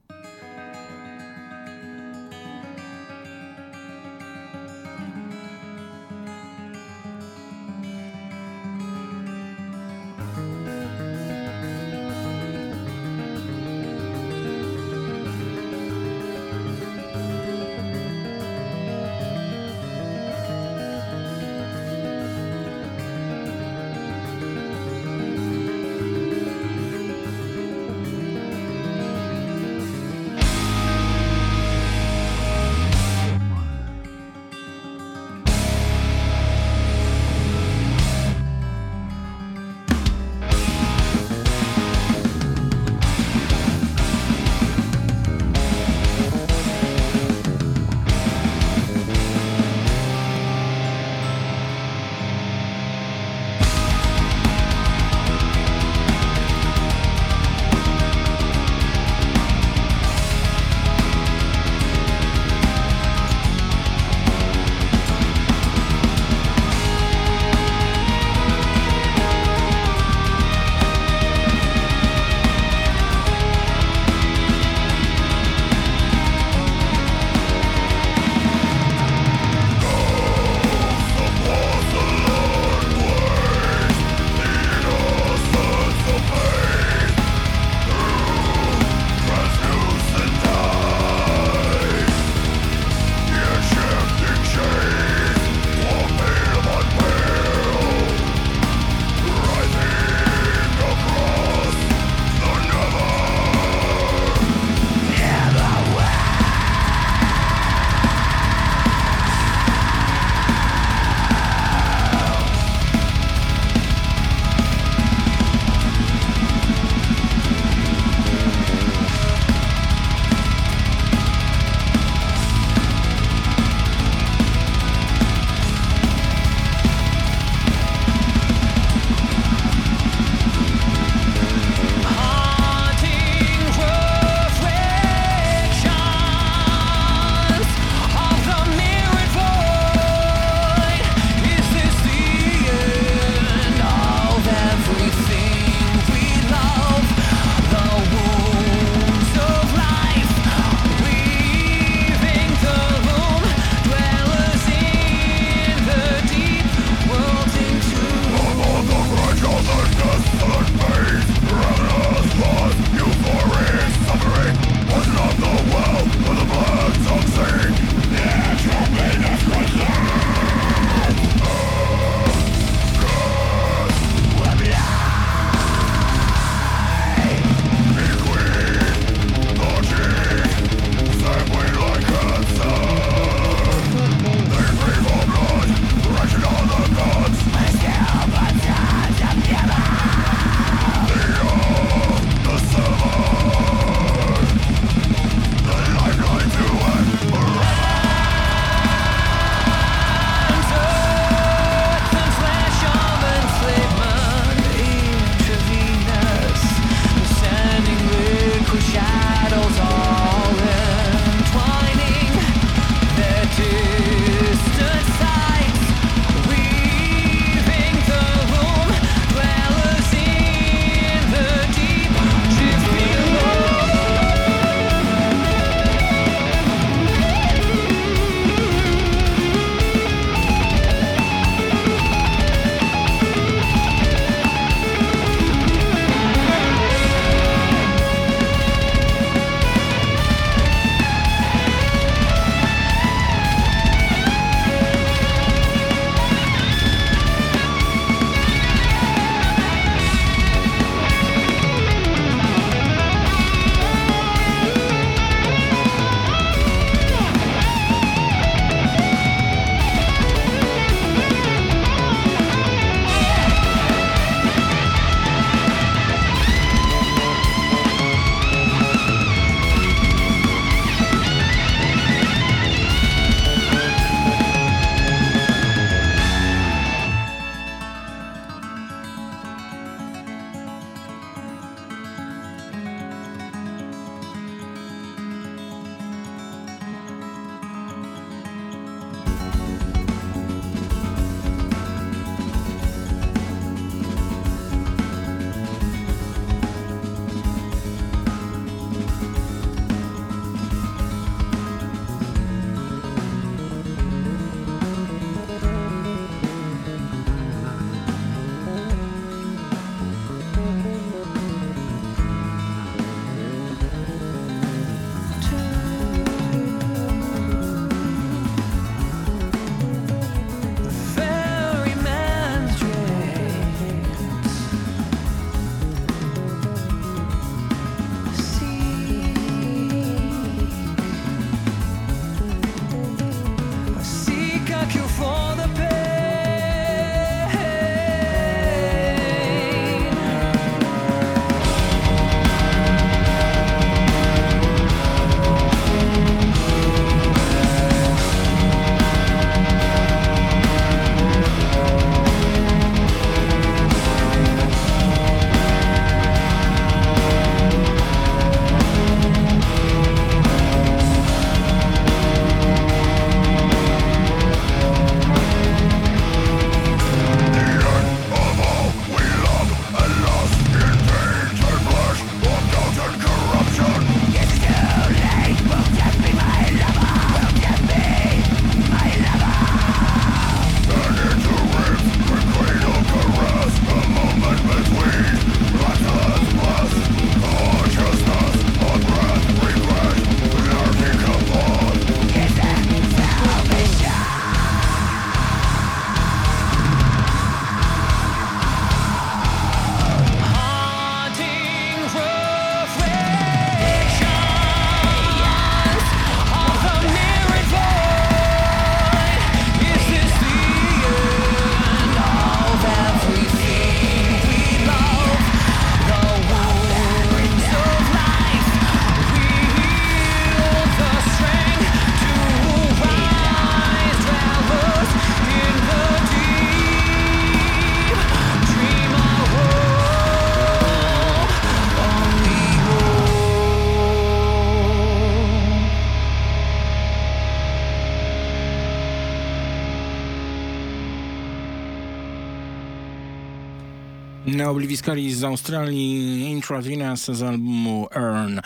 Neobliwiskali z Australii Intravenous z albumu Earn.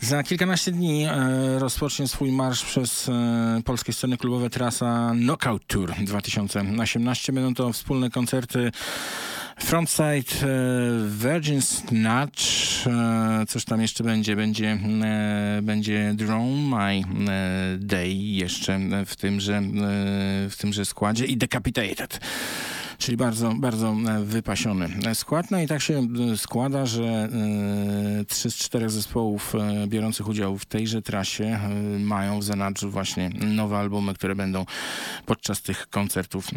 Za kilkanaście dni e, rozpocznie swój marsz przez e, polskie sceny klubowe trasa Knockout Tour 2018. Będą to wspólne koncerty Frontside, e, Virgin Snatch, e, coś tam jeszcze będzie, będzie, e, będzie Drone My Day jeszcze w tymże, w tymże składzie i Decapitated. Czyli bardzo, bardzo e, wypasiony skład. No i tak się składa, że e, trzy z czterech zespołów e, biorących udział w tejże trasie mają w zanadrzu właśnie nowe albumy, które będą podczas tych koncertów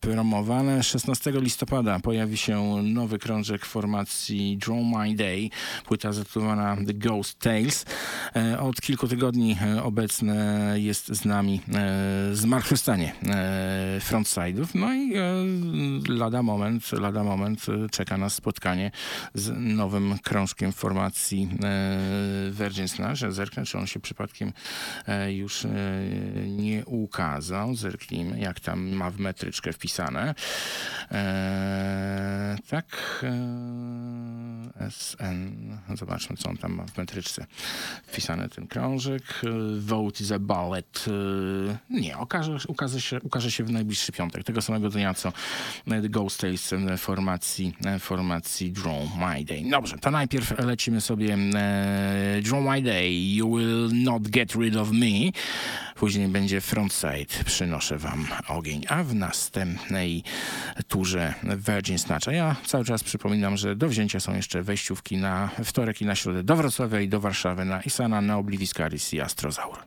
promowane. 16 listopada pojawi się nowy krążek formacji Draw My Day, płyta zatytułowana The Ghost Tales. Od kilku tygodni obecne jest z nami zmartwychwstanie frontside'ów. No i lada moment, lada moment e, czeka nas spotkanie z nowym krążkiem formacji e, Virgin Snatch. Zerknę, czy on się przypadkiem e, już e, nie ukazał. Zerknijmy, jak tam ma w metryczkę wpisane. E, tak. SN. Zobaczmy, co on tam ma w metryczce wpisane ten krążek. Vote is a ballot. E, nie, okaże, ukaże, się, ukaże się w najbliższy piątek, tego samego dnia, co Ghost Tales e, formacji, e, formacji Draw My Day. Dobrze, to najpierw lecimy sobie e, Draw My Day, You Will Not Get Rid of Me. Później będzie Frontside, Przynoszę Wam Ogień. A w następnej turze Virgin Snatch. A ja cały czas przypominam, że do wzięcia są jeszcze wejściówki na wtorek i na środę do Wrocławia i do Warszawy na Isana, na Obliviscaris i Astrozaur.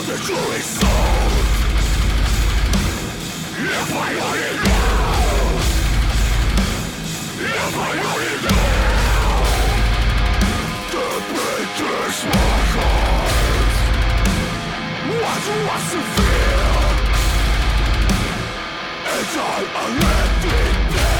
The other true is sold If I only know If I only know The breakers my heart What was to feel And I'm already dead giving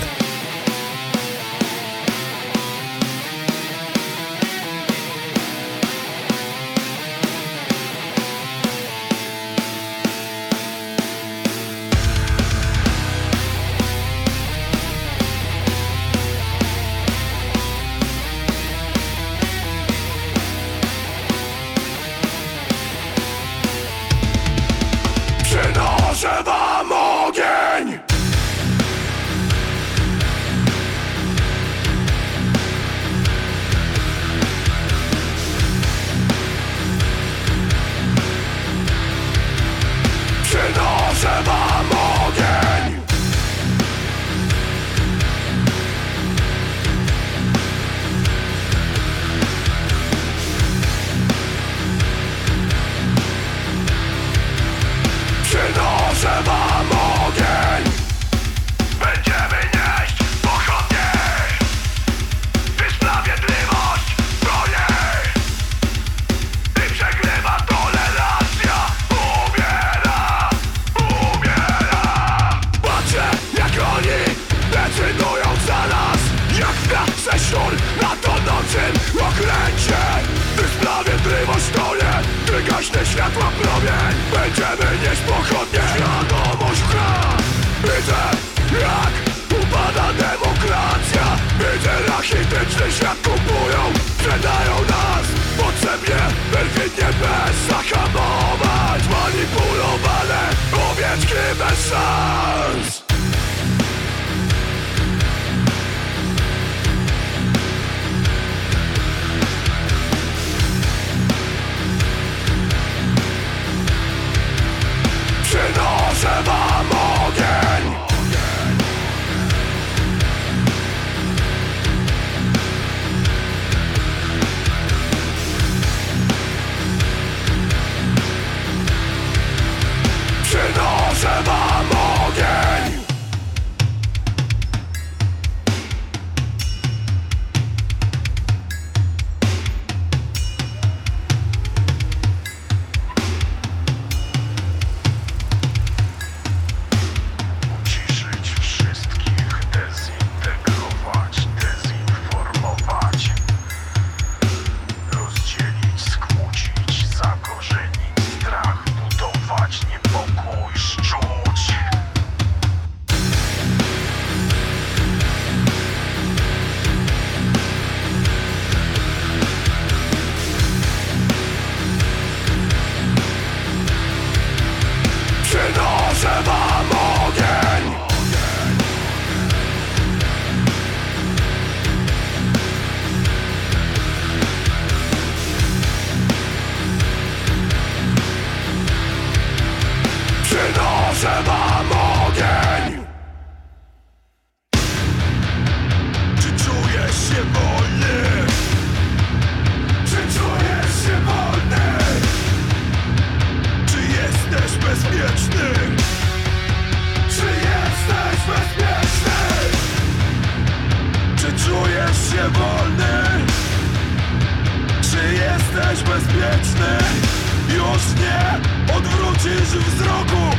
krzyży wzroku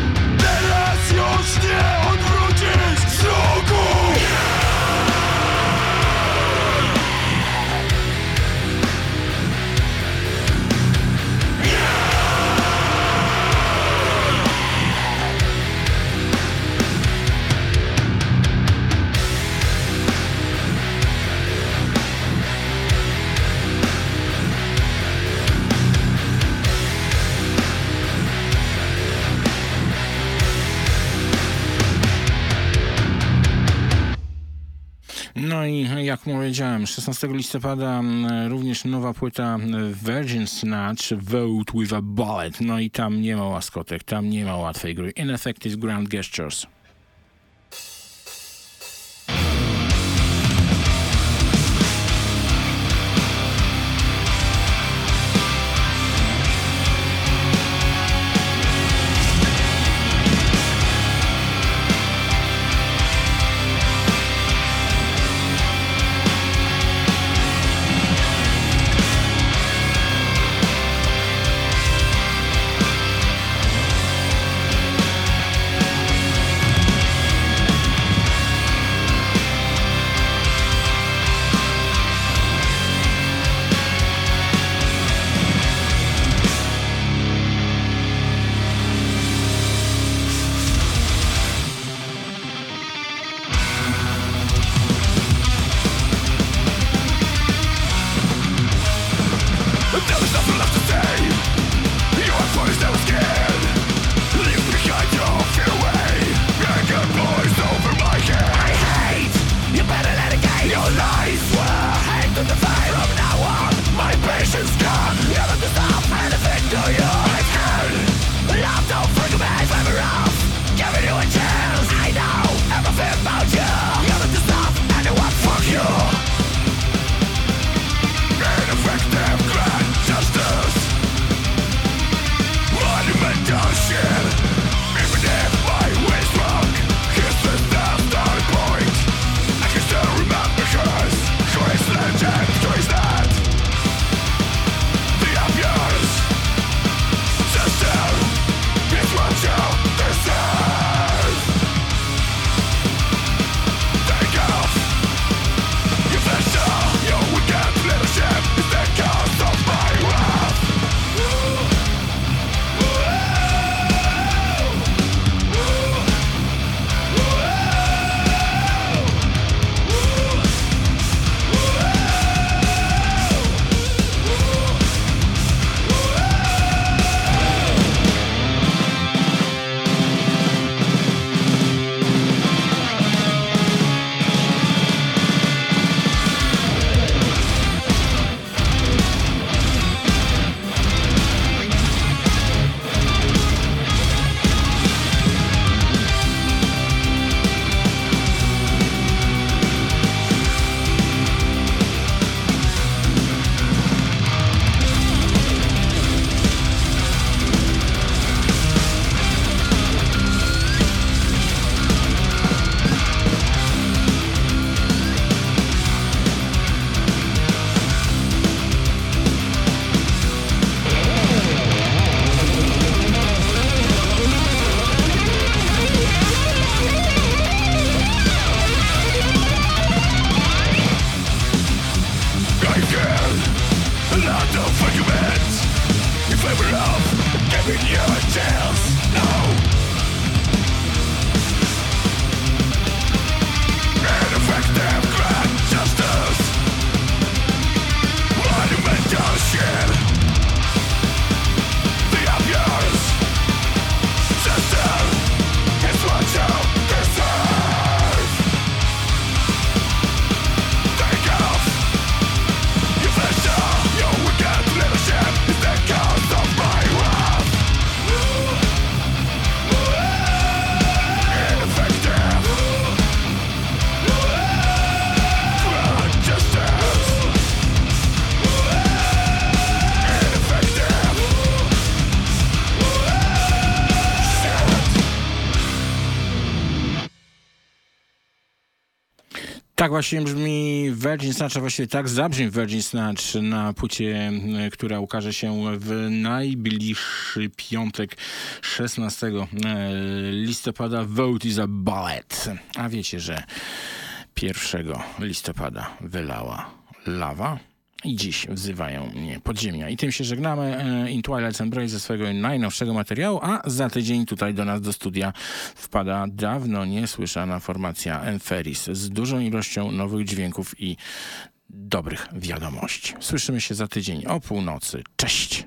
Tak jak powiedziałem, 16 listopada mm, również nowa płyta mm, Virgin Snatch, Vote with a Bullet. No i tam nie ma łaskotek, tam nie ma łatwej gry. Ineffective Grand Gestures. Właśnie brzmi Virgin Snatch, a właściwie tak zabrzmi Virgin Snatch na płycie, e, która ukaże się w najbliższy piątek 16 e, listopada. Vote is a ballet. A wiecie, że 1 listopada wylała lawa? I dziś wzywają mnie podziemia. I tym się żegnamy. e, In Twilight Embrace ze swojego najnowszego materiału, a za tydzień tutaj do nas do studia wpada dawno niesłyszana formacja Enferis z dużą ilością nowych dźwięków i dobrych wiadomości. Słyszymy się za tydzień o północy. Cześć!